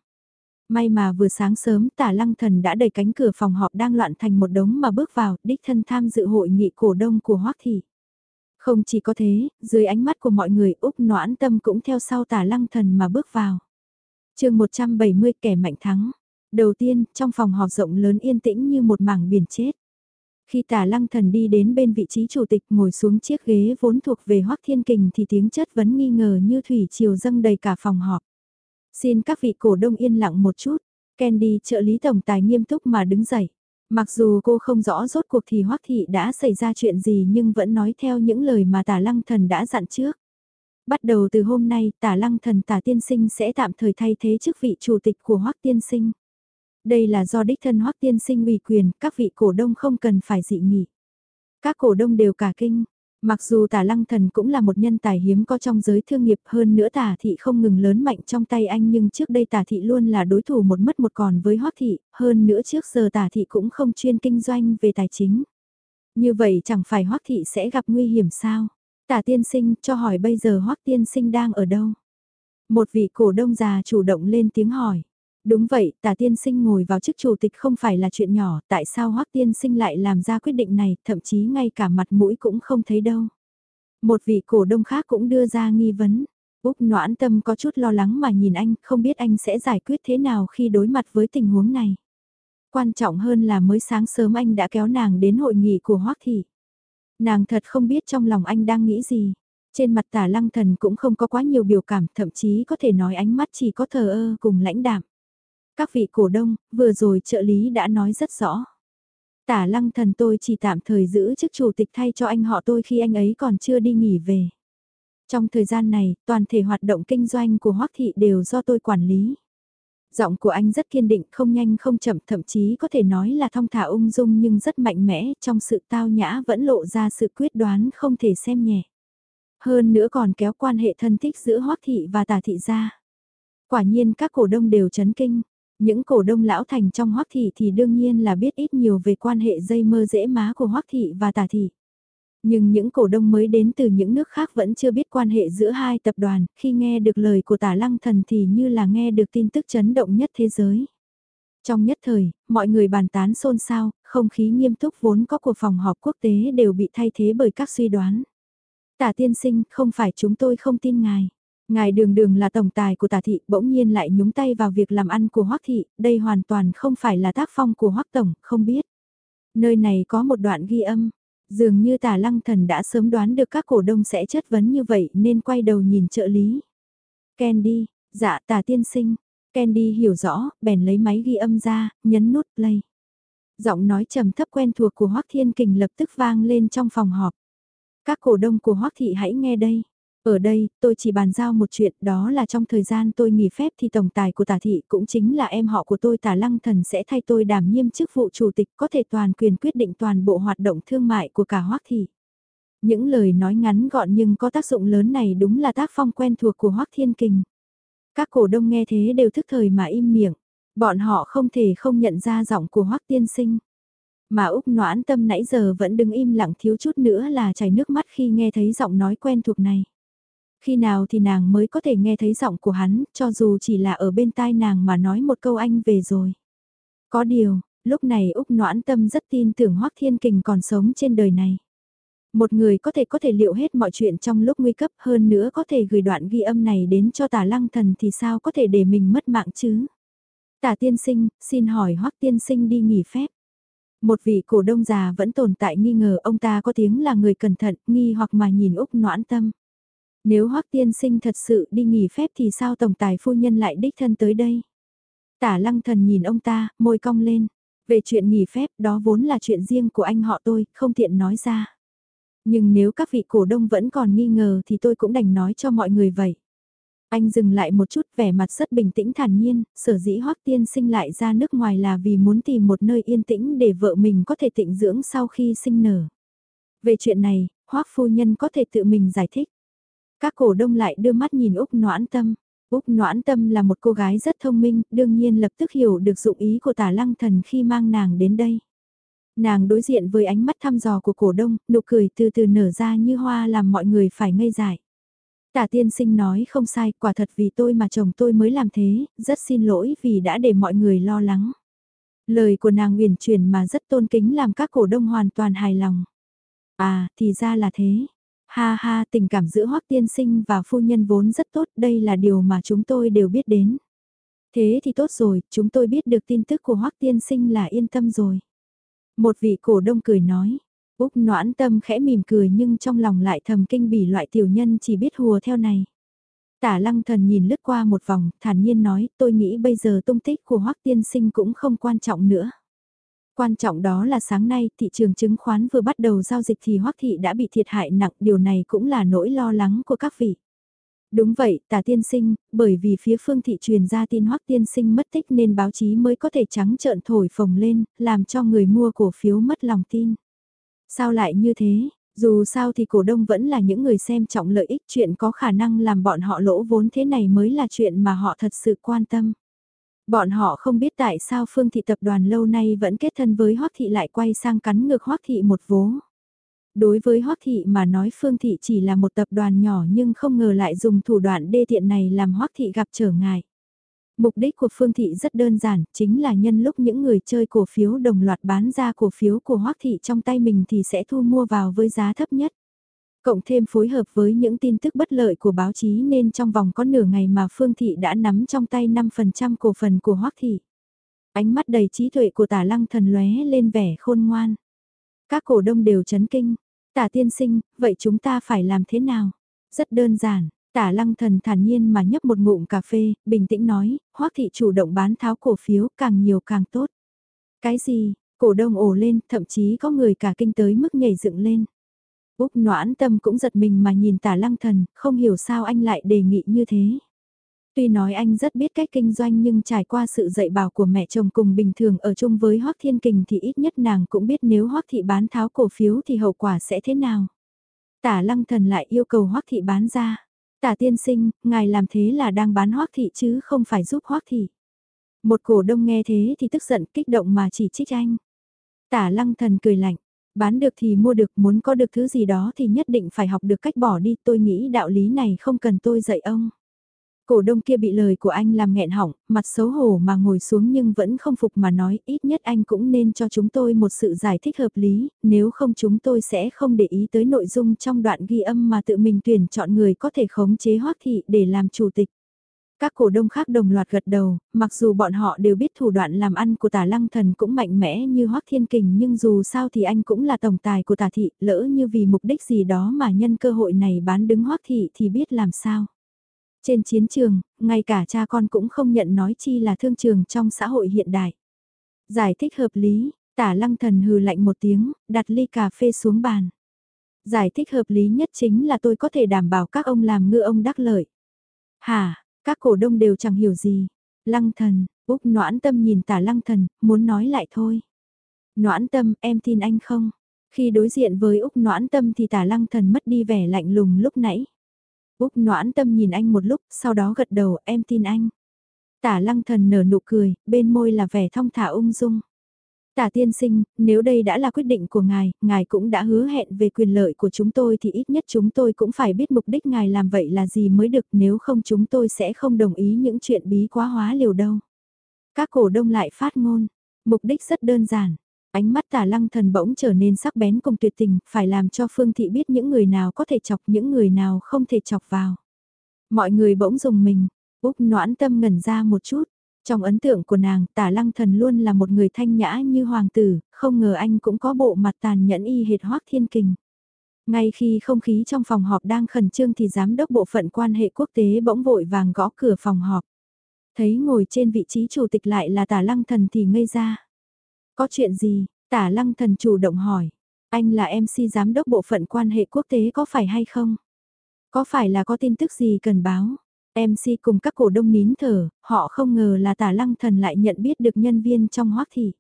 May mà vừa sáng sớm tả lăng thần đã đẩy cánh cửa phòng họp đang loạn thành một đống mà bước vào, đích thân tham dự hội nghị cổ đông của Hoắc Thị. Không chỉ có thế, dưới ánh mắt của mọi người Úc Noãn Tâm cũng theo sau tả lăng thần mà bước vào. chương 170 kẻ mạnh thắng. Đầu tiên, trong phòng họp rộng lớn yên tĩnh như một mảng biển chết. Khi tả lăng thần đi đến bên vị trí chủ tịch ngồi xuống chiếc ghế vốn thuộc về Hoắc Thiên Kình thì tiếng chất vấn nghi ngờ như thủy triều dâng đầy cả phòng họp. Xin các vị cổ đông yên lặng một chút, Candy trợ lý tổng tài nghiêm túc mà đứng dậy. Mặc dù cô không rõ rốt cuộc thì Hoắc Thị đã xảy ra chuyện gì nhưng vẫn nói theo những lời mà tả lăng thần đã dặn trước. Bắt đầu từ hôm nay tả lăng thần tả tiên sinh sẽ tạm thời thay thế chức vị chủ tịch của Hoắc tiên sinh. Đây là do đích thân Hoắc tiên sinh ủy quyền, các vị cổ đông không cần phải dị nghị. Các cổ đông đều cả kinh, Mặc dù tả lăng thần cũng là một nhân tài hiếm có trong giới thương nghiệp hơn nữa tả thị không ngừng lớn mạnh trong tay anh nhưng trước đây tả thị luôn là đối thủ một mất một còn với hoắc thị, hơn nữa trước giờ tả thị cũng không chuyên kinh doanh về tài chính. Như vậy chẳng phải hoắc thị sẽ gặp nguy hiểm sao? Tả tiên sinh cho hỏi bây giờ hoắc tiên sinh đang ở đâu? Một vị cổ đông già chủ động lên tiếng hỏi. Đúng vậy, tả tiên sinh ngồi vào chức chủ tịch không phải là chuyện nhỏ, tại sao hoắc tiên sinh lại làm ra quyết định này, thậm chí ngay cả mặt mũi cũng không thấy đâu. Một vị cổ đông khác cũng đưa ra nghi vấn. Úc noãn tâm có chút lo lắng mà nhìn anh, không biết anh sẽ giải quyết thế nào khi đối mặt với tình huống này. Quan trọng hơn là mới sáng sớm anh đã kéo nàng đến hội nghị của Hoắc Thị. Nàng thật không biết trong lòng anh đang nghĩ gì. Trên mặt tả lăng thần cũng không có quá nhiều biểu cảm, thậm chí có thể nói ánh mắt chỉ có thờ ơ cùng lãnh đạm. Các vị cổ đông, vừa rồi trợ lý đã nói rất rõ. Tả lăng thần tôi chỉ tạm thời giữ chức chủ tịch thay cho anh họ tôi khi anh ấy còn chưa đi nghỉ về. Trong thời gian này, toàn thể hoạt động kinh doanh của Hoắc Thị đều do tôi quản lý. Giọng của anh rất kiên định, không nhanh không chậm, thậm chí có thể nói là thong thả ung dung nhưng rất mạnh mẽ, trong sự tao nhã vẫn lộ ra sự quyết đoán không thể xem nhẹ. Hơn nữa còn kéo quan hệ thân thích giữa Hoắc Thị và Tả Thị ra. Quả nhiên các cổ đông đều chấn kinh. Những cổ đông lão thành trong hoắc thị thì đương nhiên là biết ít nhiều về quan hệ dây mơ dễ má của hoắc thị và tả thị. Nhưng những cổ đông mới đến từ những nước khác vẫn chưa biết quan hệ giữa hai tập đoàn, khi nghe được lời của tả lăng thần thì như là nghe được tin tức chấn động nhất thế giới. Trong nhất thời, mọi người bàn tán xôn xao, không khí nghiêm túc vốn có của phòng họp quốc tế đều bị thay thế bởi các suy đoán. Tả tiên sinh, không phải chúng tôi không tin ngài. Ngài đường đường là tổng tài của tả thị bỗng nhiên lại nhúng tay vào việc làm ăn của hoắc thị, đây hoàn toàn không phải là tác phong của hoắc tổng, không biết. Nơi này có một đoạn ghi âm, dường như tả lăng thần đã sớm đoán được các cổ đông sẽ chất vấn như vậy nên quay đầu nhìn trợ lý. Candy, dạ tả tiên sinh, Candy hiểu rõ, bèn lấy máy ghi âm ra, nhấn nút play. Giọng nói trầm thấp quen thuộc của Hoắc Thiên Kình lập tức vang lên trong phòng họp. Các cổ đông của Hoắc Thị hãy nghe đây. Ở đây, tôi chỉ bàn giao một chuyện đó là trong thời gian tôi nghỉ phép thì tổng tài của tả thị cũng chính là em họ của tôi tả lăng thần sẽ thay tôi đảm nhiệm chức vụ chủ tịch có thể toàn quyền quyết định toàn bộ hoạt động thương mại của cả Hoắc thị. Những lời nói ngắn gọn nhưng có tác dụng lớn này đúng là tác phong quen thuộc của Hoắc Thiên Kình. Các cổ đông nghe thế đều thức thời mà im miệng, bọn họ không thể không nhận ra giọng của Hoắc Tiên Sinh. Mà Úc Noãn Tâm nãy giờ vẫn đứng im lặng thiếu chút nữa là chảy nước mắt khi nghe thấy giọng nói quen thuộc này. Khi nào thì nàng mới có thể nghe thấy giọng của hắn, cho dù chỉ là ở bên tai nàng mà nói một câu anh về rồi. Có điều, lúc này Úc Noãn Tâm rất tin tưởng Hoắc Thiên Kình còn sống trên đời này. Một người có thể có thể liệu hết mọi chuyện trong lúc nguy cấp hơn nữa có thể gửi đoạn ghi âm này đến cho tả lăng thần thì sao có thể để mình mất mạng chứ? Tả tiên sinh, xin hỏi hoắc tiên sinh đi nghỉ phép. Một vị cổ đông già vẫn tồn tại nghi ngờ ông ta có tiếng là người cẩn thận, nghi hoặc mà nhìn Úc noãn tâm. Nếu hoắc tiên sinh thật sự đi nghỉ phép thì sao tổng tài phu nhân lại đích thân tới đây? Tả lăng thần nhìn ông ta, môi cong lên. Về chuyện nghỉ phép đó vốn là chuyện riêng của anh họ tôi, không tiện nói ra. Nhưng nếu các vị cổ đông vẫn còn nghi ngờ thì tôi cũng đành nói cho mọi người vậy. Anh dừng lại một chút vẻ mặt rất bình tĩnh thản nhiên, sở dĩ hoắc tiên sinh lại ra nước ngoài là vì muốn tìm một nơi yên tĩnh để vợ mình có thể tịnh dưỡng sau khi sinh nở. Về chuyện này, hoắc phu nhân có thể tự mình giải thích. Các cổ đông lại đưa mắt nhìn Úc Noãn Tâm. Úc Noãn Tâm là một cô gái rất thông minh, đương nhiên lập tức hiểu được dụng ý của tả lăng thần khi mang nàng đến đây. Nàng đối diện với ánh mắt thăm dò của cổ đông, nụ cười từ từ nở ra như hoa làm mọi người phải ngây dại. Tả tiên sinh nói không sai, quả thật vì tôi mà chồng tôi mới làm thế, rất xin lỗi vì đã để mọi người lo lắng. Lời của nàng uyển chuyển mà rất tôn kính làm các cổ đông hoàn toàn hài lòng. À, thì ra là thế. Ha ha, tình cảm giữa Hoắc tiên sinh và phu nhân vốn rất tốt, đây là điều mà chúng tôi đều biết đến. Thế thì tốt rồi, chúng tôi biết được tin tức của Hoắc tiên sinh là yên tâm rồi. Một vị cổ đông cười nói. Úc noãn tâm khẽ mỉm cười nhưng trong lòng lại thầm kinh bỉ loại tiểu nhân chỉ biết hùa theo này. Tả lăng thần nhìn lướt qua một vòng, thản nhiên nói, tôi nghĩ bây giờ tung tích của Hoắc tiên sinh cũng không quan trọng nữa. Quan trọng đó là sáng nay thị trường chứng khoán vừa bắt đầu giao dịch thì Hoắc thị đã bị thiệt hại nặng, điều này cũng là nỗi lo lắng của các vị. Đúng vậy, tả tiên sinh, bởi vì phía phương thị truyền ra tin hoắc tiên sinh mất tích nên báo chí mới có thể trắng trợn thổi phồng lên, làm cho người mua cổ phiếu mất lòng tin. Sao lại như thế? Dù sao thì cổ đông vẫn là những người xem trọng lợi ích chuyện có khả năng làm bọn họ lỗ vốn thế này mới là chuyện mà họ thật sự quan tâm. Bọn họ không biết tại sao phương thị tập đoàn lâu nay vẫn kết thân với hoắc thị lại quay sang cắn ngược hoắc thị một vố đối với Hoắc Thị mà nói Phương Thị chỉ là một tập đoàn nhỏ nhưng không ngờ lại dùng thủ đoạn đê tiện này làm Hoắc Thị gặp trở ngại. Mục đích của Phương Thị rất đơn giản, chính là nhân lúc những người chơi cổ phiếu đồng loạt bán ra cổ phiếu của Hoắc Thị trong tay mình thì sẽ thu mua vào với giá thấp nhất. Cộng thêm phối hợp với những tin tức bất lợi của báo chí nên trong vòng có nửa ngày mà Phương Thị đã nắm trong tay 5% cổ phần của Hoắc Thị. Ánh mắt đầy trí tuệ của tả lăng thần lóe lên vẻ khôn ngoan. Các cổ đông đều chấn kinh, Tả tiên sinh, vậy chúng ta phải làm thế nào? Rất đơn giản, tả lăng thần thản nhiên mà nhấp một ngụm cà phê, bình tĩnh nói, hoắc thị chủ động bán tháo cổ phiếu càng nhiều càng tốt. Cái gì, cổ đông ổ lên, thậm chí có người cả kinh tới mức nhảy dựng lên. Úc noãn tâm cũng giật mình mà nhìn tả lăng thần, không hiểu sao anh lại đề nghị như thế. Tuy nói anh rất biết cách kinh doanh nhưng trải qua sự dạy bảo của mẹ chồng cùng bình thường ở chung với Hoác Thiên Kình thì ít nhất nàng cũng biết nếu Hoác Thị bán tháo cổ phiếu thì hậu quả sẽ thế nào. Tả lăng thần lại yêu cầu Hoác Thị bán ra. Tả tiên sinh, ngài làm thế là đang bán hoác thị chứ không phải giúp hoác thị. Một cổ đông nghe thế thì tức giận kích động mà chỉ trích anh. Tả lăng thần cười lạnh, bán được thì mua được, muốn có được thứ gì đó thì nhất định phải học được cách bỏ đi, tôi nghĩ đạo lý này không cần tôi dạy ông. Cổ đông kia bị lời của anh làm nghẹn hỏng, mặt xấu hổ mà ngồi xuống nhưng vẫn không phục mà nói ít nhất anh cũng nên cho chúng tôi một sự giải thích hợp lý, nếu không chúng tôi sẽ không để ý tới nội dung trong đoạn ghi âm mà tự mình tuyển chọn người có thể khống chế hoác thị để làm chủ tịch. Các cổ đông khác đồng loạt gật đầu, mặc dù bọn họ đều biết thủ đoạn làm ăn của tả lăng thần cũng mạnh mẽ như hoắc thiên kình nhưng dù sao thì anh cũng là tổng tài của tả thị, lỡ như vì mục đích gì đó mà nhân cơ hội này bán đứng hoắc thị thì biết làm sao. Trên chiến trường, ngay cả cha con cũng không nhận nói chi là thương trường trong xã hội hiện đại. Giải thích hợp lý, tả lăng thần hừ lạnh một tiếng, đặt ly cà phê xuống bàn. Giải thích hợp lý nhất chính là tôi có thể đảm bảo các ông làm ngư ông đắc lợi. Hả, các cổ đông đều chẳng hiểu gì. Lăng thần, Úc noãn tâm nhìn tả lăng thần, muốn nói lại thôi. Noãn tâm, em tin anh không? Khi đối diện với Úc noãn tâm thì tả lăng thần mất đi vẻ lạnh lùng lúc nãy. Úc noãn tâm nhìn anh một lúc, sau đó gật đầu, em tin anh. Tả lăng thần nở nụ cười, bên môi là vẻ thong thả ung dung. Tả tiên sinh, nếu đây đã là quyết định của ngài, ngài cũng đã hứa hẹn về quyền lợi của chúng tôi thì ít nhất chúng tôi cũng phải biết mục đích ngài làm vậy là gì mới được nếu không chúng tôi sẽ không đồng ý những chuyện bí quá hóa liều đâu. Các cổ đông lại phát ngôn, mục đích rất đơn giản. Ánh mắt tả lăng thần bỗng trở nên sắc bén cùng tuyệt tình, phải làm cho Phương Thị biết những người nào có thể chọc những người nào không thể chọc vào. Mọi người bỗng dùng mình, Úc noãn tâm ngẩn ra một chút, trong ấn tượng của nàng, tả lăng thần luôn là một người thanh nhã như hoàng tử, không ngờ anh cũng có bộ mặt tàn nhẫn y hệt hoác thiên kình. Ngay khi không khí trong phòng họp đang khẩn trương thì giám đốc bộ phận quan hệ quốc tế bỗng vội vàng gõ cửa phòng họp. Thấy ngồi trên vị trí chủ tịch lại là tả lăng thần thì ngây ra. Có chuyện gì? Tả lăng thần chủ động hỏi. Anh là MC giám đốc bộ phận quan hệ quốc tế có phải hay không? Có phải là có tin tức gì cần báo? MC cùng các cổ đông nín thở, họ không ngờ là tả lăng thần lại nhận biết được nhân viên trong hoác thị.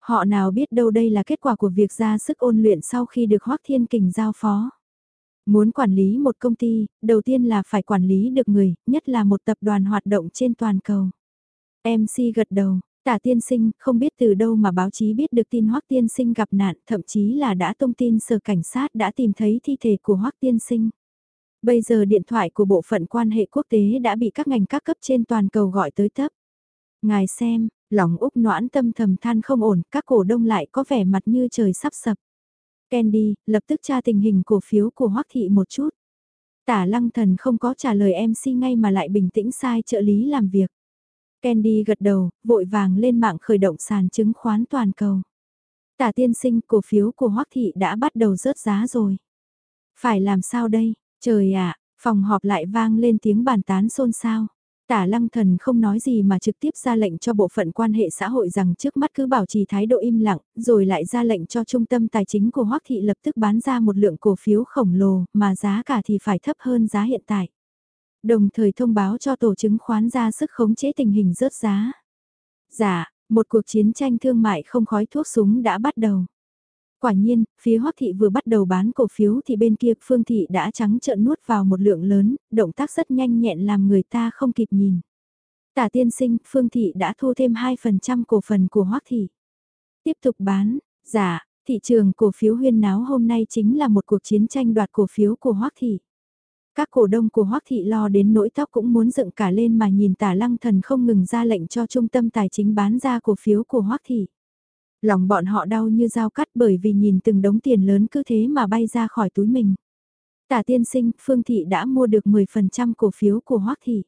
Họ nào biết đâu đây là kết quả của việc ra sức ôn luyện sau khi được hoác thiên kình giao phó. Muốn quản lý một công ty, đầu tiên là phải quản lý được người, nhất là một tập đoàn hoạt động trên toàn cầu. MC gật đầu, tả tiên sinh không biết từ đâu mà báo chí biết được tin hoác tiên sinh gặp nạn, thậm chí là đã thông tin sở cảnh sát đã tìm thấy thi thể của hoác tiên sinh. Bây giờ điện thoại của bộ phận quan hệ quốc tế đã bị các ngành các cấp trên toàn cầu gọi tới tấp. Ngài xem, lòng Úc noãn tâm thầm than không ổn, các cổ đông lại có vẻ mặt như trời sắp sập. Candy, lập tức tra tình hình cổ phiếu của Hoắc Thị một chút. Tả lăng thần không có trả lời MC ngay mà lại bình tĩnh sai trợ lý làm việc. Candy gật đầu, vội vàng lên mạng khởi động sàn chứng khoán toàn cầu. Tả tiên sinh cổ phiếu của Hoắc Thị đã bắt đầu rớt giá rồi. Phải làm sao đây? Trời ạ, phòng họp lại vang lên tiếng bàn tán xôn xao. Tả lăng thần không nói gì mà trực tiếp ra lệnh cho bộ phận quan hệ xã hội rằng trước mắt cứ bảo trì thái độ im lặng, rồi lại ra lệnh cho trung tâm tài chính của Hoắc Thị lập tức bán ra một lượng cổ phiếu khổng lồ mà giá cả thì phải thấp hơn giá hiện tại. Đồng thời thông báo cho tổ chứng khoán ra sức khống chế tình hình rớt giá. Dạ, một cuộc chiến tranh thương mại không khói thuốc súng đã bắt đầu. Quả nhiên, phía Hoắc Thị vừa bắt đầu bán cổ phiếu thì bên kia Phương Thị đã trắng trợn nuốt vào một lượng lớn, động tác rất nhanh nhẹn làm người ta không kịp nhìn. Tả tiên sinh, Phương Thị đã thu thêm 2% cổ phần của Hoắc Thị. Tiếp tục bán, giả, thị trường cổ phiếu huyên náo hôm nay chính là một cuộc chiến tranh đoạt cổ phiếu của Hoắc Thị. Các cổ đông của Hoắc Thị lo đến nỗi tóc cũng muốn dựng cả lên mà nhìn tả lăng thần không ngừng ra lệnh cho trung tâm tài chính bán ra cổ phiếu của Hoắc Thị. Lòng bọn họ đau như dao cắt bởi vì nhìn từng đống tiền lớn cứ thế mà bay ra khỏi túi mình. Tả tiên sinh, Phương Thị đã mua được 10% cổ phiếu của Hoác Thị.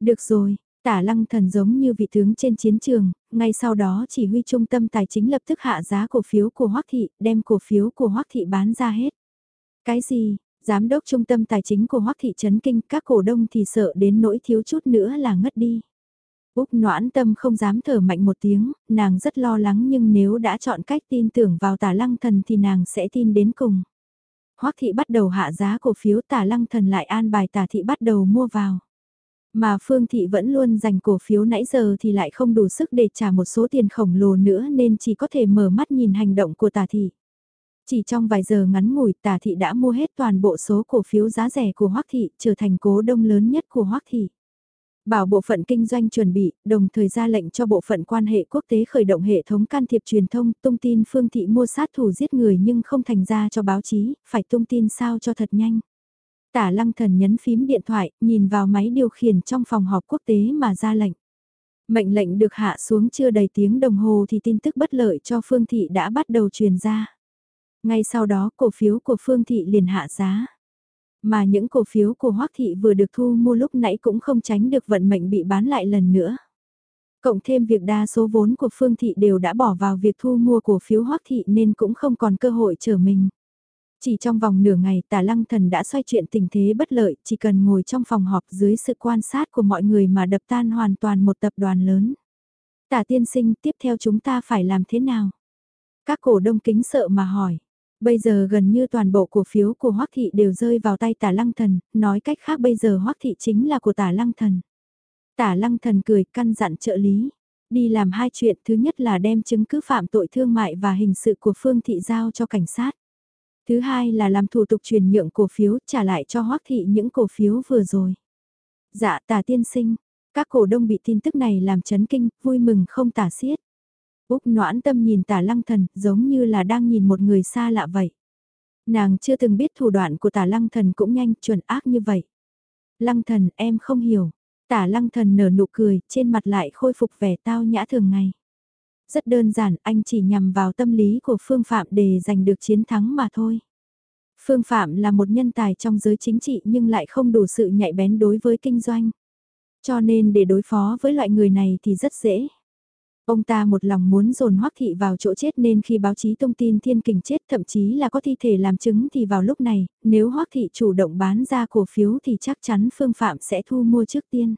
Được rồi, tả lăng thần giống như vị tướng trên chiến trường, ngay sau đó chỉ huy trung tâm tài chính lập tức hạ giá cổ phiếu của Hoác Thị, đem cổ phiếu của Hoác Thị bán ra hết. Cái gì, giám đốc trung tâm tài chính của Hoác Thị chấn kinh các cổ đông thì sợ đến nỗi thiếu chút nữa là ngất đi. Úc noãn tâm không dám thở mạnh một tiếng, nàng rất lo lắng nhưng nếu đã chọn cách tin tưởng vào tả lăng thần thì nàng sẽ tin đến cùng. Hoắc thị bắt đầu hạ giá cổ phiếu tả lăng thần lại an bài tả thị bắt đầu mua vào. Mà Phương Thị vẫn luôn dành cổ phiếu nãy giờ thì lại không đủ sức để trả một số tiền khổng lồ nữa nên chỉ có thể mở mắt nhìn hành động của tả thị. Chỉ trong vài giờ ngắn ngủi tả thị đã mua hết toàn bộ số cổ phiếu giá rẻ của Hoắc thị trở thành cố đông lớn nhất của Hoắc thị. Bảo bộ phận kinh doanh chuẩn bị, đồng thời ra lệnh cho bộ phận quan hệ quốc tế khởi động hệ thống can thiệp truyền thông, tung tin phương thị mua sát thủ giết người nhưng không thành ra cho báo chí, phải tung tin sao cho thật nhanh. Tả lăng thần nhấn phím điện thoại, nhìn vào máy điều khiển trong phòng họp quốc tế mà ra lệnh. Mệnh lệnh được hạ xuống chưa đầy tiếng đồng hồ thì tin tức bất lợi cho Phương Thị đã bắt đầu truyền ra. Ngay sau đó cổ phiếu của Phương Thị liền hạ giá. Mà những cổ phiếu của Hoắc Thị vừa được thu mua lúc nãy cũng không tránh được vận mệnh bị bán lại lần nữa. Cộng thêm việc đa số vốn của Phương Thị đều đã bỏ vào việc thu mua cổ phiếu Hoắc Thị nên cũng không còn cơ hội trở mình. Chỉ trong vòng nửa ngày tả lăng thần đã xoay chuyện tình thế bất lợi, chỉ cần ngồi trong phòng họp dưới sự quan sát của mọi người mà đập tan hoàn toàn một tập đoàn lớn. Tả tiên sinh tiếp theo chúng ta phải làm thế nào? Các cổ đông kính sợ mà hỏi. Bây giờ gần như toàn bộ cổ phiếu của Hoắc Thị đều rơi vào tay tả lăng thần, nói cách khác bây giờ Hoắc Thị chính là của tả lăng thần. Tả lăng thần cười căn dặn trợ lý. Đi làm hai chuyện thứ nhất là đem chứng cứ phạm tội thương mại và hình sự của Phương Thị giao cho cảnh sát. Thứ hai là làm thủ tục chuyển nhượng cổ phiếu trả lại cho Hoắc Thị những cổ phiếu vừa rồi. Dạ tả tiên sinh, các cổ đông bị tin tức này làm chấn kinh, vui mừng không tả xiết. Úc noãn tâm nhìn tả lăng thần, giống như là đang nhìn một người xa lạ vậy. Nàng chưa từng biết thủ đoạn của tả lăng thần cũng nhanh, chuẩn ác như vậy. Lăng thần, em không hiểu. Tả lăng thần nở nụ cười, trên mặt lại khôi phục vẻ tao nhã thường ngày. Rất đơn giản, anh chỉ nhằm vào tâm lý của Phương Phạm để giành được chiến thắng mà thôi. Phương Phạm là một nhân tài trong giới chính trị nhưng lại không đủ sự nhạy bén đối với kinh doanh. Cho nên để đối phó với loại người này thì rất dễ. Ông ta một lòng muốn dồn hoắc thị vào chỗ chết nên khi báo chí thông tin thiên kình chết thậm chí là có thi thể làm chứng thì vào lúc này, nếu hoắc thị chủ động bán ra cổ phiếu thì chắc chắn phương phạm sẽ thu mua trước tiên.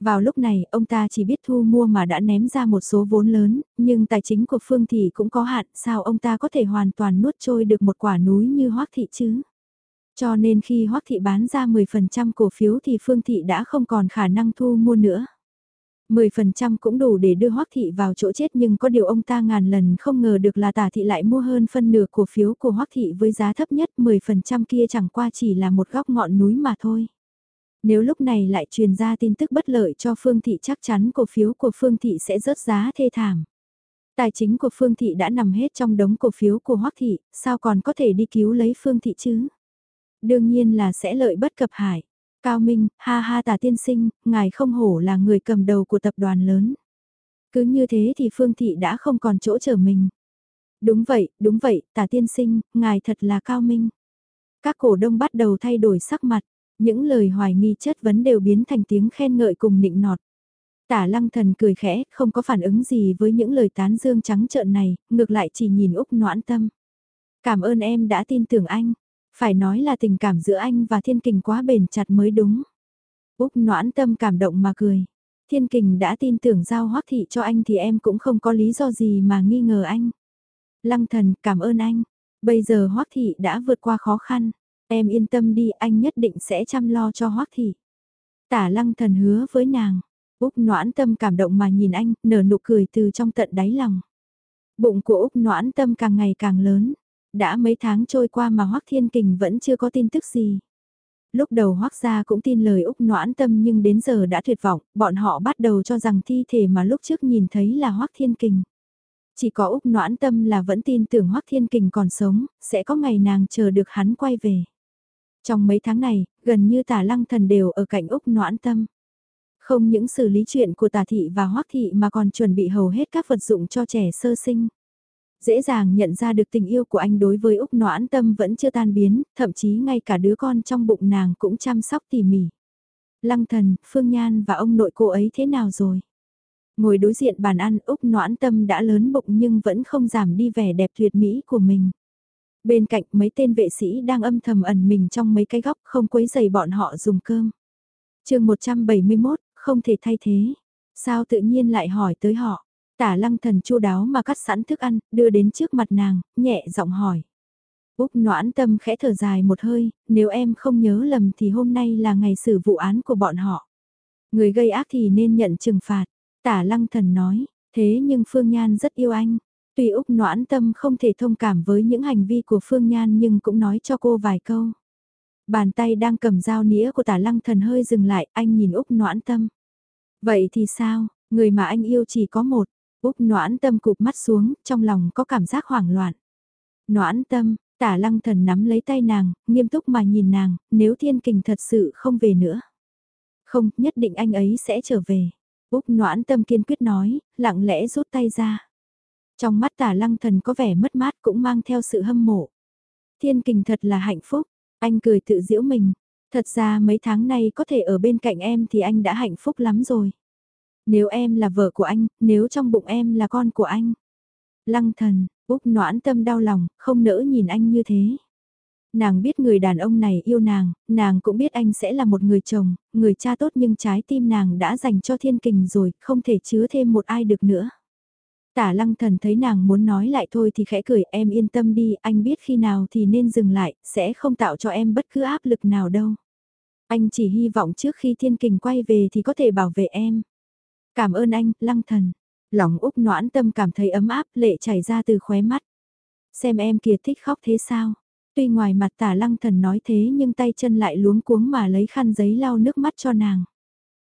Vào lúc này, ông ta chỉ biết thu mua mà đã ném ra một số vốn lớn, nhưng tài chính của Phương Thị cũng có hạn, sao ông ta có thể hoàn toàn nuốt trôi được một quả núi như Hoác Thị chứ? Cho nên khi Hoác Thị bán ra 10% cổ phiếu thì Phương Thị đã không còn khả năng thu mua nữa. 10% cũng đủ để đưa Hoắc Thị vào chỗ chết nhưng có điều ông ta ngàn lần không ngờ được là Tả Thị lại mua hơn phân nửa cổ phiếu của Hoắc Thị với giá thấp nhất 10% kia chẳng qua chỉ là một góc ngọn núi mà thôi. Nếu lúc này lại truyền ra tin tức bất lợi cho Phương Thị chắc chắn cổ phiếu của Phương Thị sẽ rớt giá thê thảm. Tài chính của Phương Thị đã nằm hết trong đống cổ phiếu của Hoắc Thị, sao còn có thể đi cứu lấy Phương Thị chứ? Đương nhiên là sẽ lợi bất cập hại. Cao Minh, ha ha tả tiên sinh, ngài không hổ là người cầm đầu của tập đoàn lớn. Cứ như thế thì Phương Thị đã không còn chỗ chờ mình. Đúng vậy, đúng vậy, tả tiên sinh, ngài thật là Cao Minh. Các cổ đông bắt đầu thay đổi sắc mặt, những lời hoài nghi chất vấn đều biến thành tiếng khen ngợi cùng nịnh nọt. Tả lăng thần cười khẽ, không có phản ứng gì với những lời tán dương trắng trợn này, ngược lại chỉ nhìn Úc noãn tâm. Cảm ơn em đã tin tưởng anh, phải nói là tình cảm giữa anh và thiên kình quá bền chặt mới đúng. Úc noãn tâm cảm động mà cười. Thiên kình đã tin tưởng giao hoắc thị cho anh thì em cũng không có lý do gì mà nghi ngờ anh. Lăng thần cảm ơn anh. Bây giờ hoắc thị đã vượt qua khó khăn. Em yên tâm đi anh nhất định sẽ chăm lo cho hoắc thị. Tả lăng thần hứa với nàng. Úc noãn tâm cảm động mà nhìn anh, nở nụ cười từ trong tận đáy lòng. Bụng của Úc noãn tâm càng ngày càng lớn. Đã mấy tháng trôi qua mà Hoắc Thiên Kình vẫn chưa có tin tức gì. Lúc đầu Hoắc gia cũng tin lời Úc noãn tâm nhưng đến giờ đã tuyệt vọng, bọn họ bắt đầu cho rằng thi thể mà lúc trước nhìn thấy là Hoắc Thiên Kình. Chỉ có Úc noãn tâm là vẫn tin tưởng Hoắc Thiên Kình còn sống, sẽ có ngày nàng chờ được hắn quay về. Trong mấy tháng này, gần như tả lăng thần đều ở cạnh Úc noãn tâm. Không những xử lý chuyện của tả thị và Hoắc thị mà còn chuẩn bị hầu hết các vật dụng cho trẻ sơ sinh. Dễ dàng nhận ra được tình yêu của anh đối với Úc Noãn Tâm vẫn chưa tan biến, thậm chí ngay cả đứa con trong bụng nàng cũng chăm sóc tỉ mỉ. Lăng thần, Phương Nhan và ông nội cô ấy thế nào rồi? Ngồi đối diện bàn ăn Úc Noãn Tâm đã lớn bụng nhưng vẫn không giảm đi vẻ đẹp tuyệt mỹ của mình. Bên cạnh mấy tên vệ sĩ đang âm thầm ẩn mình trong mấy cái góc không quấy giày bọn họ dùng cơm. chương 171, không thể thay thế. Sao tự nhiên lại hỏi tới họ? Tả lăng thần chu đáo mà cắt sẵn thức ăn, đưa đến trước mặt nàng, nhẹ giọng hỏi. Úc noãn tâm khẽ thở dài một hơi, nếu em không nhớ lầm thì hôm nay là ngày xử vụ án của bọn họ. Người gây ác thì nên nhận trừng phạt, tả lăng thần nói, thế nhưng Phương Nhan rất yêu anh. Tuy Úc noãn tâm không thể thông cảm với những hành vi của Phương Nhan nhưng cũng nói cho cô vài câu. Bàn tay đang cầm dao nĩa của tả lăng thần hơi dừng lại, anh nhìn Úc noãn tâm. Vậy thì sao, người mà anh yêu chỉ có một, Úc noãn tâm cụp mắt xuống, trong lòng có cảm giác hoảng loạn. Noãn tâm, tả lăng thần nắm lấy tay nàng, nghiêm túc mà nhìn nàng, nếu thiên kình thật sự không về nữa. Không, nhất định anh ấy sẽ trở về. Úc noãn tâm kiên quyết nói, lặng lẽ rút tay ra. Trong mắt tả lăng thần có vẻ mất mát cũng mang theo sự hâm mộ. Thiên kình thật là hạnh phúc, anh cười tự giễu mình. Thật ra mấy tháng nay có thể ở bên cạnh em thì anh đã hạnh phúc lắm rồi. Nếu em là vợ của anh, nếu trong bụng em là con của anh. Lăng thần, Úc noãn tâm đau lòng, không nỡ nhìn anh như thế. Nàng biết người đàn ông này yêu nàng, nàng cũng biết anh sẽ là một người chồng, người cha tốt nhưng trái tim nàng đã dành cho thiên kình rồi, không thể chứa thêm một ai được nữa. Tả lăng thần thấy nàng muốn nói lại thôi thì khẽ cười em yên tâm đi, anh biết khi nào thì nên dừng lại, sẽ không tạo cho em bất cứ áp lực nào đâu. Anh chỉ hy vọng trước khi thiên kình quay về thì có thể bảo vệ em. Cảm ơn anh, lăng thần. Lòng Úc noãn tâm cảm thấy ấm áp lệ chảy ra từ khóe mắt. Xem em kia thích khóc thế sao? Tuy ngoài mặt tả lăng thần nói thế nhưng tay chân lại luống cuống mà lấy khăn giấy lau nước mắt cho nàng.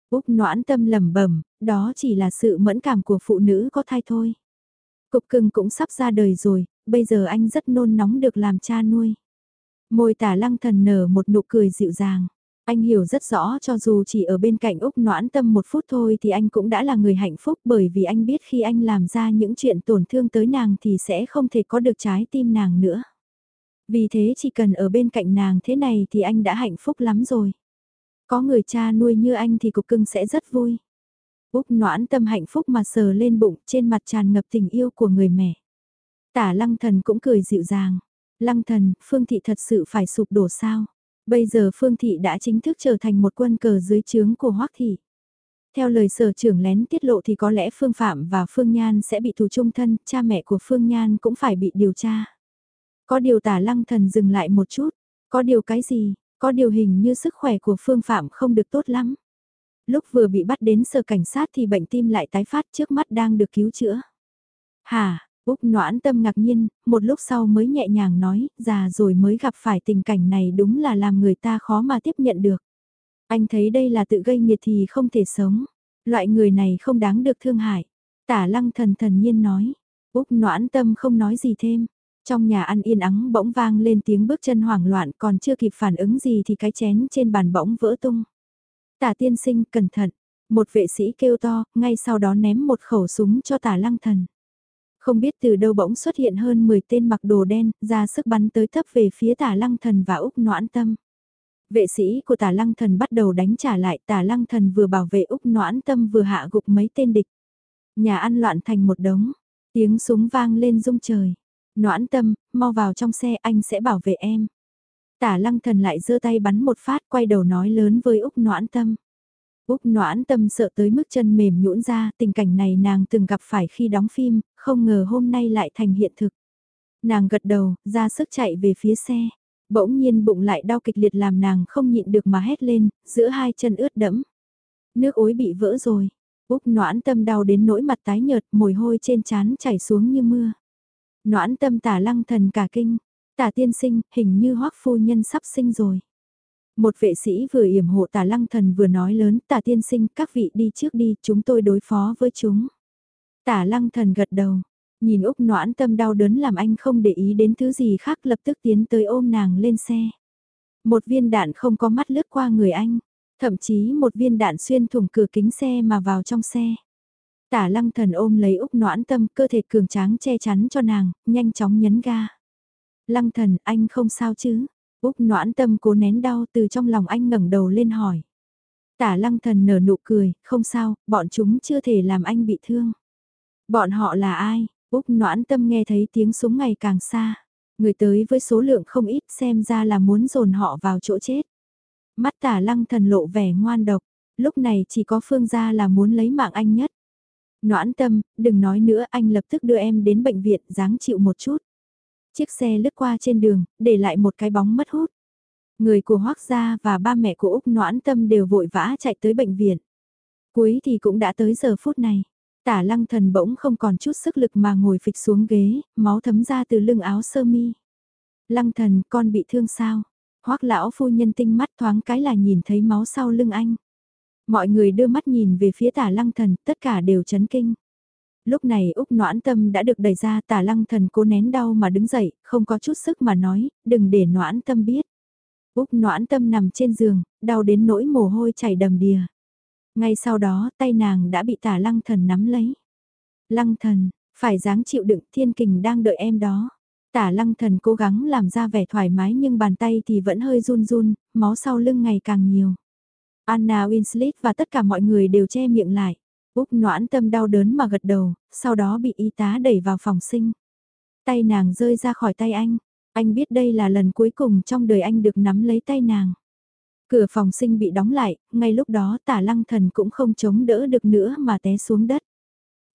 Úc noãn tâm lẩm bẩm, đó chỉ là sự mẫn cảm của phụ nữ có thai thôi. Cục cưng cũng sắp ra đời rồi, bây giờ anh rất nôn nóng được làm cha nuôi. Môi tả lăng thần nở một nụ cười dịu dàng. Anh hiểu rất rõ cho dù chỉ ở bên cạnh Úc noãn tâm một phút thôi thì anh cũng đã là người hạnh phúc bởi vì anh biết khi anh làm ra những chuyện tổn thương tới nàng thì sẽ không thể có được trái tim nàng nữa. Vì thế chỉ cần ở bên cạnh nàng thế này thì anh đã hạnh phúc lắm rồi. Có người cha nuôi như anh thì cục cưng sẽ rất vui. Úc noãn tâm hạnh phúc mà sờ lên bụng trên mặt tràn ngập tình yêu của người mẹ. Tả lăng thần cũng cười dịu dàng. Lăng thần, Phương Thị thật sự phải sụp đổ sao? Bây giờ Phương Thị đã chính thức trở thành một quân cờ dưới trướng của Hoắc Thị. Theo lời sở trưởng lén tiết lộ thì có lẽ Phương Phạm và Phương Nhan sẽ bị tù trung thân, cha mẹ của Phương Nhan cũng phải bị điều tra. Có điều tả lăng thần dừng lại một chút, có điều cái gì, có điều hình như sức khỏe của Phương Phạm không được tốt lắm. Lúc vừa bị bắt đến sở cảnh sát thì bệnh tim lại tái phát trước mắt đang được cứu chữa. Hà, Úc noãn tâm ngạc nhiên, một lúc sau mới nhẹ nhàng nói, già rồi mới gặp phải tình cảnh này đúng là làm người ta khó mà tiếp nhận được. Anh thấy đây là tự gây nghiệt thì không thể sống. Loại người này không đáng được thương hại. Tả lăng thần thần nhiên nói. Úc noãn tâm không nói gì thêm. Trong nhà ăn yên ắng bỗng vang lên tiếng bước chân hoảng loạn còn chưa kịp phản ứng gì thì cái chén trên bàn bỗng vỡ tung. Tả tiên sinh cẩn thận. Một vệ sĩ kêu to, ngay sau đó ném một khẩu súng cho tả lăng thần. Không biết từ đâu bỗng xuất hiện hơn 10 tên mặc đồ đen, ra sức bắn tới thấp về phía tả lăng thần và Úc Noãn Tâm. Vệ sĩ của tả lăng thần bắt đầu đánh trả lại tả lăng thần vừa bảo vệ Úc Noãn Tâm vừa hạ gục mấy tên địch. Nhà ăn loạn thành một đống, tiếng súng vang lên rung trời. Noãn Tâm, mau vào trong xe anh sẽ bảo vệ em. Tả lăng thần lại giơ tay bắn một phát quay đầu nói lớn với Úc Noãn Tâm. Úc noãn tâm sợ tới mức chân mềm nhũn ra, tình cảnh này nàng từng gặp phải khi đóng phim, không ngờ hôm nay lại thành hiện thực. Nàng gật đầu, ra sức chạy về phía xe. Bỗng nhiên bụng lại đau kịch liệt làm nàng không nhịn được mà hét lên, giữa hai chân ướt đẫm. Nước ối bị vỡ rồi. Úc noãn tâm đau đến nỗi mặt tái nhợt, mồ hôi trên trán chảy xuống như mưa. Noãn tâm tả lăng thần cả kinh. Tả tiên sinh, hình như hoắc phu nhân sắp sinh rồi. Một vệ sĩ vừa yểm hộ tả lăng thần vừa nói lớn tả tiên sinh các vị đi trước đi chúng tôi đối phó với chúng. Tả lăng thần gật đầu, nhìn Úc noãn tâm đau đớn làm anh không để ý đến thứ gì khác lập tức tiến tới ôm nàng lên xe. Một viên đạn không có mắt lướt qua người anh, thậm chí một viên đạn xuyên thủng cửa kính xe mà vào trong xe. Tả lăng thần ôm lấy Úc noãn tâm cơ thể cường tráng che chắn cho nàng, nhanh chóng nhấn ga. Lăng thần anh không sao chứ, Úc noãn tâm cố nén đau từ trong lòng anh ngẩng đầu lên hỏi. Tả lăng thần nở nụ cười, không sao, bọn chúng chưa thể làm anh bị thương. Bọn họ là ai? Úc noãn tâm nghe thấy tiếng súng ngày càng xa. Người tới với số lượng không ít xem ra là muốn dồn họ vào chỗ chết. Mắt tả lăng thần lộ vẻ ngoan độc, lúc này chỉ có phương gia là muốn lấy mạng anh nhất. Noãn tâm, đừng nói nữa anh lập tức đưa em đến bệnh viện dáng chịu một chút. Chiếc xe lướt qua trên đường, để lại một cái bóng mất hút. Người của Hoác Gia và ba mẹ của Úc Noãn Tâm đều vội vã chạy tới bệnh viện. Cuối thì cũng đã tới giờ phút này. Tả lăng thần bỗng không còn chút sức lực mà ngồi phịch xuống ghế, máu thấm ra từ lưng áo sơ mi. Lăng thần, con bị thương sao? Hoác lão phu nhân tinh mắt thoáng cái là nhìn thấy máu sau lưng anh. Mọi người đưa mắt nhìn về phía tả lăng thần, tất cả đều chấn kinh. Lúc này Úc noãn tâm đã được đẩy ra tả lăng thần cố nén đau mà đứng dậy, không có chút sức mà nói, đừng để noãn tâm biết. Úc noãn tâm nằm trên giường, đau đến nỗi mồ hôi chảy đầm đìa. Ngay sau đó tay nàng đã bị tả lăng thần nắm lấy. Lăng thần, phải dáng chịu đựng thiên kình đang đợi em đó. Tả lăng thần cố gắng làm ra vẻ thoải mái nhưng bàn tay thì vẫn hơi run run, máu sau lưng ngày càng nhiều. Anna Winslet và tất cả mọi người đều che miệng lại. Úc noãn tâm đau đớn mà gật đầu, sau đó bị y tá đẩy vào phòng sinh. Tay nàng rơi ra khỏi tay anh. Anh biết đây là lần cuối cùng trong đời anh được nắm lấy tay nàng. Cửa phòng sinh bị đóng lại, ngay lúc đó tả lăng thần cũng không chống đỡ được nữa mà té xuống đất.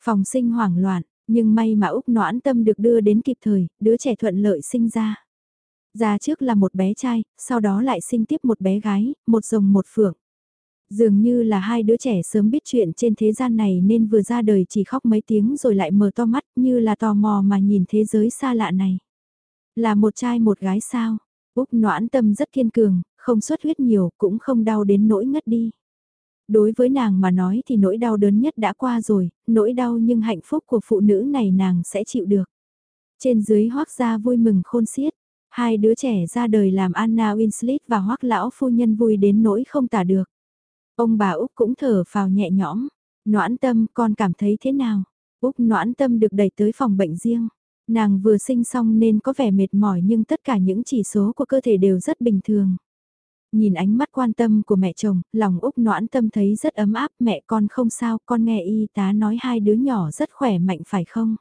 Phòng sinh hoảng loạn, nhưng may mà Úc noãn tâm được đưa đến kịp thời, đứa trẻ thuận lợi sinh ra. Ra trước là một bé trai, sau đó lại sinh tiếp một bé gái, một rồng một phượng. Dường như là hai đứa trẻ sớm biết chuyện trên thế gian này nên vừa ra đời chỉ khóc mấy tiếng rồi lại mở to mắt như là tò mò mà nhìn thế giới xa lạ này. Là một trai một gái sao? Úc noãn tâm rất kiên cường, không xuất huyết nhiều cũng không đau đến nỗi ngất đi. Đối với nàng mà nói thì nỗi đau đớn nhất đã qua rồi, nỗi đau nhưng hạnh phúc của phụ nữ này nàng sẽ chịu được. Trên dưới hoác gia vui mừng khôn xiết, hai đứa trẻ ra đời làm Anna Winslet và hoác lão phu nhân vui đến nỗi không tả được. Ông bà Úc cũng thở phào nhẹ nhõm, noãn tâm con cảm thấy thế nào? Úc noãn tâm được đẩy tới phòng bệnh riêng. Nàng vừa sinh xong nên có vẻ mệt mỏi nhưng tất cả những chỉ số của cơ thể đều rất bình thường. Nhìn ánh mắt quan tâm của mẹ chồng, lòng Úc noãn tâm thấy rất ấm áp, mẹ con không sao, con nghe y tá nói hai đứa nhỏ rất khỏe mạnh phải không?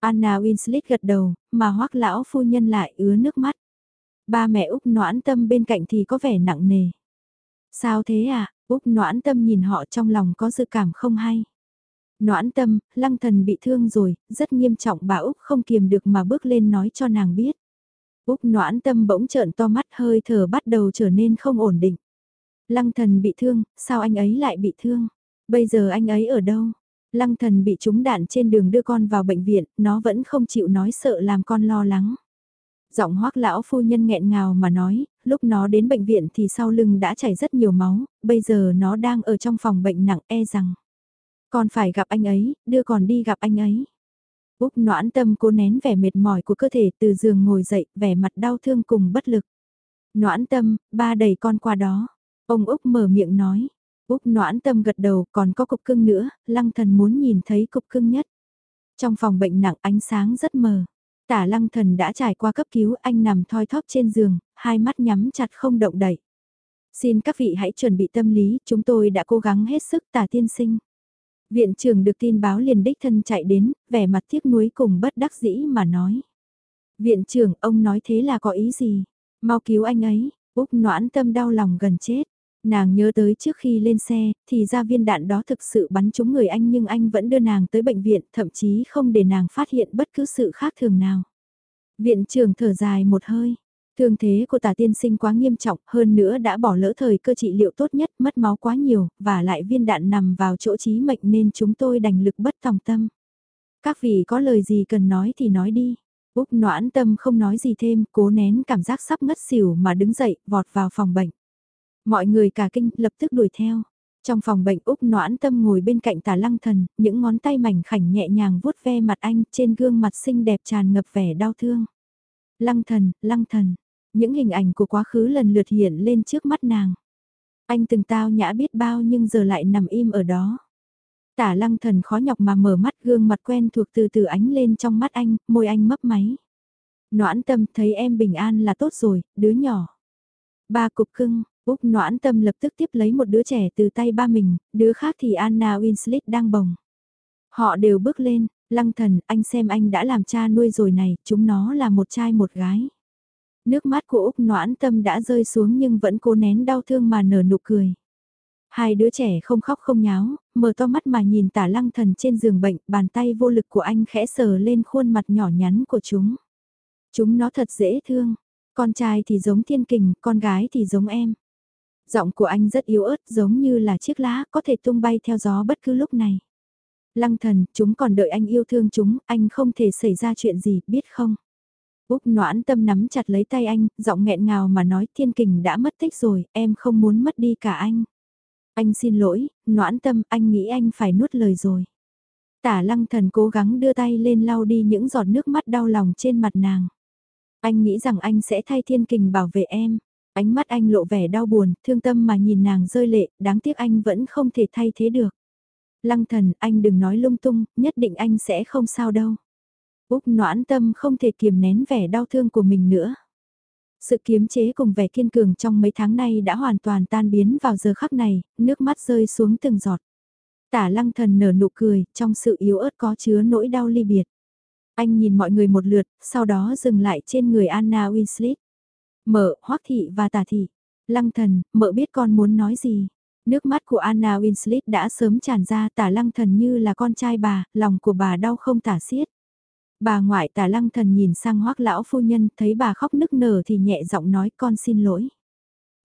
Anna Winslet gật đầu, mà hoắc lão phu nhân lại ứa nước mắt. Ba mẹ Úc noãn tâm bên cạnh thì có vẻ nặng nề. Sao thế à? Úc noãn tâm nhìn họ trong lòng có dự cảm không hay. Noãn tâm, lăng thần bị thương rồi, rất nghiêm trọng bà Úc không kiềm được mà bước lên nói cho nàng biết. Úc noãn tâm bỗng trợn to mắt hơi thở bắt đầu trở nên không ổn định. Lăng thần bị thương, sao anh ấy lại bị thương? Bây giờ anh ấy ở đâu? Lăng thần bị trúng đạn trên đường đưa con vào bệnh viện, nó vẫn không chịu nói sợ làm con lo lắng. Giọng hoắc lão phu nhân nghẹn ngào mà nói, lúc nó đến bệnh viện thì sau lưng đã chảy rất nhiều máu, bây giờ nó đang ở trong phòng bệnh nặng e rằng. Con phải gặp anh ấy, đưa con đi gặp anh ấy. Úc noãn tâm cố nén vẻ mệt mỏi của cơ thể từ giường ngồi dậy, vẻ mặt đau thương cùng bất lực. Noãn tâm, ba đẩy con qua đó. Ông Úc mở miệng nói. Úc noãn tâm gật đầu, còn có cục cưng nữa, lăng thần muốn nhìn thấy cục cưng nhất. Trong phòng bệnh nặng ánh sáng rất mờ. Tả lăng thần đã trải qua cấp cứu, anh nằm thoi thóp trên giường, hai mắt nhắm chặt không động đậy. Xin các vị hãy chuẩn bị tâm lý, chúng tôi đã cố gắng hết sức tả tiên sinh. Viện trưởng được tin báo liền đích thân chạy đến, vẻ mặt tiếc nuối cùng bất đắc dĩ mà nói. Viện trưởng, ông nói thế là có ý gì? Mau cứu anh ấy, Úc noãn tâm đau lòng gần chết. Nàng nhớ tới trước khi lên xe, thì ra viên đạn đó thực sự bắn trúng người anh nhưng anh vẫn đưa nàng tới bệnh viện, thậm chí không để nàng phát hiện bất cứ sự khác thường nào. Viện trưởng thở dài một hơi, Thương thế của tả tiên sinh quá nghiêm trọng, hơn nữa đã bỏ lỡ thời cơ trị liệu tốt nhất, mất máu quá nhiều, và lại viên đạn nằm vào chỗ trí mệnh nên chúng tôi đành lực bất tòng tâm. Các vị có lời gì cần nói thì nói đi. Úc noãn tâm không nói gì thêm, cố nén cảm giác sắp ngất xỉu mà đứng dậy, vọt vào phòng bệnh. Mọi người cả kinh, lập tức đuổi theo. Trong phòng bệnh Úc noãn tâm ngồi bên cạnh tả lăng thần, những ngón tay mảnh khảnh nhẹ nhàng vuốt ve mặt anh trên gương mặt xinh đẹp tràn ngập vẻ đau thương. Lăng thần, lăng thần, những hình ảnh của quá khứ lần lượt hiện lên trước mắt nàng. Anh từng tao nhã biết bao nhưng giờ lại nằm im ở đó. Tả lăng thần khó nhọc mà mở mắt gương mặt quen thuộc từ từ ánh lên trong mắt anh, môi anh mấp máy. Noãn tâm thấy em bình an là tốt rồi, đứa nhỏ. Ba cục cưng, Úc noãn tâm lập tức tiếp lấy một đứa trẻ từ tay ba mình, đứa khác thì Anna Winslet đang bồng. Họ đều bước lên, lăng thần, anh xem anh đã làm cha nuôi rồi này, chúng nó là một trai một gái. Nước mắt của Úc noãn tâm đã rơi xuống nhưng vẫn cố nén đau thương mà nở nụ cười. Hai đứa trẻ không khóc không nháo, mở to mắt mà nhìn tả lăng thần trên giường bệnh, bàn tay vô lực của anh khẽ sờ lên khuôn mặt nhỏ nhắn của chúng. Chúng nó thật dễ thương, con trai thì giống thiên kình, con gái thì giống em. Giọng của anh rất yếu ớt giống như là chiếc lá có thể tung bay theo gió bất cứ lúc này. Lăng thần, chúng còn đợi anh yêu thương chúng, anh không thể xảy ra chuyện gì, biết không? Úc noãn tâm nắm chặt lấy tay anh, giọng nghẹn ngào mà nói thiên kình đã mất tích rồi, em không muốn mất đi cả anh. Anh xin lỗi, noãn tâm, anh nghĩ anh phải nuốt lời rồi. Tả lăng thần cố gắng đưa tay lên lau đi những giọt nước mắt đau lòng trên mặt nàng. Anh nghĩ rằng anh sẽ thay thiên kình bảo vệ em. Ánh mắt anh lộ vẻ đau buồn, thương tâm mà nhìn nàng rơi lệ, đáng tiếc anh vẫn không thể thay thế được. Lăng thần, anh đừng nói lung tung, nhất định anh sẽ không sao đâu. Úc noãn tâm không thể kiềm nén vẻ đau thương của mình nữa. Sự kiếm chế cùng vẻ kiên cường trong mấy tháng nay đã hoàn toàn tan biến vào giờ khắc này, nước mắt rơi xuống từng giọt. Tả lăng thần nở nụ cười, trong sự yếu ớt có chứa nỗi đau ly biệt. Anh nhìn mọi người một lượt, sau đó dừng lại trên người Anna Winslet. Mợ, hoắc thị và tả thị. Lăng thần, mợ biết con muốn nói gì. Nước mắt của Anna Winslet đã sớm tràn ra tả lăng thần như là con trai bà, lòng của bà đau không tả xiết. Bà ngoại tả lăng thần nhìn sang hoắc lão phu nhân, thấy bà khóc nức nở thì nhẹ giọng nói con xin lỗi.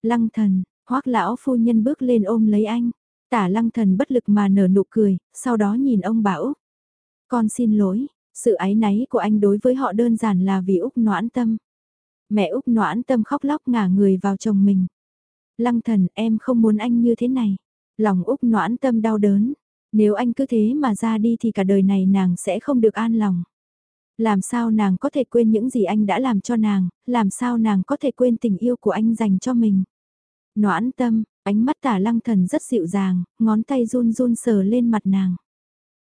Lăng thần, hoắc lão phu nhân bước lên ôm lấy anh. Tả lăng thần bất lực mà nở nụ cười, sau đó nhìn ông bà Úc. Con xin lỗi, sự ái náy của anh đối với họ đơn giản là vì Úc noãn tâm. Mẹ Úc noãn tâm khóc lóc ngả người vào chồng mình. Lăng thần em không muốn anh như thế này. Lòng Úc noãn tâm đau đớn. Nếu anh cứ thế mà ra đi thì cả đời này nàng sẽ không được an lòng. Làm sao nàng có thể quên những gì anh đã làm cho nàng, làm sao nàng có thể quên tình yêu của anh dành cho mình. Noãn tâm, ánh mắt tả lăng thần rất dịu dàng, ngón tay run run sờ lên mặt nàng.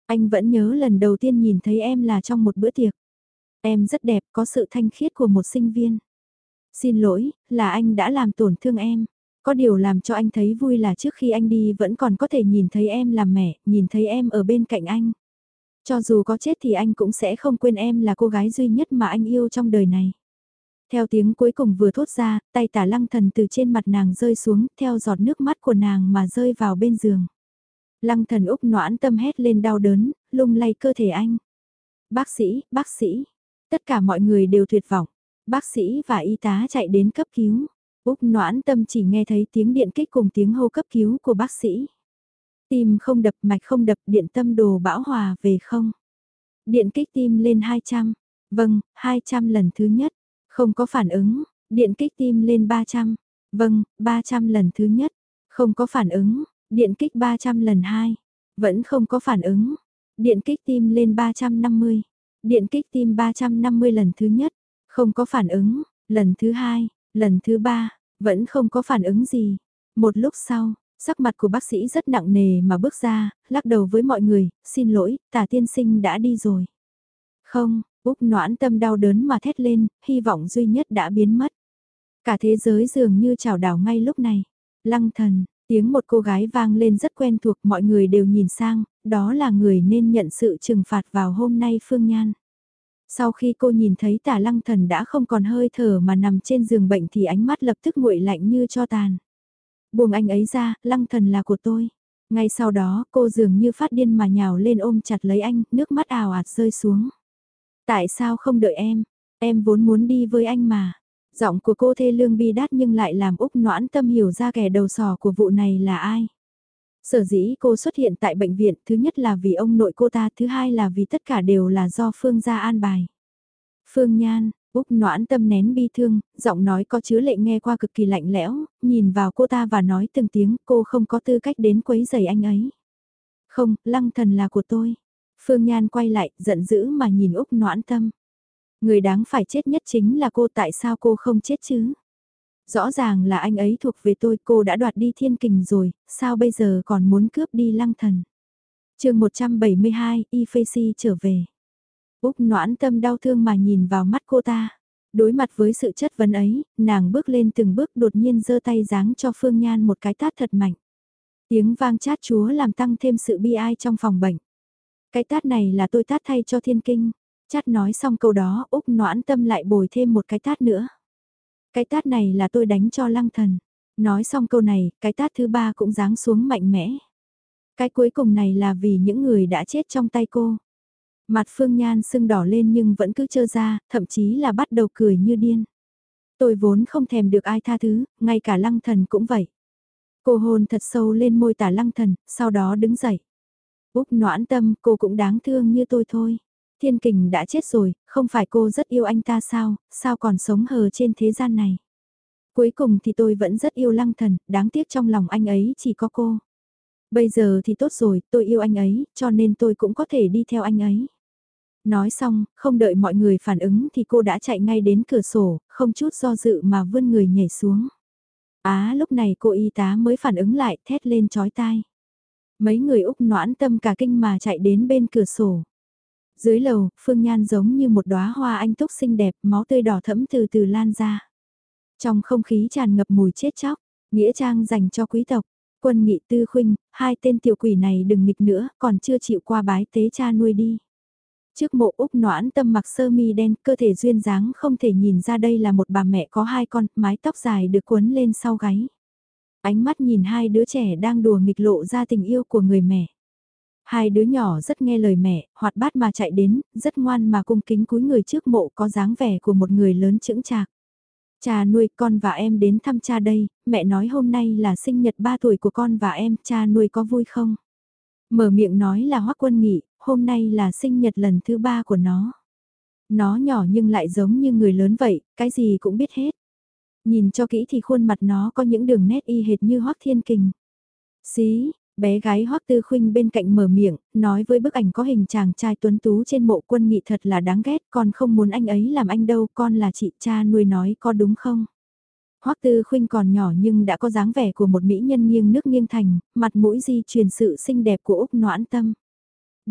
Anh vẫn nhớ lần đầu tiên nhìn thấy em là trong một bữa tiệc. Em rất đẹp, có sự thanh khiết của một sinh viên. Xin lỗi, là anh đã làm tổn thương em. Có điều làm cho anh thấy vui là trước khi anh đi vẫn còn có thể nhìn thấy em làm mẹ, nhìn thấy em ở bên cạnh anh. Cho dù có chết thì anh cũng sẽ không quên em là cô gái duy nhất mà anh yêu trong đời này. Theo tiếng cuối cùng vừa thốt ra, tay tả lăng thần từ trên mặt nàng rơi xuống, theo giọt nước mắt của nàng mà rơi vào bên giường. Lăng thần Úc noãn tâm hét lên đau đớn, lung lay cơ thể anh. Bác sĩ, bác sĩ, tất cả mọi người đều tuyệt vọng. Bác sĩ và y tá chạy đến cấp cứu. Úc noãn tâm chỉ nghe thấy tiếng điện kích cùng tiếng hô cấp cứu của bác sĩ. Tim không đập mạch không đập điện tâm đồ bão hòa về không. Điện kích tim lên 200. Vâng, 200 lần thứ nhất. Không có phản ứng. Điện kích tim lên 300. Vâng, 300 lần thứ nhất. Không có phản ứng. Điện kích 300 lần 2. Vẫn không có phản ứng. Điện kích tim lên 350. Điện kích tim 350 lần thứ nhất. Không có phản ứng. Lần thứ hai. Lần thứ ba. Vẫn không có phản ứng gì. Một lúc sau, sắc mặt của bác sĩ rất nặng nề mà bước ra, lắc đầu với mọi người, xin lỗi, tả tiên sinh đã đi rồi. Không, Úc noãn tâm đau đớn mà thét lên, hy vọng duy nhất đã biến mất. Cả thế giới dường như chào đảo ngay lúc này. Lăng thần, tiếng một cô gái vang lên rất quen thuộc mọi người đều nhìn sang, đó là người nên nhận sự trừng phạt vào hôm nay Phương Nhan. Sau khi cô nhìn thấy tả lăng thần đã không còn hơi thở mà nằm trên giường bệnh thì ánh mắt lập tức nguội lạnh như cho tàn. Buông anh ấy ra, lăng thần là của tôi. Ngay sau đó cô dường như phát điên mà nhào lên ôm chặt lấy anh, nước mắt ào ạt rơi xuống. Tại sao không đợi em? Em vốn muốn đi với anh mà. Giọng của cô thê lương bi đát nhưng lại làm Úc noãn tâm hiểu ra kẻ đầu sò của vụ này là ai. Sở dĩ cô xuất hiện tại bệnh viện, thứ nhất là vì ông nội cô ta, thứ hai là vì tất cả đều là do Phương gia an bài. Phương Nhan, Úc noãn tâm nén bi thương, giọng nói có chứa lệ nghe qua cực kỳ lạnh lẽo, nhìn vào cô ta và nói từng tiếng cô không có tư cách đến quấy giày anh ấy. Không, lăng thần là của tôi. Phương Nhan quay lại, giận dữ mà nhìn Úc noãn tâm. Người đáng phải chết nhất chính là cô tại sao cô không chết chứ? Rõ ràng là anh ấy thuộc về tôi cô đã đoạt đi thiên kình rồi, sao bây giờ còn muốn cướp đi lăng thần? chương 172, Y Phê Si trở về. Úc noãn tâm đau thương mà nhìn vào mắt cô ta. Đối mặt với sự chất vấn ấy, nàng bước lên từng bước đột nhiên giơ tay giáng cho Phương Nhan một cái tát thật mạnh. Tiếng vang chát chúa làm tăng thêm sự bi ai trong phòng bệnh. Cái tát này là tôi tát thay cho thiên kinh. Chát nói xong câu đó, Úc noãn tâm lại bồi thêm một cái tát nữa. Cái tát này là tôi đánh cho lăng thần. Nói xong câu này, cái tát thứ ba cũng giáng xuống mạnh mẽ. Cái cuối cùng này là vì những người đã chết trong tay cô. Mặt Phương Nhan sưng đỏ lên nhưng vẫn cứ trơ ra, thậm chí là bắt đầu cười như điên. Tôi vốn không thèm được ai tha thứ, ngay cả lăng thần cũng vậy. Cô hôn thật sâu lên môi tả lăng thần, sau đó đứng dậy. Úc noãn tâm, cô cũng đáng thương như tôi thôi. Thiên kình đã chết rồi, không phải cô rất yêu anh ta sao, sao còn sống hờ trên thế gian này. Cuối cùng thì tôi vẫn rất yêu lăng thần, đáng tiếc trong lòng anh ấy chỉ có cô. Bây giờ thì tốt rồi, tôi yêu anh ấy, cho nên tôi cũng có thể đi theo anh ấy. Nói xong, không đợi mọi người phản ứng thì cô đã chạy ngay đến cửa sổ, không chút do dự mà vươn người nhảy xuống. Á lúc này cô y tá mới phản ứng lại, thét lên chói tai. Mấy người Úc noãn tâm cả kinh mà chạy đến bên cửa sổ. Dưới lầu, Phương Nhan giống như một đóa hoa anh túc xinh đẹp, máu tươi đỏ thẫm từ từ lan ra. Trong không khí tràn ngập mùi chết chóc, nghĩa trang dành cho quý tộc, quân nghị tư khuynh, hai tên tiểu quỷ này đừng nghịch nữa, còn chưa chịu qua bái tế cha nuôi đi. Trước mộ Úc noãn tâm mặc sơ mi đen, cơ thể duyên dáng không thể nhìn ra đây là một bà mẹ có hai con, mái tóc dài được cuốn lên sau gáy. Ánh mắt nhìn hai đứa trẻ đang đùa nghịch lộ ra tình yêu của người mẹ. Hai đứa nhỏ rất nghe lời mẹ, hoạt bát mà chạy đến, rất ngoan mà cung kính cúi người trước mộ có dáng vẻ của một người lớn chững chạc. Cha nuôi con và em đến thăm cha đây, mẹ nói hôm nay là sinh nhật 3 tuổi của con và em, cha nuôi có vui không? Mở miệng nói là Hoắc Quân Nghị, hôm nay là sinh nhật lần thứ ba của nó. Nó nhỏ nhưng lại giống như người lớn vậy, cái gì cũng biết hết. Nhìn cho kỹ thì khuôn mặt nó có những đường nét y hệt như Hoắc Thiên Kình. Xí, bé gái Hoắc Tư Khuynh bên cạnh mở miệng, nói với bức ảnh có hình chàng trai tuấn tú trên mộ quân nghị thật là đáng ghét, con không muốn anh ấy làm anh đâu, con là chị cha nuôi nói có đúng không? Hoắc Tư Khuynh còn nhỏ nhưng đã có dáng vẻ của một mỹ nhân nghiêng nước nghiêng thành, mặt mũi di truyền sự xinh đẹp của Úc Noãn Tâm.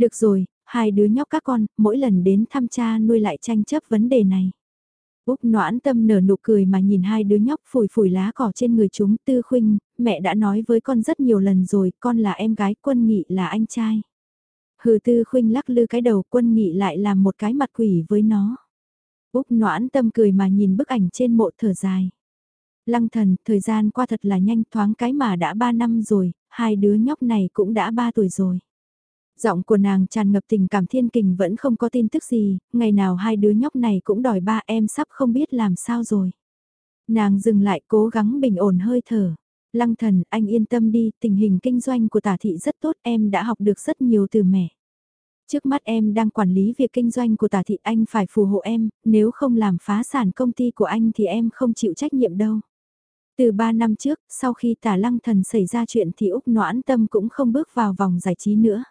Được rồi, hai đứa nhóc các con, mỗi lần đến thăm cha nuôi lại tranh chấp vấn đề này. Úc noãn tâm nở nụ cười mà nhìn hai đứa nhóc phủi phủi lá cỏ trên người chúng tư khuynh, mẹ đã nói với con rất nhiều lần rồi, con là em gái, quân nghị là anh trai. Hừ tư khuynh lắc lư cái đầu quân nghị lại làm một cái mặt quỷ với nó. Úc noãn tâm cười mà nhìn bức ảnh trên mộ thở dài. Lăng thần, thời gian qua thật là nhanh thoáng cái mà đã ba năm rồi, hai đứa nhóc này cũng đã ba tuổi rồi. Giọng của nàng tràn ngập tình cảm thiên kình vẫn không có tin tức gì, ngày nào hai đứa nhóc này cũng đòi ba em sắp không biết làm sao rồi. Nàng dừng lại cố gắng bình ổn hơi thở. Lăng thần, anh yên tâm đi, tình hình kinh doanh của tả thị rất tốt, em đã học được rất nhiều từ mẹ. Trước mắt em đang quản lý việc kinh doanh của tả thị anh phải phù hộ em, nếu không làm phá sản công ty của anh thì em không chịu trách nhiệm đâu. Từ 3 năm trước, sau khi tả lăng thần xảy ra chuyện thì Úc Noãn Tâm cũng không bước vào vòng giải trí nữa.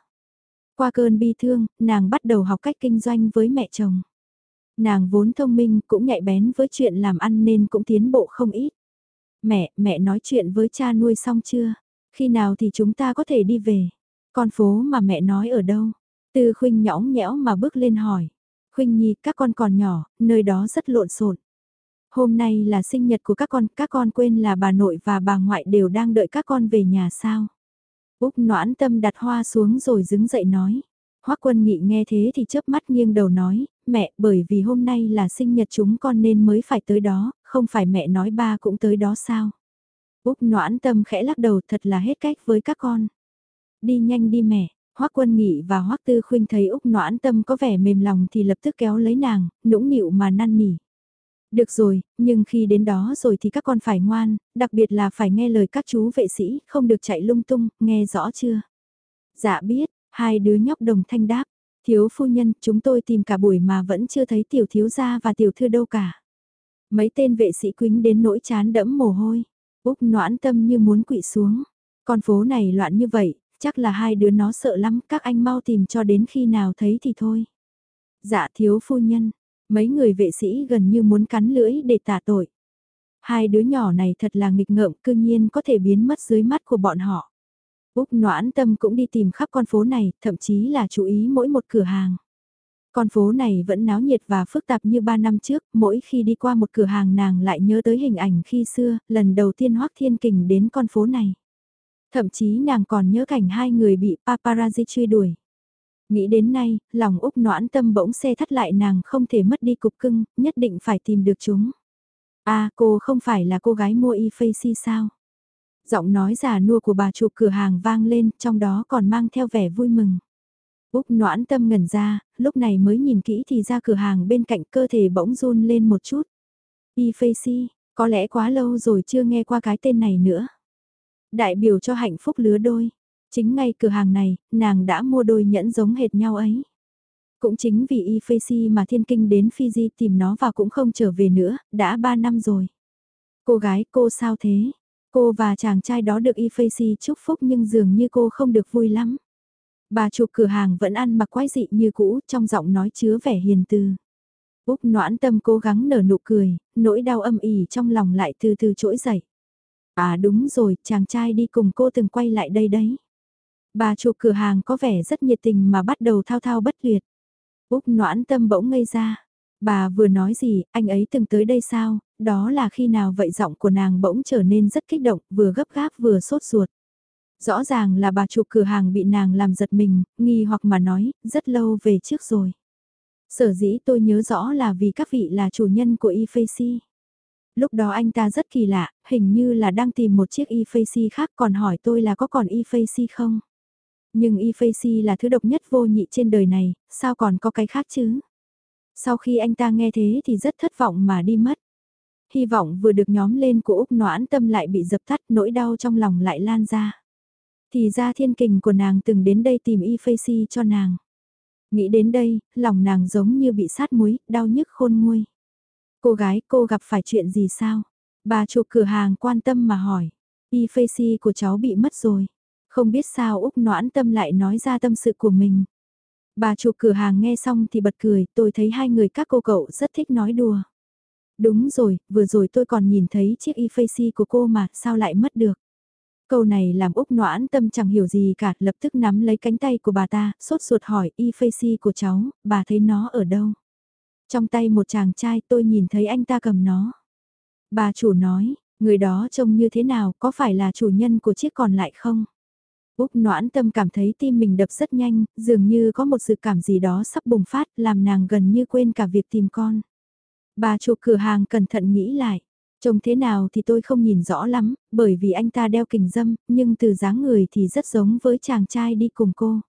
Qua cơn bi thương, nàng bắt đầu học cách kinh doanh với mẹ chồng. Nàng vốn thông minh cũng nhạy bén với chuyện làm ăn nên cũng tiến bộ không ít. Mẹ, mẹ nói chuyện với cha nuôi xong chưa? Khi nào thì chúng ta có thể đi về? Con phố mà mẹ nói ở đâu? Tư khuynh nhõng nhẽo mà bước lên hỏi. Khuynh nhi, các con còn nhỏ, nơi đó rất lộn xộn. Hôm nay là sinh nhật của các con, các con quên là bà nội và bà ngoại đều đang đợi các con về nhà sao? Úc noãn tâm đặt hoa xuống rồi đứng dậy nói. Hoác quân nghị nghe thế thì chớp mắt nghiêng đầu nói, mẹ bởi vì hôm nay là sinh nhật chúng con nên mới phải tới đó, không phải mẹ nói ba cũng tới đó sao. Úc noãn tâm khẽ lắc đầu thật là hết cách với các con. Đi nhanh đi mẹ, hoắc Quân Nghị và hoắc Tư Khuynh thấy Úc Noãn Tâm có vẻ mềm lòng thì lập tức kéo lấy nàng, nũng nịu mà năn nỉ. Được rồi, nhưng khi đến đó rồi thì các con phải ngoan, đặc biệt là phải nghe lời các chú vệ sĩ, không được chạy lung tung, nghe rõ chưa? Dạ biết, hai đứa nhóc đồng thanh đáp. Thiếu phu nhân, chúng tôi tìm cả buổi mà vẫn chưa thấy tiểu thiếu gia và tiểu thư đâu cả. Mấy tên vệ sĩ quính đến nỗi chán đẫm mồ hôi. Úc noãn tâm như muốn quỵ xuống. Con phố này loạn như vậy, chắc là hai đứa nó sợ lắm, các anh mau tìm cho đến khi nào thấy thì thôi. Dạ thiếu phu nhân, Mấy người vệ sĩ gần như muốn cắn lưỡi để tả tội. Hai đứa nhỏ này thật là nghịch ngợm cư nhiên có thể biến mất dưới mắt của bọn họ. Úc noãn tâm cũng đi tìm khắp con phố này, thậm chí là chú ý mỗi một cửa hàng. Con phố này vẫn náo nhiệt và phức tạp như ba năm trước, mỗi khi đi qua một cửa hàng nàng lại nhớ tới hình ảnh khi xưa, lần đầu tiên Hoác Thiên Kình đến con phố này. Thậm chí nàng còn nhớ cảnh hai người bị paparazzi truy đuổi. Nghĩ đến nay, lòng Úc noãn tâm bỗng xe thắt lại nàng không thể mất đi cục cưng, nhất định phải tìm được chúng. À, cô không phải là cô gái mua y facey sao? Giọng nói giả nua của bà chủ cửa hàng vang lên, trong đó còn mang theo vẻ vui mừng. Úc noãn tâm ngẩn ra, lúc này mới nhìn kỹ thì ra cửa hàng bên cạnh cơ thể bỗng run lên một chút. Y facey, có lẽ quá lâu rồi chưa nghe qua cái tên này nữa. Đại biểu cho hạnh phúc lứa đôi. Chính ngay cửa hàng này, nàng đã mua đôi nhẫn giống hệt nhau ấy. Cũng chính vì Y Phê mà thiên kinh đến Fiji tìm nó và cũng không trở về nữa, đã 3 năm rồi. Cô gái cô sao thế? Cô và chàng trai đó được Y Phê chúc phúc nhưng dường như cô không được vui lắm. Bà chủ cửa hàng vẫn ăn mặc quái dị như cũ trong giọng nói chứa vẻ hiền từ. Úc noãn tâm cố gắng nở nụ cười, nỗi đau âm ỉ trong lòng lại từ từ trỗi dậy. À đúng rồi, chàng trai đi cùng cô từng quay lại đây đấy. Bà chủ cửa hàng có vẻ rất nhiệt tình mà bắt đầu thao thao bất tuyệt. Úc noãn tâm bỗng ngây ra. Bà vừa nói gì, anh ấy từng tới đây sao, đó là khi nào vậy giọng của nàng bỗng trở nên rất kích động, vừa gấp gáp vừa sốt ruột. Rõ ràng là bà chủ cửa hàng bị nàng làm giật mình, nghi hoặc mà nói, rất lâu về trước rồi. Sở dĩ tôi nhớ rõ là vì các vị là chủ nhân của eFacy. Lúc đó anh ta rất kỳ lạ, hình như là đang tìm một chiếc eFacy khác còn hỏi tôi là có còn eFacy không. Nhưng Y Phép Si là thứ độc nhất vô nhị trên đời này, sao còn có cái khác chứ? Sau khi anh ta nghe thế thì rất thất vọng mà đi mất. Hy vọng vừa được nhóm lên của Úc noãn tâm lại bị dập tắt nỗi đau trong lòng lại lan ra. Thì ra thiên kình của nàng từng đến đây tìm Y Phép Si cho nàng. Nghĩ đến đây, lòng nàng giống như bị sát muối, đau nhức khôn nguôi. Cô gái, cô gặp phải chuyện gì sao? Bà chủ cửa hàng quan tâm mà hỏi. Y Facey của cháu bị mất rồi. Không biết sao Úc noãn tâm lại nói ra tâm sự của mình. Bà chủ cửa hàng nghe xong thì bật cười, tôi thấy hai người các cô cậu rất thích nói đùa. Đúng rồi, vừa rồi tôi còn nhìn thấy chiếc y facey của cô mà, sao lại mất được? Câu này làm Úc noãn tâm chẳng hiểu gì cả, lập tức nắm lấy cánh tay của bà ta, sốt ruột hỏi y facey của cháu, bà thấy nó ở đâu? Trong tay một chàng trai tôi nhìn thấy anh ta cầm nó. Bà chủ nói, người đó trông như thế nào, có phải là chủ nhân của chiếc còn lại không? Úc noãn tâm cảm thấy tim mình đập rất nhanh, dường như có một sự cảm gì đó sắp bùng phát, làm nàng gần như quên cả việc tìm con. Bà chủ cửa hàng cẩn thận nghĩ lại. Trông thế nào thì tôi không nhìn rõ lắm, bởi vì anh ta đeo kình dâm, nhưng từ dáng người thì rất giống với chàng trai đi cùng cô.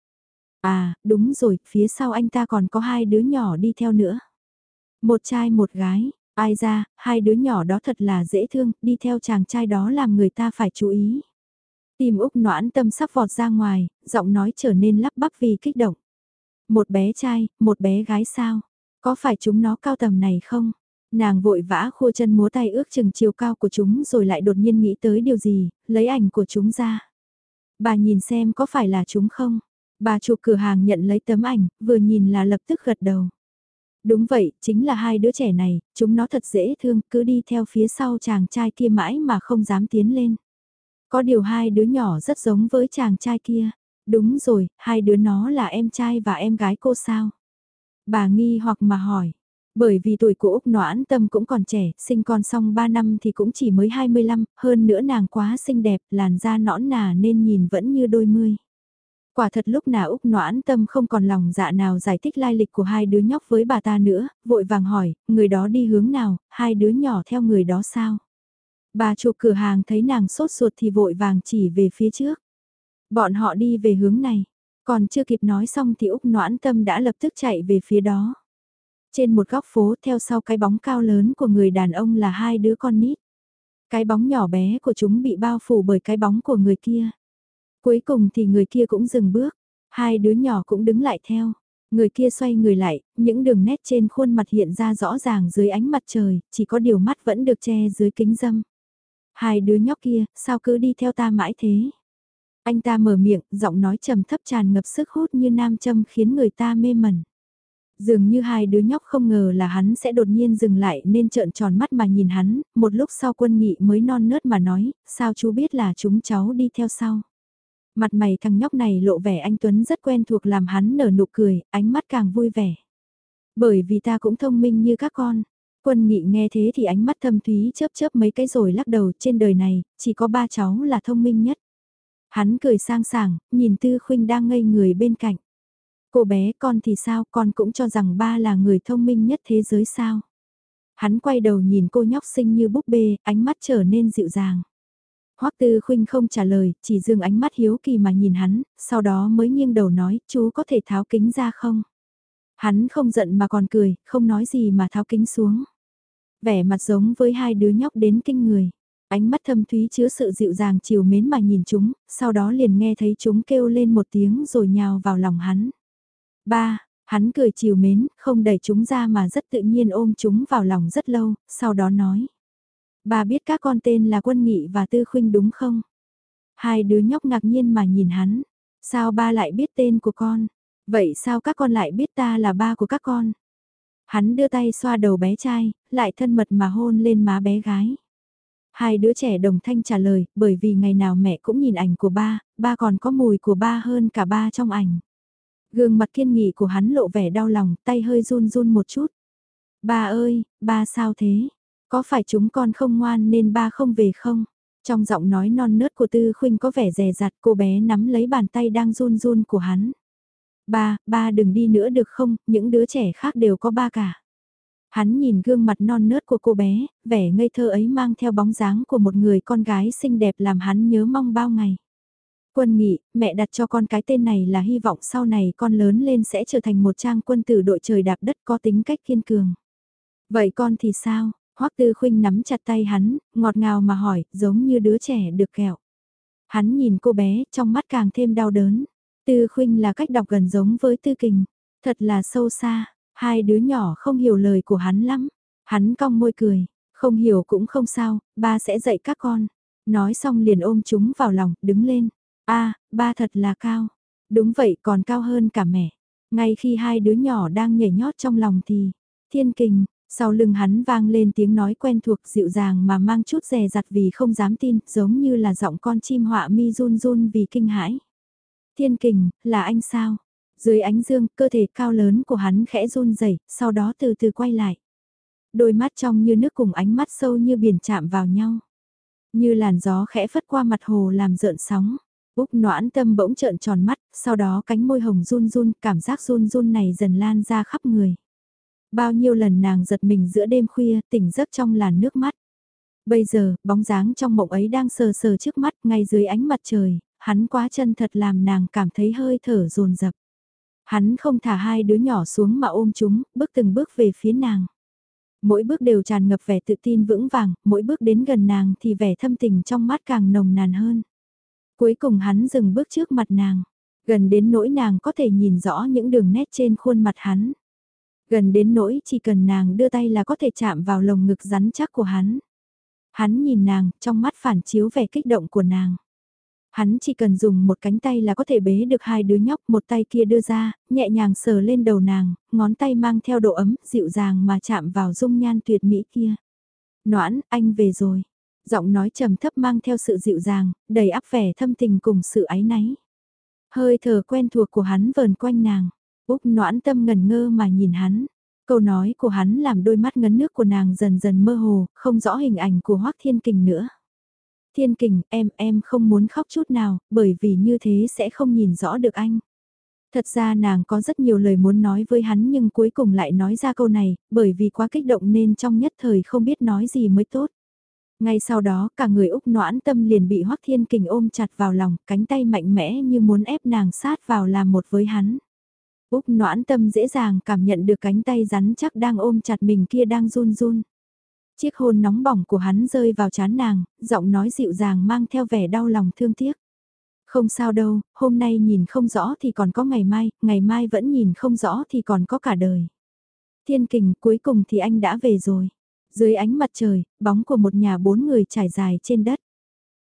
À, đúng rồi, phía sau anh ta còn có hai đứa nhỏ đi theo nữa. Một trai một gái, ai ra, hai đứa nhỏ đó thật là dễ thương, đi theo chàng trai đó làm người ta phải chú ý. Tim Úc noãn tâm sắp vọt ra ngoài, giọng nói trở nên lắp bắp vì kích động. Một bé trai, một bé gái sao? Có phải chúng nó cao tầm này không? Nàng vội vã khua chân múa tay ước chừng chiều cao của chúng rồi lại đột nhiên nghĩ tới điều gì, lấy ảnh của chúng ra. Bà nhìn xem có phải là chúng không? Bà chủ cửa hàng nhận lấy tấm ảnh, vừa nhìn là lập tức gật đầu. Đúng vậy, chính là hai đứa trẻ này, chúng nó thật dễ thương, cứ đi theo phía sau chàng trai kia mãi mà không dám tiến lên. Có điều hai đứa nhỏ rất giống với chàng trai kia. Đúng rồi, hai đứa nó là em trai và em gái cô sao? Bà nghi hoặc mà hỏi. Bởi vì tuổi của Úc Noãn Tâm cũng còn trẻ, sinh con xong 3 năm thì cũng chỉ mới 25, hơn nữa nàng quá xinh đẹp, làn da nõn nà nên nhìn vẫn như đôi mươi. Quả thật lúc nào Úc Noãn Tâm không còn lòng dạ nào giải thích lai lịch của hai đứa nhóc với bà ta nữa, vội vàng hỏi, người đó đi hướng nào, hai đứa nhỏ theo người đó sao? Bà chủ cửa hàng thấy nàng sốt ruột thì vội vàng chỉ về phía trước. Bọn họ đi về hướng này, còn chưa kịp nói xong thì Úc Noãn Tâm đã lập tức chạy về phía đó. Trên một góc phố theo sau cái bóng cao lớn của người đàn ông là hai đứa con nít. Cái bóng nhỏ bé của chúng bị bao phủ bởi cái bóng của người kia. Cuối cùng thì người kia cũng dừng bước, hai đứa nhỏ cũng đứng lại theo. Người kia xoay người lại, những đường nét trên khuôn mặt hiện ra rõ ràng dưới ánh mặt trời, chỉ có điều mắt vẫn được che dưới kính dâm. Hai đứa nhóc kia, sao cứ đi theo ta mãi thế? Anh ta mở miệng, giọng nói trầm thấp tràn ngập sức hút như nam châm khiến người ta mê mẩn. Dường như hai đứa nhóc không ngờ là hắn sẽ đột nhiên dừng lại nên trợn tròn mắt mà nhìn hắn, một lúc sau quân nghị mới non nớt mà nói, sao chú biết là chúng cháu đi theo sau. Mặt mày thằng nhóc này lộ vẻ anh Tuấn rất quen thuộc làm hắn nở nụ cười, ánh mắt càng vui vẻ. Bởi vì ta cũng thông minh như các con. Quân nghị nghe thế thì ánh mắt thâm thúy chớp chớp mấy cái rồi lắc đầu trên đời này, chỉ có ba cháu là thông minh nhất. Hắn cười sang sảng, nhìn Tư Khuynh đang ngây người bên cạnh. Cô bé con thì sao, con cũng cho rằng ba là người thông minh nhất thế giới sao. Hắn quay đầu nhìn cô nhóc xinh như búp bê, ánh mắt trở nên dịu dàng. Hoắc Tư Khuynh không trả lời, chỉ dừng ánh mắt hiếu kỳ mà nhìn hắn, sau đó mới nghiêng đầu nói, chú có thể tháo kính ra không? Hắn không giận mà còn cười, không nói gì mà tháo kính xuống. Vẻ mặt giống với hai đứa nhóc đến kinh người. Ánh mắt thâm thúy chứa sự dịu dàng chiều mến mà nhìn chúng, sau đó liền nghe thấy chúng kêu lên một tiếng rồi nhào vào lòng hắn. Ba, hắn cười chiều mến, không đẩy chúng ra mà rất tự nhiên ôm chúng vào lòng rất lâu, sau đó nói. Ba biết các con tên là Quân Nghị và Tư Khuynh đúng không? Hai đứa nhóc ngạc nhiên mà nhìn hắn. Sao ba lại biết tên của con? Vậy sao các con lại biết ta là ba của các con? Hắn đưa tay xoa đầu bé trai, lại thân mật mà hôn lên má bé gái. Hai đứa trẻ đồng thanh trả lời, bởi vì ngày nào mẹ cũng nhìn ảnh của ba, ba còn có mùi của ba hơn cả ba trong ảnh. Gương mặt kiên nghị của hắn lộ vẻ đau lòng, tay hơi run run một chút. Ba ơi, ba sao thế? Có phải chúng con không ngoan nên ba không về không? Trong giọng nói non nớt của Tư Khuynh có vẻ rè rặt cô bé nắm lấy bàn tay đang run run của hắn. Ba, ba đừng đi nữa được không, những đứa trẻ khác đều có ba cả. Hắn nhìn gương mặt non nớt của cô bé, vẻ ngây thơ ấy mang theo bóng dáng của một người con gái xinh đẹp làm hắn nhớ mong bao ngày. Quân nghị, mẹ đặt cho con cái tên này là hy vọng sau này con lớn lên sẽ trở thành một trang quân tử đội trời đạp đất có tính cách kiên cường. Vậy con thì sao? Hoắc Tư Khuynh nắm chặt tay hắn, ngọt ngào mà hỏi, giống như đứa trẻ được kẹo. Hắn nhìn cô bé, trong mắt càng thêm đau đớn. Tư Khuynh là cách đọc gần giống với Tư Kình, thật là sâu xa, hai đứa nhỏ không hiểu lời của hắn lắm. Hắn cong môi cười, không hiểu cũng không sao, ba sẽ dạy các con. Nói xong liền ôm chúng vào lòng, đứng lên. a ba thật là cao. Đúng vậy còn cao hơn cả mẹ. Ngay khi hai đứa nhỏ đang nhảy nhót trong lòng thì, thiên kình, sau lưng hắn vang lên tiếng nói quen thuộc dịu dàng mà mang chút rè rặt vì không dám tin, giống như là giọng con chim họa mi run run vì kinh hãi. Thiên kình, là anh sao? Dưới ánh dương, cơ thể cao lớn của hắn khẽ run rẩy, sau đó từ từ quay lại. Đôi mắt trong như nước cùng ánh mắt sâu như biển chạm vào nhau. Như làn gió khẽ phất qua mặt hồ làm rợn sóng. Úc noãn tâm bỗng trợn tròn mắt, sau đó cánh môi hồng run run, cảm giác run run này dần lan ra khắp người. Bao nhiêu lần nàng giật mình giữa đêm khuya, tỉnh giấc trong làn nước mắt. Bây giờ, bóng dáng trong mộng ấy đang sờ sờ trước mắt, ngay dưới ánh mặt trời, hắn quá chân thật làm nàng cảm thấy hơi thở dồn dập. Hắn không thả hai đứa nhỏ xuống mà ôm chúng, bước từng bước về phía nàng. Mỗi bước đều tràn ngập vẻ tự tin vững vàng, mỗi bước đến gần nàng thì vẻ thâm tình trong mắt càng nồng nàn hơn. Cuối cùng hắn dừng bước trước mặt nàng, gần đến nỗi nàng có thể nhìn rõ những đường nét trên khuôn mặt hắn. Gần đến nỗi chỉ cần nàng đưa tay là có thể chạm vào lồng ngực rắn chắc của hắn. Hắn nhìn nàng, trong mắt phản chiếu vẻ kích động của nàng. Hắn chỉ cần dùng một cánh tay là có thể bế được hai đứa nhóc, một tay kia đưa ra, nhẹ nhàng sờ lên đầu nàng, ngón tay mang theo độ ấm, dịu dàng mà chạm vào dung nhan tuyệt mỹ kia. Noãn, anh về rồi. Giọng nói trầm thấp mang theo sự dịu dàng, đầy áp vẻ thâm tình cùng sự áy náy. Hơi thở quen thuộc của hắn vờn quanh nàng. Úc noãn tâm ngần ngơ mà nhìn hắn. Câu nói của hắn làm đôi mắt ngấn nước của nàng dần dần mơ hồ, không rõ hình ảnh của Hoác Thiên Kình nữa. Thiên Kình, em, em không muốn khóc chút nào, bởi vì như thế sẽ không nhìn rõ được anh. Thật ra nàng có rất nhiều lời muốn nói với hắn nhưng cuối cùng lại nói ra câu này, bởi vì quá kích động nên trong nhất thời không biết nói gì mới tốt. Ngay sau đó cả người Úc noãn tâm liền bị Hoác Thiên Kình ôm chặt vào lòng, cánh tay mạnh mẽ như muốn ép nàng sát vào làm một với hắn. Úc noãn tâm dễ dàng cảm nhận được cánh tay rắn chắc đang ôm chặt mình kia đang run run. Chiếc hôn nóng bỏng của hắn rơi vào chán nàng, giọng nói dịu dàng mang theo vẻ đau lòng thương tiếc. Không sao đâu, hôm nay nhìn không rõ thì còn có ngày mai, ngày mai vẫn nhìn không rõ thì còn có cả đời. Thiên kình cuối cùng thì anh đã về rồi. Dưới ánh mặt trời, bóng của một nhà bốn người trải dài trên đất.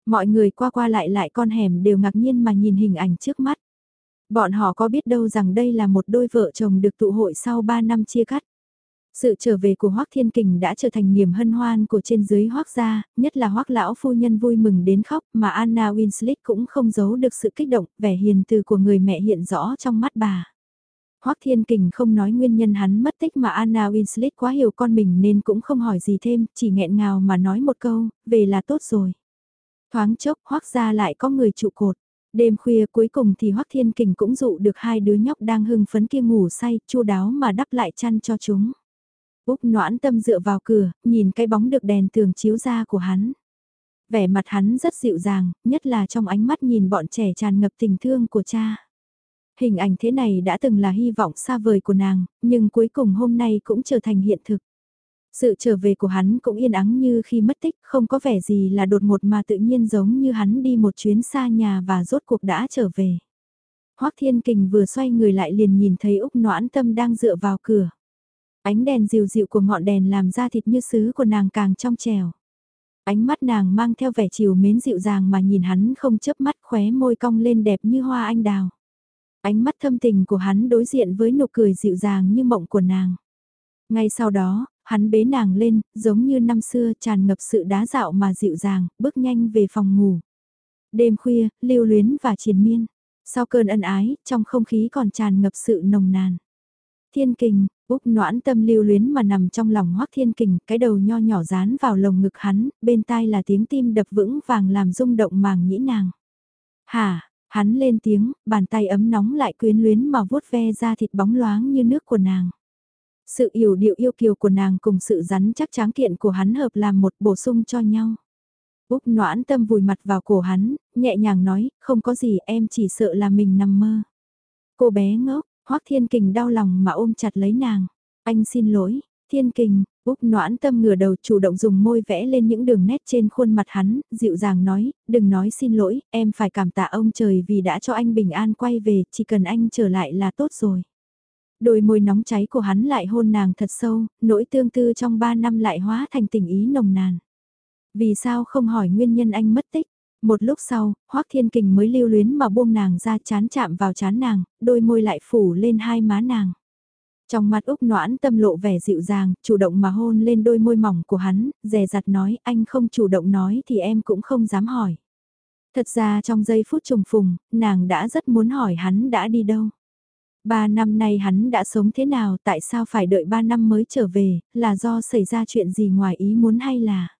Mọi người qua qua lại lại con hẻm đều ngạc nhiên mà nhìn hình ảnh trước mắt. Bọn họ có biết đâu rằng đây là một đôi vợ chồng được tụ hội sau 3 năm chia cắt. Sự trở về của Hoác Thiên Kình đã trở thành niềm hân hoan của trên dưới Hoác gia, nhất là Hoác lão phu nhân vui mừng đến khóc mà Anna Winslet cũng không giấu được sự kích động, vẻ hiền từ của người mẹ hiện rõ trong mắt bà. Hoác Thiên Kình không nói nguyên nhân hắn mất tích mà Anna Winslet quá hiểu con mình nên cũng không hỏi gì thêm, chỉ nghẹn ngào mà nói một câu, về là tốt rồi. Thoáng chốc Hoác gia lại có người trụ cột. Đêm khuya cuối cùng thì Hoắc Thiên Kình cũng dụ được hai đứa nhóc đang hưng phấn kia ngủ say, chu đáo mà đắp lại chăn cho chúng. Úc noãn tâm dựa vào cửa, nhìn cái bóng được đèn tường chiếu ra của hắn. Vẻ mặt hắn rất dịu dàng, nhất là trong ánh mắt nhìn bọn trẻ tràn ngập tình thương của cha. Hình ảnh thế này đã từng là hy vọng xa vời của nàng, nhưng cuối cùng hôm nay cũng trở thành hiện thực. Sự trở về của hắn cũng yên ắng như khi mất tích, không có vẻ gì là đột ngột mà tự nhiên giống như hắn đi một chuyến xa nhà và rốt cuộc đã trở về. Hoắc Thiên Kình vừa xoay người lại liền nhìn thấy Úc Noãn Tâm đang dựa vào cửa. Ánh đèn dịu dịu của ngọn đèn làm da thịt như sứ của nàng càng trong trèo. Ánh mắt nàng mang theo vẻ chiều mến dịu dàng mà nhìn hắn không chớp mắt khóe môi cong lên đẹp như hoa anh đào. Ánh mắt thâm tình của hắn đối diện với nụ cười dịu dàng như mộng của nàng. Ngay sau đó, hắn bế nàng lên, giống như năm xưa tràn ngập sự đá dạo mà dịu dàng, bước nhanh về phòng ngủ. Đêm khuya, lưu luyến và triền miên. Sau cơn ân ái, trong không khí còn tràn ngập sự nồng nàn. Thiên kình, Úc noãn tâm lưu luyến mà nằm trong lòng Hoác thiên kình, cái đầu nho nhỏ dán vào lồng ngực hắn, bên tai là tiếng tim đập vững vàng làm rung động màng nhĩ nàng. hà hắn lên tiếng, bàn tay ấm nóng lại quyến luyến mà vuốt ve ra thịt bóng loáng như nước của nàng. Sự yểu điệu yêu kiều của nàng cùng sự rắn chắc tráng kiện của hắn hợp làm một bổ sung cho nhau. Úc noãn tâm vùi mặt vào cổ hắn, nhẹ nhàng nói, không có gì em chỉ sợ là mình nằm mơ. Cô bé ngốc, Hoắc Thiên Kình đau lòng mà ôm chặt lấy nàng. Anh xin lỗi, Thiên Kình, Úc noãn tâm ngửa đầu chủ động dùng môi vẽ lên những đường nét trên khuôn mặt hắn, dịu dàng nói, đừng nói xin lỗi, em phải cảm tạ ông trời vì đã cho anh bình an quay về, chỉ cần anh trở lại là tốt rồi. Đôi môi nóng cháy của hắn lại hôn nàng thật sâu, nỗi tương tư trong ba năm lại hóa thành tình ý nồng nàn. Vì sao không hỏi nguyên nhân anh mất tích? Một lúc sau, Hoác Thiên Kình mới lưu luyến mà buông nàng ra chán chạm vào chán nàng, đôi môi lại phủ lên hai má nàng. Trong mặt Úc noãn tâm lộ vẻ dịu dàng, chủ động mà hôn lên đôi môi mỏng của hắn, dè dặt nói anh không chủ động nói thì em cũng không dám hỏi. Thật ra trong giây phút trùng phùng, nàng đã rất muốn hỏi hắn đã đi đâu. Ba năm nay hắn đã sống thế nào tại sao phải đợi ba năm mới trở về, là do xảy ra chuyện gì ngoài ý muốn hay là...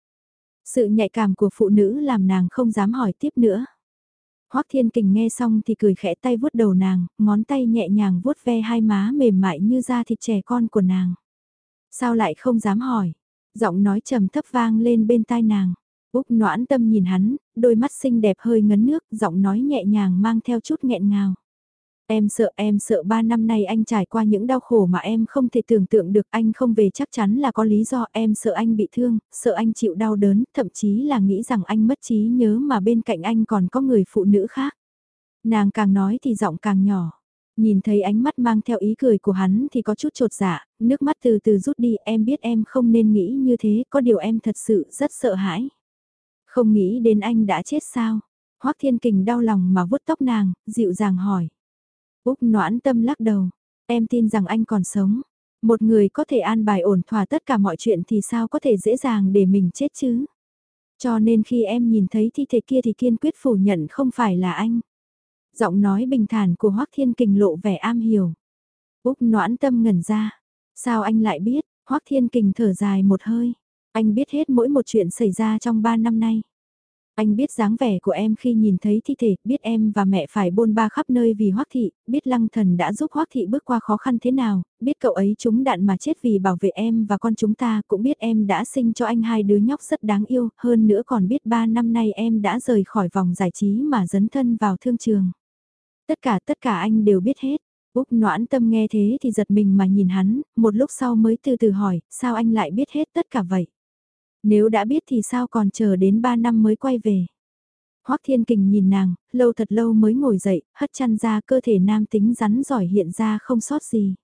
Sự nhạy cảm của phụ nữ làm nàng không dám hỏi tiếp nữa. Hoắc Thiên Kình nghe xong thì cười khẽ tay vuốt đầu nàng, ngón tay nhẹ nhàng vuốt ve hai má mềm mại như da thịt trẻ con của nàng. Sao lại không dám hỏi? Giọng nói trầm thấp vang lên bên tai nàng. Úc noãn tâm nhìn hắn, đôi mắt xinh đẹp hơi ngấn nước, giọng nói nhẹ nhàng mang theo chút nghẹn ngào. Em sợ em sợ ba năm nay anh trải qua những đau khổ mà em không thể tưởng tượng được anh không về chắc chắn là có lý do em sợ anh bị thương, sợ anh chịu đau đớn, thậm chí là nghĩ rằng anh mất trí nhớ mà bên cạnh anh còn có người phụ nữ khác. Nàng càng nói thì giọng càng nhỏ. Nhìn thấy ánh mắt mang theo ý cười của hắn thì có chút trột dạ, nước mắt từ từ rút đi em biết em không nên nghĩ như thế, có điều em thật sự rất sợ hãi. Không nghĩ đến anh đã chết sao? Hoác Thiên Kình đau lòng mà vuốt tóc nàng, dịu dàng hỏi. Úc noãn tâm lắc đầu. Em tin rằng anh còn sống. Một người có thể an bài ổn thỏa tất cả mọi chuyện thì sao có thể dễ dàng để mình chết chứ? Cho nên khi em nhìn thấy thi thể kia thì kiên quyết phủ nhận không phải là anh. Giọng nói bình thản của Hoác Thiên Kình lộ vẻ am hiểu. Úc noãn tâm ngẩn ra. Sao anh lại biết? Hoác Thiên Kình thở dài một hơi. Anh biết hết mỗi một chuyện xảy ra trong ba năm nay. Anh biết dáng vẻ của em khi nhìn thấy thi thể, biết em và mẹ phải bôn ba khắp nơi vì Hoắc thị, biết Lăng Thần đã giúp Hoắc thị bước qua khó khăn thế nào, biết cậu ấy trúng đạn mà chết vì bảo vệ em và con chúng ta, cũng biết em đã sinh cho anh hai đứa nhóc rất đáng yêu, hơn nữa còn biết ba năm nay em đã rời khỏi vòng giải trí mà dấn thân vào thương trường. Tất cả tất cả anh đều biết hết. Úc noãn tâm nghe thế thì giật mình mà nhìn hắn, một lúc sau mới từ từ hỏi, sao anh lại biết hết tất cả vậy? Nếu đã biết thì sao còn chờ đến 3 năm mới quay về. Hoắc Thiên Kình nhìn nàng, lâu thật lâu mới ngồi dậy, hất chăn ra cơ thể nam tính rắn giỏi hiện ra không sót gì.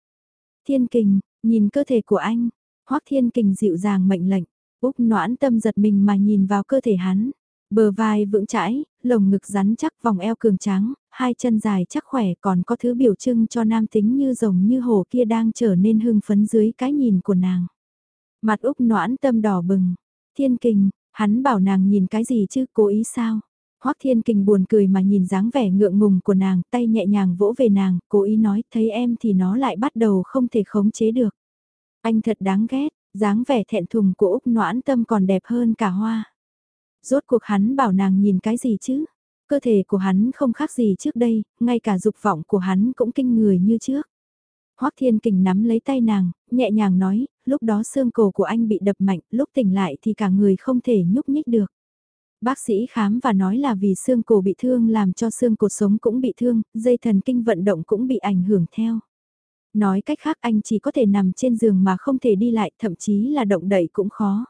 Thiên Kình, nhìn cơ thể của anh, Hoắc Thiên Kình dịu dàng mệnh lệnh, Úc noãn tâm giật mình mà nhìn vào cơ thể hắn. Bờ vai vững chãi, lồng ngực rắn chắc vòng eo cường tráng, hai chân dài chắc khỏe còn có thứ biểu trưng cho nam tính như rồng như hổ kia đang trở nên hưng phấn dưới cái nhìn của nàng. Mặt Úc noãn tâm đỏ bừng, Thiên kình, hắn bảo nàng nhìn cái gì chứ, cố ý sao? Hoắc Thiên Kình buồn cười mà nhìn dáng vẻ ngượng ngùng của nàng, tay nhẹ nhàng vỗ về nàng, cố ý nói, thấy em thì nó lại bắt đầu không thể khống chế được. Anh thật đáng ghét, dáng vẻ thẹn thùng của Úc Noãn Tâm còn đẹp hơn cả hoa. Rốt cuộc hắn bảo nàng nhìn cái gì chứ? Cơ thể của hắn không khác gì trước đây, ngay cả dục vọng của hắn cũng kinh người như trước. Hoắc Thiên Kình nắm lấy tay nàng, nhẹ nhàng nói, lúc đó xương cổ của anh bị đập mạnh, lúc tỉnh lại thì cả người không thể nhúc nhích được. Bác sĩ khám và nói là vì xương cổ bị thương làm cho xương cột sống cũng bị thương, dây thần kinh vận động cũng bị ảnh hưởng theo. Nói cách khác anh chỉ có thể nằm trên giường mà không thể đi lại, thậm chí là động đậy cũng khó.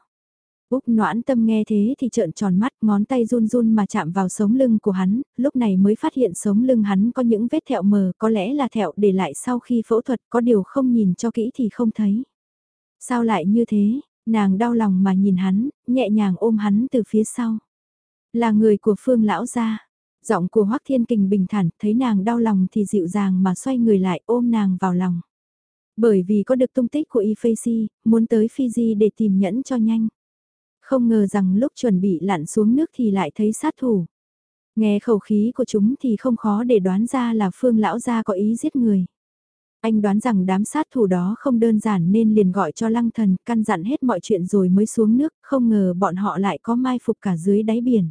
Úc noãn tâm nghe thế thì trợn tròn mắt, ngón tay run run mà chạm vào sống lưng của hắn, lúc này mới phát hiện sống lưng hắn có những vết thẹo mờ, có lẽ là thẹo để lại sau khi phẫu thuật, có điều không nhìn cho kỹ thì không thấy. Sao lại như thế, nàng đau lòng mà nhìn hắn, nhẹ nhàng ôm hắn từ phía sau. Là người của phương lão gia. Giọng của Hoắc Thiên Kình bình thản, thấy nàng đau lòng thì dịu dàng mà xoay người lại ôm nàng vào lòng. Bởi vì có được tung tích của Ifeisi, muốn tới Fiji để tìm nhẫn cho nhanh. Không ngờ rằng lúc chuẩn bị lặn xuống nước thì lại thấy sát thủ. Nghe khẩu khí của chúng thì không khó để đoán ra là phương lão gia có ý giết người. Anh đoán rằng đám sát thủ đó không đơn giản nên liền gọi cho lăng thần căn dặn hết mọi chuyện rồi mới xuống nước, không ngờ bọn họ lại có mai phục cả dưới đáy biển.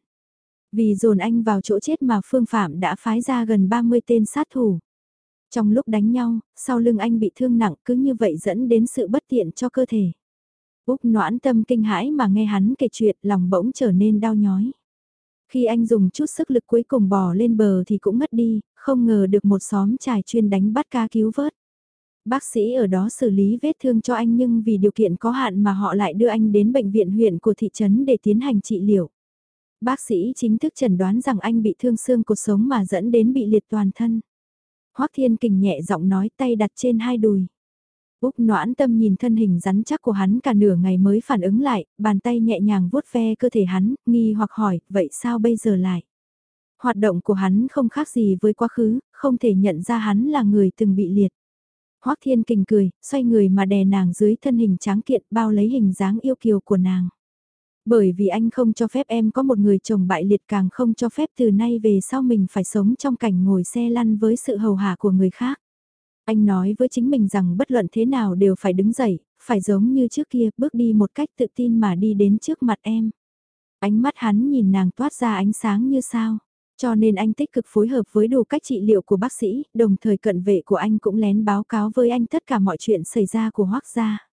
Vì dồn anh vào chỗ chết mà Phương Phạm đã phái ra gần 30 tên sát thủ. Trong lúc đánh nhau, sau lưng anh bị thương nặng cứ như vậy dẫn đến sự bất tiện cho cơ thể. Úc noãn tâm kinh hãi mà nghe hắn kể chuyện lòng bỗng trở nên đau nhói. Khi anh dùng chút sức lực cuối cùng bò lên bờ thì cũng mất đi, không ngờ được một xóm trài chuyên đánh bắt cá cứu vớt. Bác sĩ ở đó xử lý vết thương cho anh nhưng vì điều kiện có hạn mà họ lại đưa anh đến bệnh viện huyện của thị trấn để tiến hành trị liệu. Bác sĩ chính thức chẩn đoán rằng anh bị thương xương cột sống mà dẫn đến bị liệt toàn thân. Hoắc Thiên Kình nhẹ giọng nói tay đặt trên hai đùi. Úc noãn tâm nhìn thân hình rắn chắc của hắn cả nửa ngày mới phản ứng lại, bàn tay nhẹ nhàng vuốt ve cơ thể hắn, nghi hoặc hỏi, vậy sao bây giờ lại? Hoạt động của hắn không khác gì với quá khứ, không thể nhận ra hắn là người từng bị liệt. Hoắc Thiên Kình cười, xoay người mà đè nàng dưới thân hình tráng kiện bao lấy hình dáng yêu kiều của nàng. Bởi vì anh không cho phép em có một người chồng bại liệt càng không cho phép từ nay về sau mình phải sống trong cảnh ngồi xe lăn với sự hầu hạ của người khác. Anh nói với chính mình rằng bất luận thế nào đều phải đứng dậy, phải giống như trước kia bước đi một cách tự tin mà đi đến trước mặt em. Ánh mắt hắn nhìn nàng toát ra ánh sáng như sao. Cho nên anh tích cực phối hợp với đủ cách trị liệu của bác sĩ, đồng thời cận vệ của anh cũng lén báo cáo với anh tất cả mọi chuyện xảy ra của Hoác gia.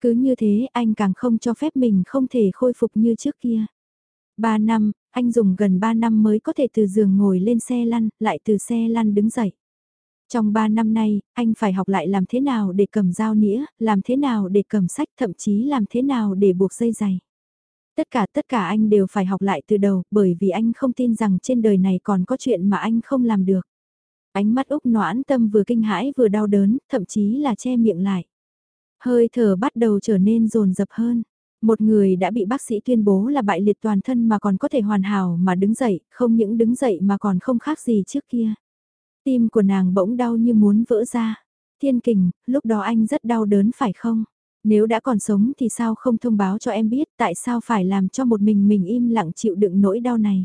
Cứ như thế anh càng không cho phép mình không thể khôi phục như trước kia. Ba năm, anh dùng gần ba năm mới có thể từ giường ngồi lên xe lăn, lại từ xe lăn đứng dậy. Trong ba năm nay, anh phải học lại làm thế nào để cầm dao nĩa, làm thế nào để cầm sách, thậm chí làm thế nào để buộc dây giày. Tất cả tất cả anh đều phải học lại từ đầu, bởi vì anh không tin rằng trên đời này còn có chuyện mà anh không làm được. Ánh mắt Úc noãn tâm vừa kinh hãi vừa đau đớn, thậm chí là che miệng lại. Hơi thở bắt đầu trở nên rồn rập hơn. Một người đã bị bác sĩ tuyên bố là bại liệt toàn thân mà còn có thể hoàn hảo mà đứng dậy, không những đứng dậy mà còn không khác gì trước kia. Tim của nàng bỗng đau như muốn vỡ ra. Thiên kình, lúc đó anh rất đau đớn phải không? Nếu đã còn sống thì sao không thông báo cho em biết tại sao phải làm cho một mình mình im lặng chịu đựng nỗi đau này.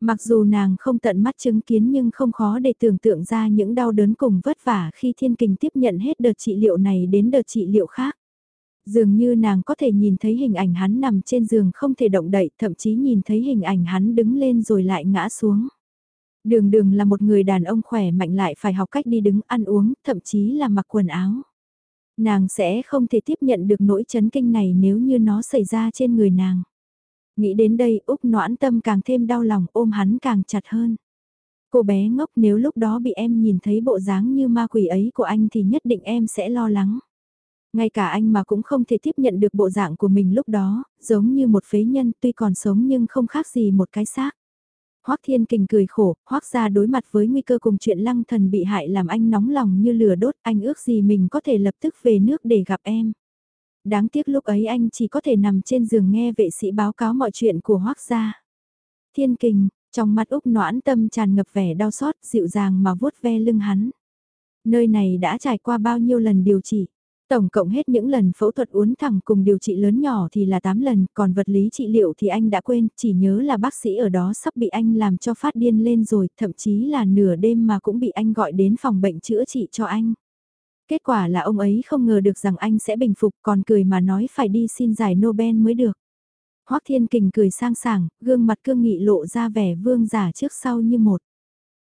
Mặc dù nàng không tận mắt chứng kiến nhưng không khó để tưởng tượng ra những đau đớn cùng vất vả khi thiên kình tiếp nhận hết đợt trị liệu này đến đợt trị liệu khác. Dường như nàng có thể nhìn thấy hình ảnh hắn nằm trên giường không thể động đậy, thậm chí nhìn thấy hình ảnh hắn đứng lên rồi lại ngã xuống. Đường đường là một người đàn ông khỏe mạnh lại phải học cách đi đứng ăn uống, thậm chí là mặc quần áo. Nàng sẽ không thể tiếp nhận được nỗi chấn kinh này nếu như nó xảy ra trên người nàng. Nghĩ đến đây Úc noãn tâm càng thêm đau lòng ôm hắn càng chặt hơn. Cô bé ngốc nếu lúc đó bị em nhìn thấy bộ dáng như ma quỷ ấy của anh thì nhất định em sẽ lo lắng. Ngay cả anh mà cũng không thể tiếp nhận được bộ dạng của mình lúc đó, giống như một phế nhân tuy còn sống nhưng không khác gì một cái xác. Hoắc Thiên Kình cười khổ, Hoắc gia đối mặt với nguy cơ cùng chuyện lăng thần bị hại làm anh nóng lòng như lửa đốt, anh ước gì mình có thể lập tức về nước để gặp em. Đáng tiếc lúc ấy anh chỉ có thể nằm trên giường nghe vệ sĩ báo cáo mọi chuyện của Hoắc gia. Thiên Kình, trong mắt Úc noãn tâm tràn ngập vẻ đau xót, dịu dàng mà vuốt ve lưng hắn. Nơi này đã trải qua bao nhiêu lần điều trị. Tổng cộng hết những lần phẫu thuật uốn thẳng cùng điều trị lớn nhỏ thì là 8 lần, còn vật lý trị liệu thì anh đã quên, chỉ nhớ là bác sĩ ở đó sắp bị anh làm cho phát điên lên rồi, thậm chí là nửa đêm mà cũng bị anh gọi đến phòng bệnh chữa trị cho anh. Kết quả là ông ấy không ngờ được rằng anh sẽ bình phục còn cười mà nói phải đi xin giải Nobel mới được. Hoác Thiên Kình cười sang sảng, gương mặt cương nghị lộ ra vẻ vương giả trước sau như một.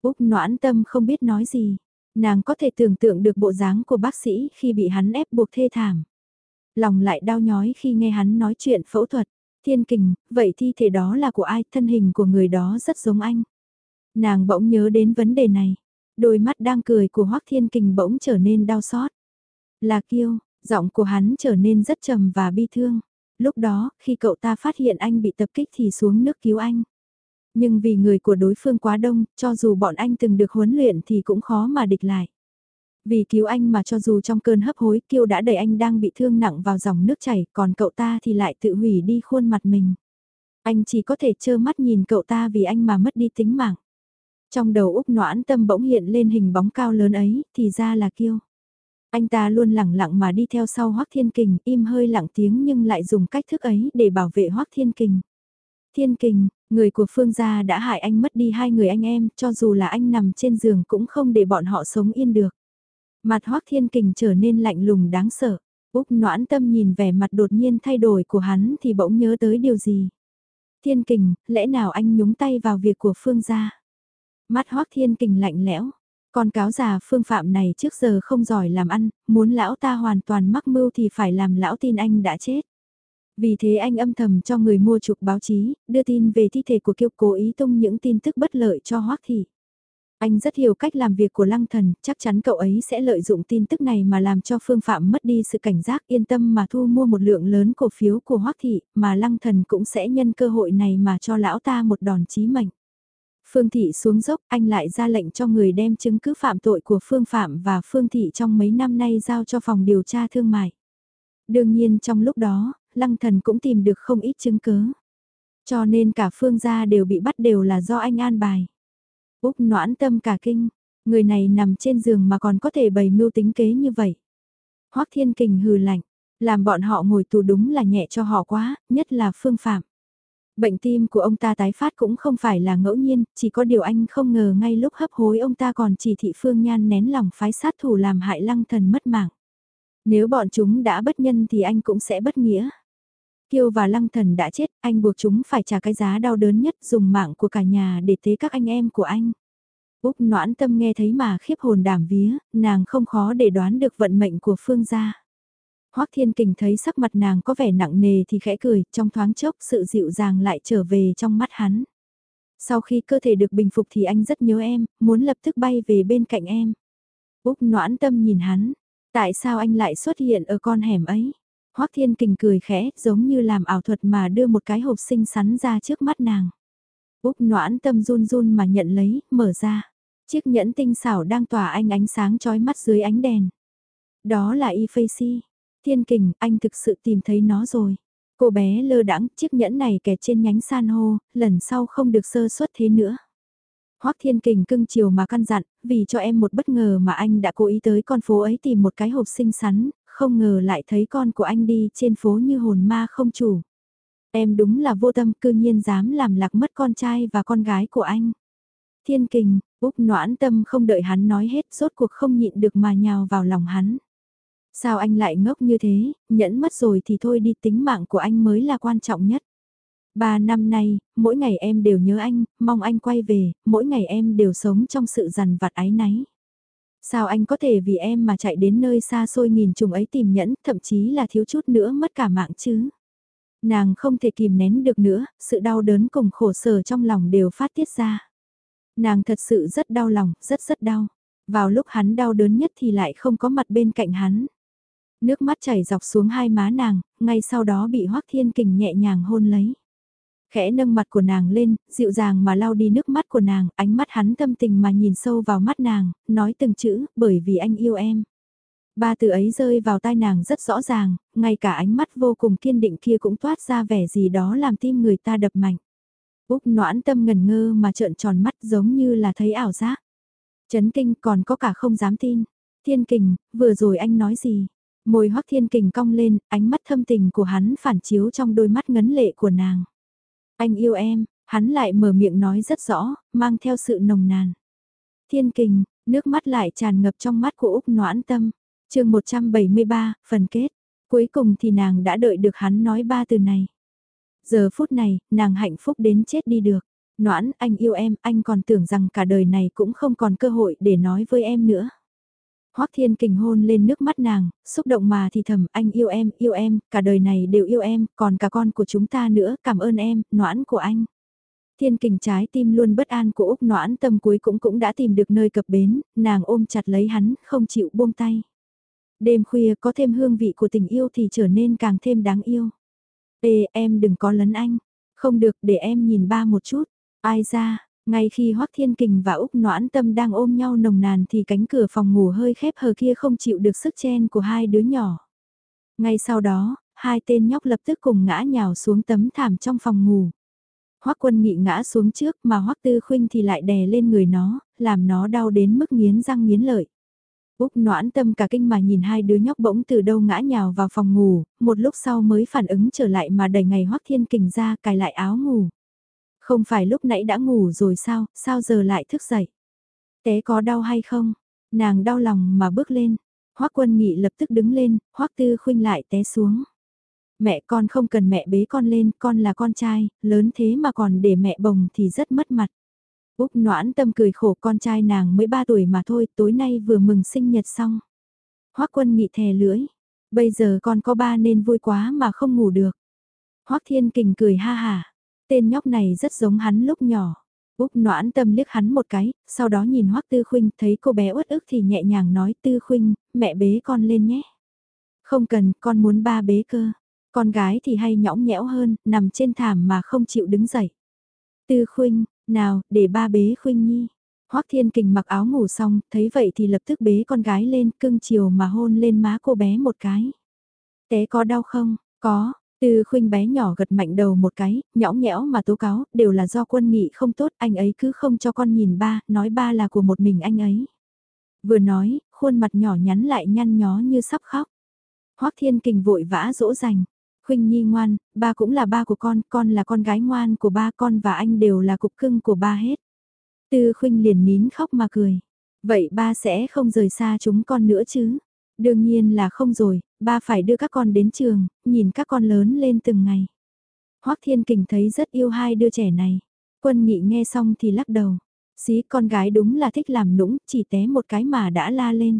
Úc noãn tâm không biết nói gì. Nàng có thể tưởng tượng được bộ dáng của bác sĩ khi bị hắn ép buộc thê thảm. Lòng lại đau nhói khi nghe hắn nói chuyện phẫu thuật. Thiên kình, vậy thi thể đó là của ai? Thân hình của người đó rất giống anh. Nàng bỗng nhớ đến vấn đề này. Đôi mắt đang cười của Hoắc Thiên Kình bỗng trở nên đau xót. Là kiêu, giọng của hắn trở nên rất trầm và bi thương. Lúc đó, khi cậu ta phát hiện anh bị tập kích thì xuống nước cứu anh. Nhưng vì người của đối phương quá đông, cho dù bọn anh từng được huấn luyện thì cũng khó mà địch lại. Vì cứu anh mà cho dù trong cơn hấp hối kiêu đã đẩy anh đang bị thương nặng vào dòng nước chảy, còn cậu ta thì lại tự hủy đi khuôn mặt mình. Anh chỉ có thể trơ mắt nhìn cậu ta vì anh mà mất đi tính mạng. Trong đầu Úc noãn tâm bỗng hiện lên hình bóng cao lớn ấy, thì ra là kiêu. Anh ta luôn lẳng lặng mà đi theo sau Hoác Thiên Kình, im hơi lặng tiếng nhưng lại dùng cách thức ấy để bảo vệ Hoác Thiên Kình. Thiên Kình, người của Phương gia đã hại anh mất đi hai người anh em, cho dù là anh nằm trên giường cũng không để bọn họ sống yên được. Mặt Hoác Thiên Kình trở nên lạnh lùng đáng sợ. Úc noãn tâm nhìn vẻ mặt đột nhiên thay đổi của hắn thì bỗng nhớ tới điều gì. Thiên Kình, lẽ nào anh nhúng tay vào việc của Phương gia? Mắt Hoác Thiên Kình lạnh lẽo. Con cáo già phương phạm này trước giờ không giỏi làm ăn, muốn lão ta hoàn toàn mắc mưu thì phải làm lão tin anh đã chết. Vì thế anh âm thầm cho người mua trục báo chí, đưa tin về thi thể của kiêu cố ý tung những tin tức bất lợi cho Hoác Thị. Anh rất hiểu cách làm việc của lăng thần, chắc chắn cậu ấy sẽ lợi dụng tin tức này mà làm cho phương phạm mất đi sự cảnh giác yên tâm mà thu mua một lượng lớn cổ phiếu của Hoác Thị, mà lăng thần cũng sẽ nhân cơ hội này mà cho lão ta một đòn chí mệnh. Phương Thị xuống dốc, anh lại ra lệnh cho người đem chứng cứ phạm tội của Phương Phạm và Phương Thị trong mấy năm nay giao cho phòng điều tra thương mại. Đương nhiên trong lúc đó, Lăng Thần cũng tìm được không ít chứng cứ. Cho nên cả Phương gia đều bị bắt đều là do anh an bài. Úc noãn tâm cả kinh, người này nằm trên giường mà còn có thể bày mưu tính kế như vậy. Hoắc Thiên Kình hừ lạnh, làm bọn họ ngồi tù đúng là nhẹ cho họ quá, nhất là Phương Phạm. Bệnh tim của ông ta tái phát cũng không phải là ngẫu nhiên, chỉ có điều anh không ngờ ngay lúc hấp hối ông ta còn chỉ thị Phương Nhan nén lòng phái sát thủ làm hại lăng thần mất mạng. Nếu bọn chúng đã bất nhân thì anh cũng sẽ bất nghĩa. Kiêu và lăng thần đã chết, anh buộc chúng phải trả cái giá đau đớn nhất dùng mạng của cả nhà để tế các anh em của anh. Úc noãn tâm nghe thấy mà khiếp hồn đảm vía, nàng không khó để đoán được vận mệnh của Phương gia. Hoắc Thiên Kình thấy sắc mặt nàng có vẻ nặng nề thì khẽ cười, trong thoáng chốc sự dịu dàng lại trở về trong mắt hắn. Sau khi cơ thể được bình phục thì anh rất nhớ em, muốn lập tức bay về bên cạnh em. Úc noãn tâm nhìn hắn, tại sao anh lại xuất hiện ở con hẻm ấy? Hoắc Thiên Kình cười khẽ, giống như làm ảo thuật mà đưa một cái hộp xinh xắn ra trước mắt nàng. Úc noãn tâm run run mà nhận lấy, mở ra. Chiếc nhẫn tinh xảo đang tỏa anh ánh sáng chói mắt dưới ánh đèn. Đó là y Facey. Thiên kình, anh thực sự tìm thấy nó rồi. Cô bé lơ đãng chiếc nhẫn này kẹt trên nhánh san hô, lần sau không được sơ suất thế nữa. Hoắc Thiên Kình cưng chiều mà căn dặn, vì cho em một bất ngờ mà anh đã cố ý tới con phố ấy tìm một cái hộp xinh xắn, không ngờ lại thấy con của anh đi trên phố như hồn ma không chủ. Em đúng là vô tâm cư nhiên dám làm lạc mất con trai và con gái của anh. Thiên Kình, Úc noãn tâm không đợi hắn nói hết, rốt cuộc không nhịn được mà nhào vào lòng hắn. Sao anh lại ngốc như thế, nhẫn mất rồi thì thôi đi tính mạng của anh mới là quan trọng nhất. Ba năm nay, mỗi ngày em đều nhớ anh, mong anh quay về, mỗi ngày em đều sống trong sự dằn vặt ái náy. Sao anh có thể vì em mà chạy đến nơi xa xôi nghìn trùng ấy tìm nhẫn, thậm chí là thiếu chút nữa mất cả mạng chứ? Nàng không thể kìm nén được nữa, sự đau đớn cùng khổ sở trong lòng đều phát tiết ra. Nàng thật sự rất đau lòng, rất rất đau. Vào lúc hắn đau đớn nhất thì lại không có mặt bên cạnh hắn. Nước mắt chảy dọc xuống hai má nàng, ngay sau đó bị Hoắc Thiên Kình nhẹ nhàng hôn lấy. Khẽ nâng mặt của nàng lên, dịu dàng mà lau đi nước mắt của nàng, ánh mắt hắn tâm tình mà nhìn sâu vào mắt nàng, nói từng chữ, bởi vì anh yêu em. Ba từ ấy rơi vào tai nàng rất rõ ràng, ngay cả ánh mắt vô cùng kiên định kia cũng toát ra vẻ gì đó làm tim người ta đập mạnh. Úc noãn tâm ngần ngơ mà trợn tròn mắt giống như là thấy ảo giác. Chấn kinh còn có cả không dám tin. Thiên kình, vừa rồi anh nói gì? Môi hoắc thiên kình cong lên, ánh mắt thâm tình của hắn phản chiếu trong đôi mắt ngấn lệ của nàng. Anh yêu em, hắn lại mở miệng nói rất rõ, mang theo sự nồng nàn. Thiên kình, nước mắt lại tràn ngập trong mắt của Úc noãn tâm. chương 173, phần kết. Cuối cùng thì nàng đã đợi được hắn nói ba từ này. Giờ phút này, nàng hạnh phúc đến chết đi được. Noãn, anh yêu em, anh còn tưởng rằng cả đời này cũng không còn cơ hội để nói với em nữa. Hoắc Thiên Kình hôn lên nước mắt nàng, xúc động mà thì thầm anh yêu em, yêu em, cả đời này đều yêu em, còn cả con của chúng ta nữa, cảm ơn em, noãn của anh. Thiên kình trái tim luôn bất an của Úc noãn tâm cuối cũng cũng đã tìm được nơi cập bến, nàng ôm chặt lấy hắn, không chịu buông tay. Đêm khuya có thêm hương vị của tình yêu thì trở nên càng thêm đáng yêu. Ê em đừng có lấn anh, không được để em nhìn ba một chút, ai ra, ngay khi Hoắc Thiên Kình và Úc Noãn Tâm đang ôm nhau nồng nàn thì cánh cửa phòng ngủ hơi khép hờ kia không chịu được sức chen của hai đứa nhỏ. Ngay sau đó, hai tên nhóc lập tức cùng ngã nhào xuống tấm thảm trong phòng ngủ. Hoắc Quân Nghị ngã xuống trước mà Hoắc Tư Khuynh thì lại đè lên người nó, làm nó đau đến mức nghiến răng nghiến lợi. Úc noãn tâm cả kinh mà nhìn hai đứa nhóc bỗng từ đâu ngã nhào vào phòng ngủ, một lúc sau mới phản ứng trở lại mà đẩy ngày Hoắc Thiên Kình ra cài lại áo ngủ. Không phải lúc nãy đã ngủ rồi sao, sao giờ lại thức dậy? Té có đau hay không? Nàng đau lòng mà bước lên. Hoắc Quân Nghị lập tức đứng lên, Hoắc Tư Khuynh lại té xuống. Mẹ con không cần mẹ bế con lên, con là con trai, lớn thế mà còn để mẹ bồng thì rất mất mặt. Úc noãn tâm cười khổ con trai nàng mới 3 tuổi mà thôi, tối nay vừa mừng sinh nhật xong. Hoắc quân nghị thè lưỡi, bây giờ con có ba nên vui quá mà không ngủ được. Hoắc thiên kình cười ha hà, tên nhóc này rất giống hắn lúc nhỏ. Úc noãn tâm liếc hắn một cái, sau đó nhìn Hoắc Tư Khuynh, thấy cô bé uất ức thì nhẹ nhàng nói Tư Khuynh, mẹ bế con lên nhé. Không cần, con muốn ba bế cơ. Con gái thì hay nhõng nhẽo hơn, nằm trên thảm mà không chịu đứng dậy. Tư Khuynh, nào, để ba bế Khuynh Nhi. Hoắc Thiên Kình mặc áo ngủ xong, thấy vậy thì lập tức bế con gái lên, cưng chiều mà hôn lên má cô bé một cái. Té có đau không? Có. Từ khuynh bé nhỏ gật mạnh đầu một cái, nhõng nhẽo mà tố cáo, đều là do quân nghị không tốt, anh ấy cứ không cho con nhìn ba, nói ba là của một mình anh ấy. Vừa nói, khuôn mặt nhỏ nhắn lại nhăn nhó như sắp khóc. Hoắc Thiên Kình vội vã dỗ dành. Khuynh Nhi ngoan, ba cũng là ba của con, con là con gái ngoan của ba con và anh đều là cục cưng của ba hết. Tư Khuynh liền nín khóc mà cười. Vậy ba sẽ không rời xa chúng con nữa chứ? Đương nhiên là không rồi, ba phải đưa các con đến trường, nhìn các con lớn lên từng ngày. Hoắc Thiên Kình thấy rất yêu hai đứa trẻ này. Quân Nghị nghe xong thì lắc đầu. Xí con gái đúng là thích làm nũng, chỉ té một cái mà đã la lên.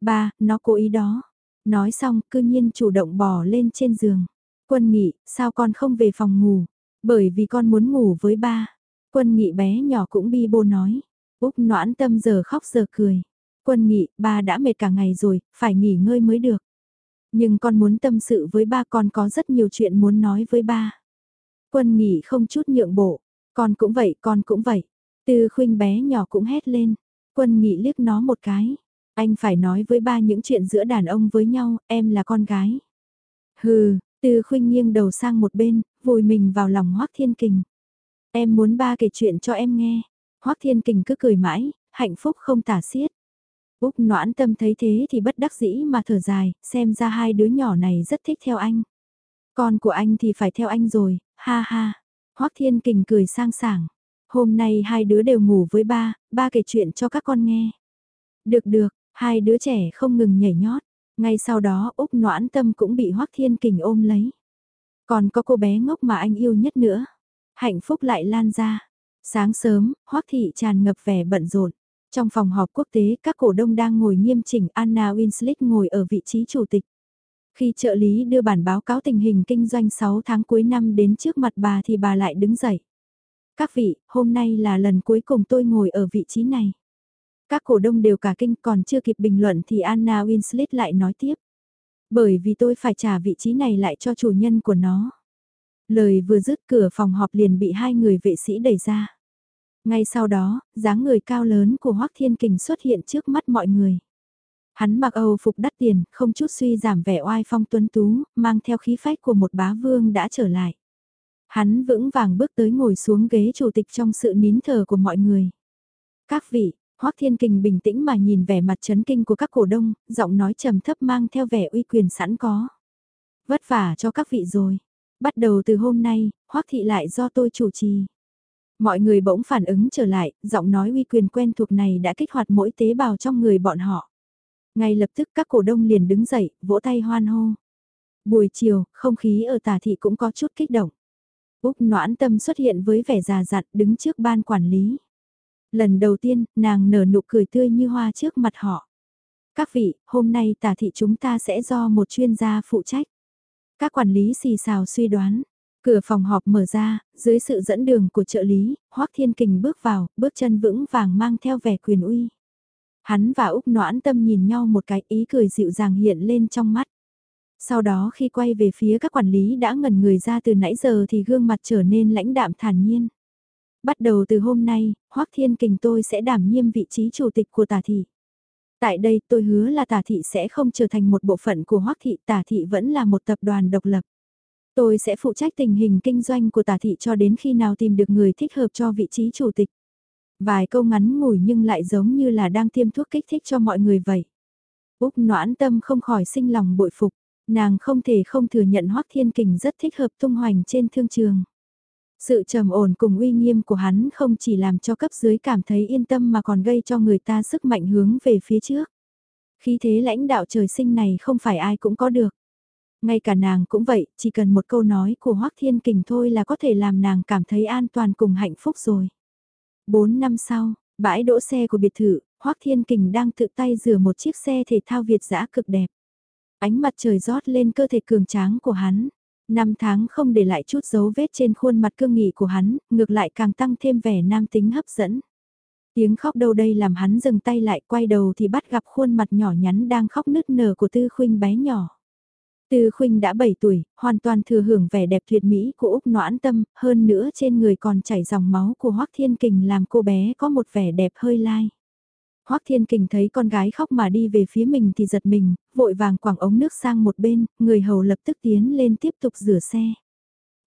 Ba, nó cố ý đó. Nói xong, cư nhiên chủ động bò lên trên giường. Quân Nghị, sao con không về phòng ngủ? Bởi vì con muốn ngủ với ba. Quân Nghị bé nhỏ cũng bi bô nói. Úc noãn tâm giờ khóc giờ cười. Quân Nghị, ba đã mệt cả ngày rồi, phải nghỉ ngơi mới được. Nhưng con muốn tâm sự với ba con có rất nhiều chuyện muốn nói với ba. Quân Nghị không chút nhượng bộ. Con cũng vậy, con cũng vậy. Tư khuynh bé nhỏ cũng hét lên. Quân Nghị liếc nó một cái. Anh phải nói với ba những chuyện giữa đàn ông với nhau, em là con gái. Hừ, Tư khuynh nghiêng đầu sang một bên, vùi mình vào lòng Hoác Thiên Kình. Em muốn ba kể chuyện cho em nghe. Hoác Thiên Kình cứ cười mãi, hạnh phúc không tả xiết. Úc noãn tâm thấy thế thì bất đắc dĩ mà thở dài, xem ra hai đứa nhỏ này rất thích theo anh. Con của anh thì phải theo anh rồi, ha ha. Hoác Thiên Kình cười sang sảng. Hôm nay hai đứa đều ngủ với ba, ba kể chuyện cho các con nghe. Được được, hai đứa trẻ không ngừng nhảy nhót. Ngay sau đó Úc noãn tâm cũng bị Hoác Thiên Kình ôm lấy. Còn có cô bé ngốc mà anh yêu nhất nữa. Hạnh phúc lại lan ra. Sáng sớm, Hoác Thị tràn ngập vẻ bận rộn. Trong phòng họp quốc tế, các cổ đông đang ngồi nghiêm chỉnh Anna Winslet ngồi ở vị trí chủ tịch. Khi trợ lý đưa bản báo cáo tình hình kinh doanh 6 tháng cuối năm đến trước mặt bà thì bà lại đứng dậy. Các vị, hôm nay là lần cuối cùng tôi ngồi ở vị trí này. Các cổ đông đều cả kinh còn chưa kịp bình luận thì Anna Winslet lại nói tiếp. Bởi vì tôi phải trả vị trí này lại cho chủ nhân của nó. Lời vừa dứt cửa phòng họp liền bị hai người vệ sĩ đẩy ra. Ngay sau đó, dáng người cao lớn của Hoắc Thiên Kình xuất hiện trước mắt mọi người. Hắn mặc Âu phục đắt tiền, không chút suy giảm vẻ oai phong tuấn tú, mang theo khí phách của một bá vương đã trở lại. Hắn vững vàng bước tới ngồi xuống ghế chủ tịch trong sự nín thở của mọi người. Các vị, Hoắc Thiên Kình bình tĩnh mà nhìn vẻ mặt chấn kinh của các cổ đông, giọng nói trầm thấp mang theo vẻ uy quyền sẵn có. Vất vả cho các vị rồi. Bắt đầu từ hôm nay, Hoắc thị lại do tôi chủ trì. Mọi người bỗng phản ứng trở lại, giọng nói uy quyền quen thuộc này đã kích hoạt mỗi tế bào trong người bọn họ. Ngay lập tức các cổ đông liền đứng dậy, vỗ tay hoan hô. Buổi chiều, không khí ở tà thị cũng có chút kích động. Úc noãn tâm xuất hiện với vẻ già dặn đứng trước ban quản lý. Lần đầu tiên, nàng nở nụ cười tươi như hoa trước mặt họ. Các vị, hôm nay tà thị chúng ta sẽ do một chuyên gia phụ trách. Các quản lý xì xào suy đoán. Cửa phòng họp mở ra, dưới sự dẫn đường của trợ lý, Hoắc Thiên Kình bước vào, bước chân vững vàng mang theo vẻ quyền uy. Hắn và Úc Noãn Tâm nhìn nhau một cái ý cười dịu dàng hiện lên trong mắt. Sau đó khi quay về phía các quản lý đã ngẩn người ra từ nãy giờ thì gương mặt trở nên lãnh đạm thản nhiên. Bắt đầu từ hôm nay, Hoắc Thiên Kình tôi sẽ đảm nhiệm vị trí chủ tịch của tả thị. Tại đây tôi hứa là tả thị sẽ không trở thành một bộ phận của Hoắc thị, tả thị vẫn là một tập đoàn độc lập. Tôi sẽ phụ trách tình hình kinh doanh của tả thị cho đến khi nào tìm được người thích hợp cho vị trí chủ tịch. Vài câu ngắn ngủi nhưng lại giống như là đang tiêm thuốc kích thích cho mọi người vậy. Úc noãn tâm không khỏi sinh lòng bội phục, nàng không thể không thừa nhận Hoắc Thiên Kình rất thích hợp tung hoành trên thương trường. Sự trầm ổn cùng uy nghiêm của hắn không chỉ làm cho cấp dưới cảm thấy yên tâm mà còn gây cho người ta sức mạnh hướng về phía trước. Khi thế lãnh đạo trời sinh này không phải ai cũng có được. Ngay cả nàng cũng vậy, chỉ cần một câu nói của Hoắc Thiên Kình thôi là có thể làm nàng cảm thấy an toàn cùng hạnh phúc rồi. Bốn năm sau, bãi đỗ xe của biệt thự, Hoắc Thiên Kình đang tự tay rửa một chiếc xe thể thao Việt dã cực đẹp. Ánh mặt trời rót lên cơ thể cường tráng của hắn. Năm tháng không để lại chút dấu vết trên khuôn mặt cương nghị của hắn, ngược lại càng tăng thêm vẻ nam tính hấp dẫn. Tiếng khóc đâu đây làm hắn dừng tay lại quay đầu thì bắt gặp khuôn mặt nhỏ nhắn đang khóc nứt nở của Tư Khuynh bé nhỏ. Tư Khuynh đã 7 tuổi, hoàn toàn thừa hưởng vẻ đẹp tuyệt mỹ của Úc Noãn Tâm, hơn nữa trên người còn chảy dòng máu của Hoắc Thiên Kình làm cô bé có một vẻ đẹp hơi lai. Hoắc Thiên Kình thấy con gái khóc mà đi về phía mình thì giật mình, vội vàng quẳng ống nước sang một bên, người hầu lập tức tiến lên tiếp tục rửa xe.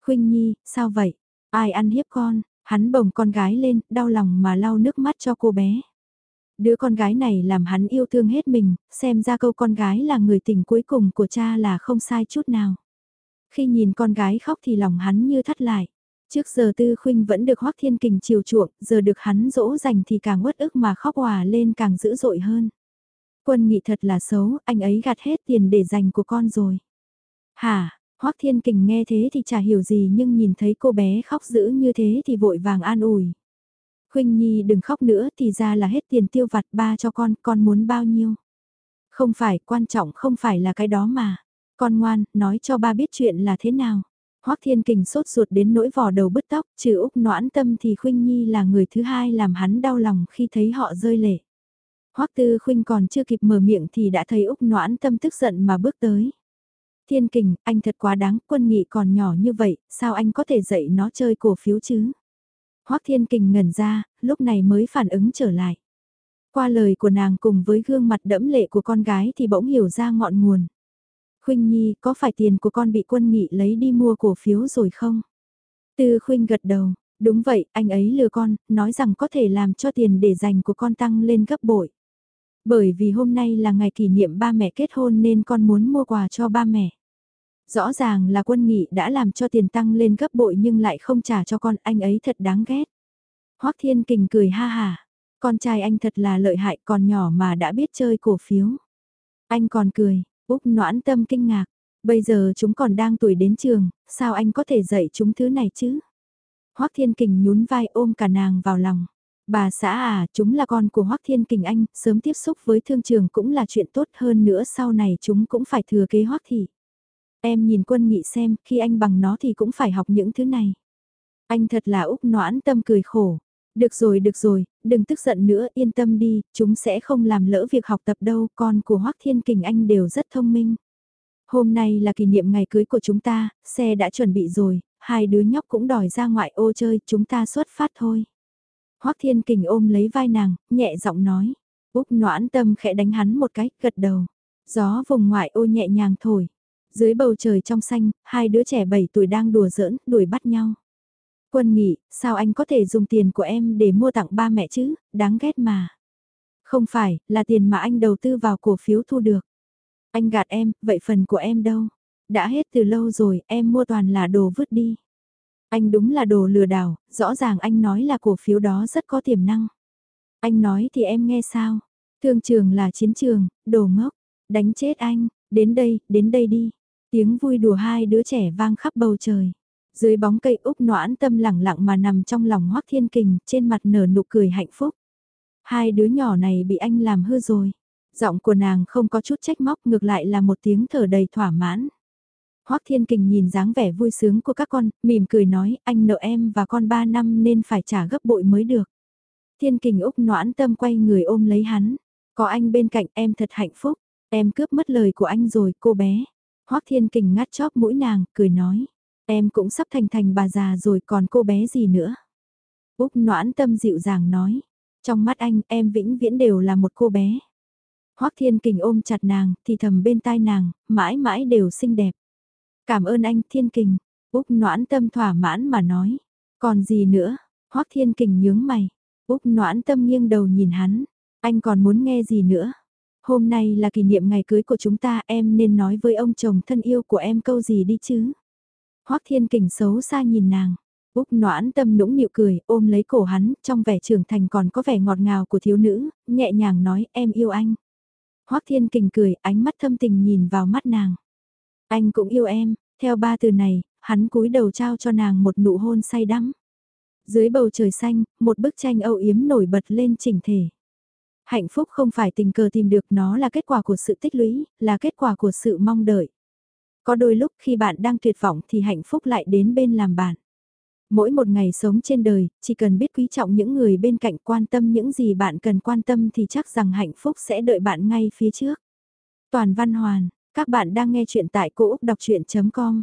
Khuynh Nhi, sao vậy? Ai ăn hiếp con? Hắn bồng con gái lên, đau lòng mà lau nước mắt cho cô bé. Đứa con gái này làm hắn yêu thương hết mình, xem ra câu con gái là người tình cuối cùng của cha là không sai chút nào. Khi nhìn con gái khóc thì lòng hắn như thắt lại. Trước giờ Tư Khuynh vẫn được Hoắc Thiên Kình chiều chuộng, giờ được hắn dỗ dành thì càng uất ức mà khóc hòa lên càng dữ dội hơn. Quân nghị thật là xấu, anh ấy gạt hết tiền để dành của con rồi. Hả, Hoắc Thiên Kình nghe thế thì chả hiểu gì nhưng nhìn thấy cô bé khóc dữ như thế thì vội vàng an ủi. Khuynh Nhi đừng khóc nữa thì ra là hết tiền tiêu vặt ba cho con, con muốn bao nhiêu. Không phải, quan trọng không phải là cái đó mà. Con ngoan, nói cho ba biết chuyện là thế nào. Hoắc Thiên Kình sốt ruột đến nỗi vò đầu bứt tóc, trừ Úc noãn tâm thì Khuynh Nhi là người thứ hai làm hắn đau lòng khi thấy họ rơi lệ. Hoắc Tư Khuynh còn chưa kịp mở miệng thì đã thấy Úc noãn tâm tức giận mà bước tới. Thiên Kình, anh thật quá đáng, quân nghị còn nhỏ như vậy, sao anh có thể dạy nó chơi cổ phiếu chứ? Hoắc Thiên Kình ngẩn ra, lúc này mới phản ứng trở lại. Qua lời của nàng cùng với gương mặt đẫm lệ của con gái thì bỗng hiểu ra ngọn nguồn. Khuynh Nhi, có phải tiền của con bị quân nghị lấy đi mua cổ phiếu rồi không? Tư Khuynh gật đầu, đúng vậy, anh ấy lừa con, nói rằng có thể làm cho tiền để dành của con tăng lên gấp bội. Bởi vì hôm nay là ngày kỷ niệm ba mẹ kết hôn nên con muốn mua quà cho ba mẹ. Rõ ràng là quân nghị đã làm cho tiền tăng lên gấp bội nhưng lại không trả cho con, anh ấy thật đáng ghét. Hoắc Thiên Kình cười ha hà, con trai anh thật là lợi hại còn nhỏ mà đã biết chơi cổ phiếu. Anh còn cười, Úc noãn tâm kinh ngạc, bây giờ chúng còn đang tuổi đến trường, sao anh có thể dạy chúng thứ này chứ? Hoắc Thiên Kình nhún vai ôm cả nàng vào lòng. Bà xã à, chúng là con của Hoắc Thiên Kình anh, sớm tiếp xúc với thương trường cũng là chuyện tốt hơn nữa sau này chúng cũng phải thừa kế Hoắc thị. Em nhìn quân nghị xem, khi anh bằng nó thì cũng phải học những thứ này. Anh thật là Úc noãn tâm cười khổ. Được rồi, được rồi, đừng tức giận nữa, yên tâm đi, chúng sẽ không làm lỡ việc học tập đâu, con của Hoắc Thiên Kình anh đều rất thông minh. Hôm nay là kỷ niệm ngày cưới của chúng ta, xe đã chuẩn bị rồi, hai đứa nhóc cũng đòi ra ngoại ô chơi, chúng ta xuất phát thôi. Hoắc Thiên Kình ôm lấy vai nàng, nhẹ giọng nói. Úc noãn tâm khẽ đánh hắn một cái, gật đầu. Gió vùng ngoại ô nhẹ nhàng thổi. Dưới bầu trời trong xanh, hai đứa trẻ 7 tuổi đang đùa giỡn, đuổi bắt nhau. Quân nghị, sao anh có thể dùng tiền của em để mua tặng ba mẹ chứ, đáng ghét mà. Không phải, là tiền mà anh đầu tư vào cổ phiếu thu được. Anh gạt em, vậy phần của em đâu? Đã hết từ lâu rồi, em mua toàn là đồ vứt đi. Anh đúng là đồ lừa đảo, rõ ràng anh nói là cổ phiếu đó rất có tiềm năng. Anh nói thì em nghe sao? Thương trường là chiến trường, đồ ngốc, đánh chết anh, đến đây, đến đây đi. Tiếng vui đùa hai đứa trẻ vang khắp bầu trời. Dưới bóng cây úc noãn tâm lẳng lặng mà nằm trong lòng hoắc thiên kình, trên mặt nở nụ cười hạnh phúc. Hai đứa nhỏ này bị anh làm hư rồi. Giọng của nàng không có chút trách móc ngược lại là một tiếng thở đầy thỏa mãn. Hoắc Thiên Kình nhìn dáng vẻ vui sướng của các con, mỉm cười nói, anh nợ em và con 3 năm nên phải trả gấp bội mới được. Thiên Kình Úc noãn tâm quay người ôm lấy hắn, có anh bên cạnh em thật hạnh phúc, em cướp mất lời của anh rồi cô bé. Hoắc Thiên Kình ngắt chóp mũi nàng, cười nói, em cũng sắp thành thành bà già rồi còn cô bé gì nữa. Úc noãn tâm dịu dàng nói, trong mắt anh em vĩnh viễn đều là một cô bé. Hoắc Thiên Kình ôm chặt nàng, thì thầm bên tai nàng, mãi mãi đều xinh đẹp. Cảm ơn anh Thiên Kình, Úc noãn tâm thỏa mãn mà nói. Còn gì nữa? Hoắc Thiên Kình nhướng mày. Úc noãn tâm nghiêng đầu nhìn hắn. Anh còn muốn nghe gì nữa? Hôm nay là kỷ niệm ngày cưới của chúng ta em nên nói với ông chồng thân yêu của em câu gì đi chứ? Hoắc Thiên Kình xấu xa nhìn nàng. Úc noãn tâm nũng nịu cười, ôm lấy cổ hắn, trong vẻ trưởng thành còn có vẻ ngọt ngào của thiếu nữ, nhẹ nhàng nói em yêu anh. Hoắc Thiên Kình cười, ánh mắt thâm tình nhìn vào mắt nàng. Anh cũng yêu em, theo ba từ này, hắn cúi đầu trao cho nàng một nụ hôn say đắm. Dưới bầu trời xanh, một bức tranh âu yếm nổi bật lên chỉnh thể. Hạnh phúc không phải tình cờ tìm được nó là kết quả của sự tích lũy, là kết quả của sự mong đợi. Có đôi lúc khi bạn đang tuyệt vọng thì hạnh phúc lại đến bên làm bạn. Mỗi một ngày sống trên đời, chỉ cần biết quý trọng những người bên cạnh quan tâm những gì bạn cần quan tâm thì chắc rằng hạnh phúc sẽ đợi bạn ngay phía trước. Toàn Văn Hoàn, các bạn đang nghe chuyện tại Cô Úc Đọc Chuyện.com.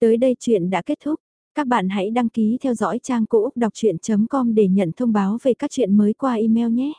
Tới đây chuyện đã kết thúc. Các bạn hãy đăng ký theo dõi trang Cô Úc Đọc Chuyện.com để nhận thông báo về các chuyện mới qua email nhé.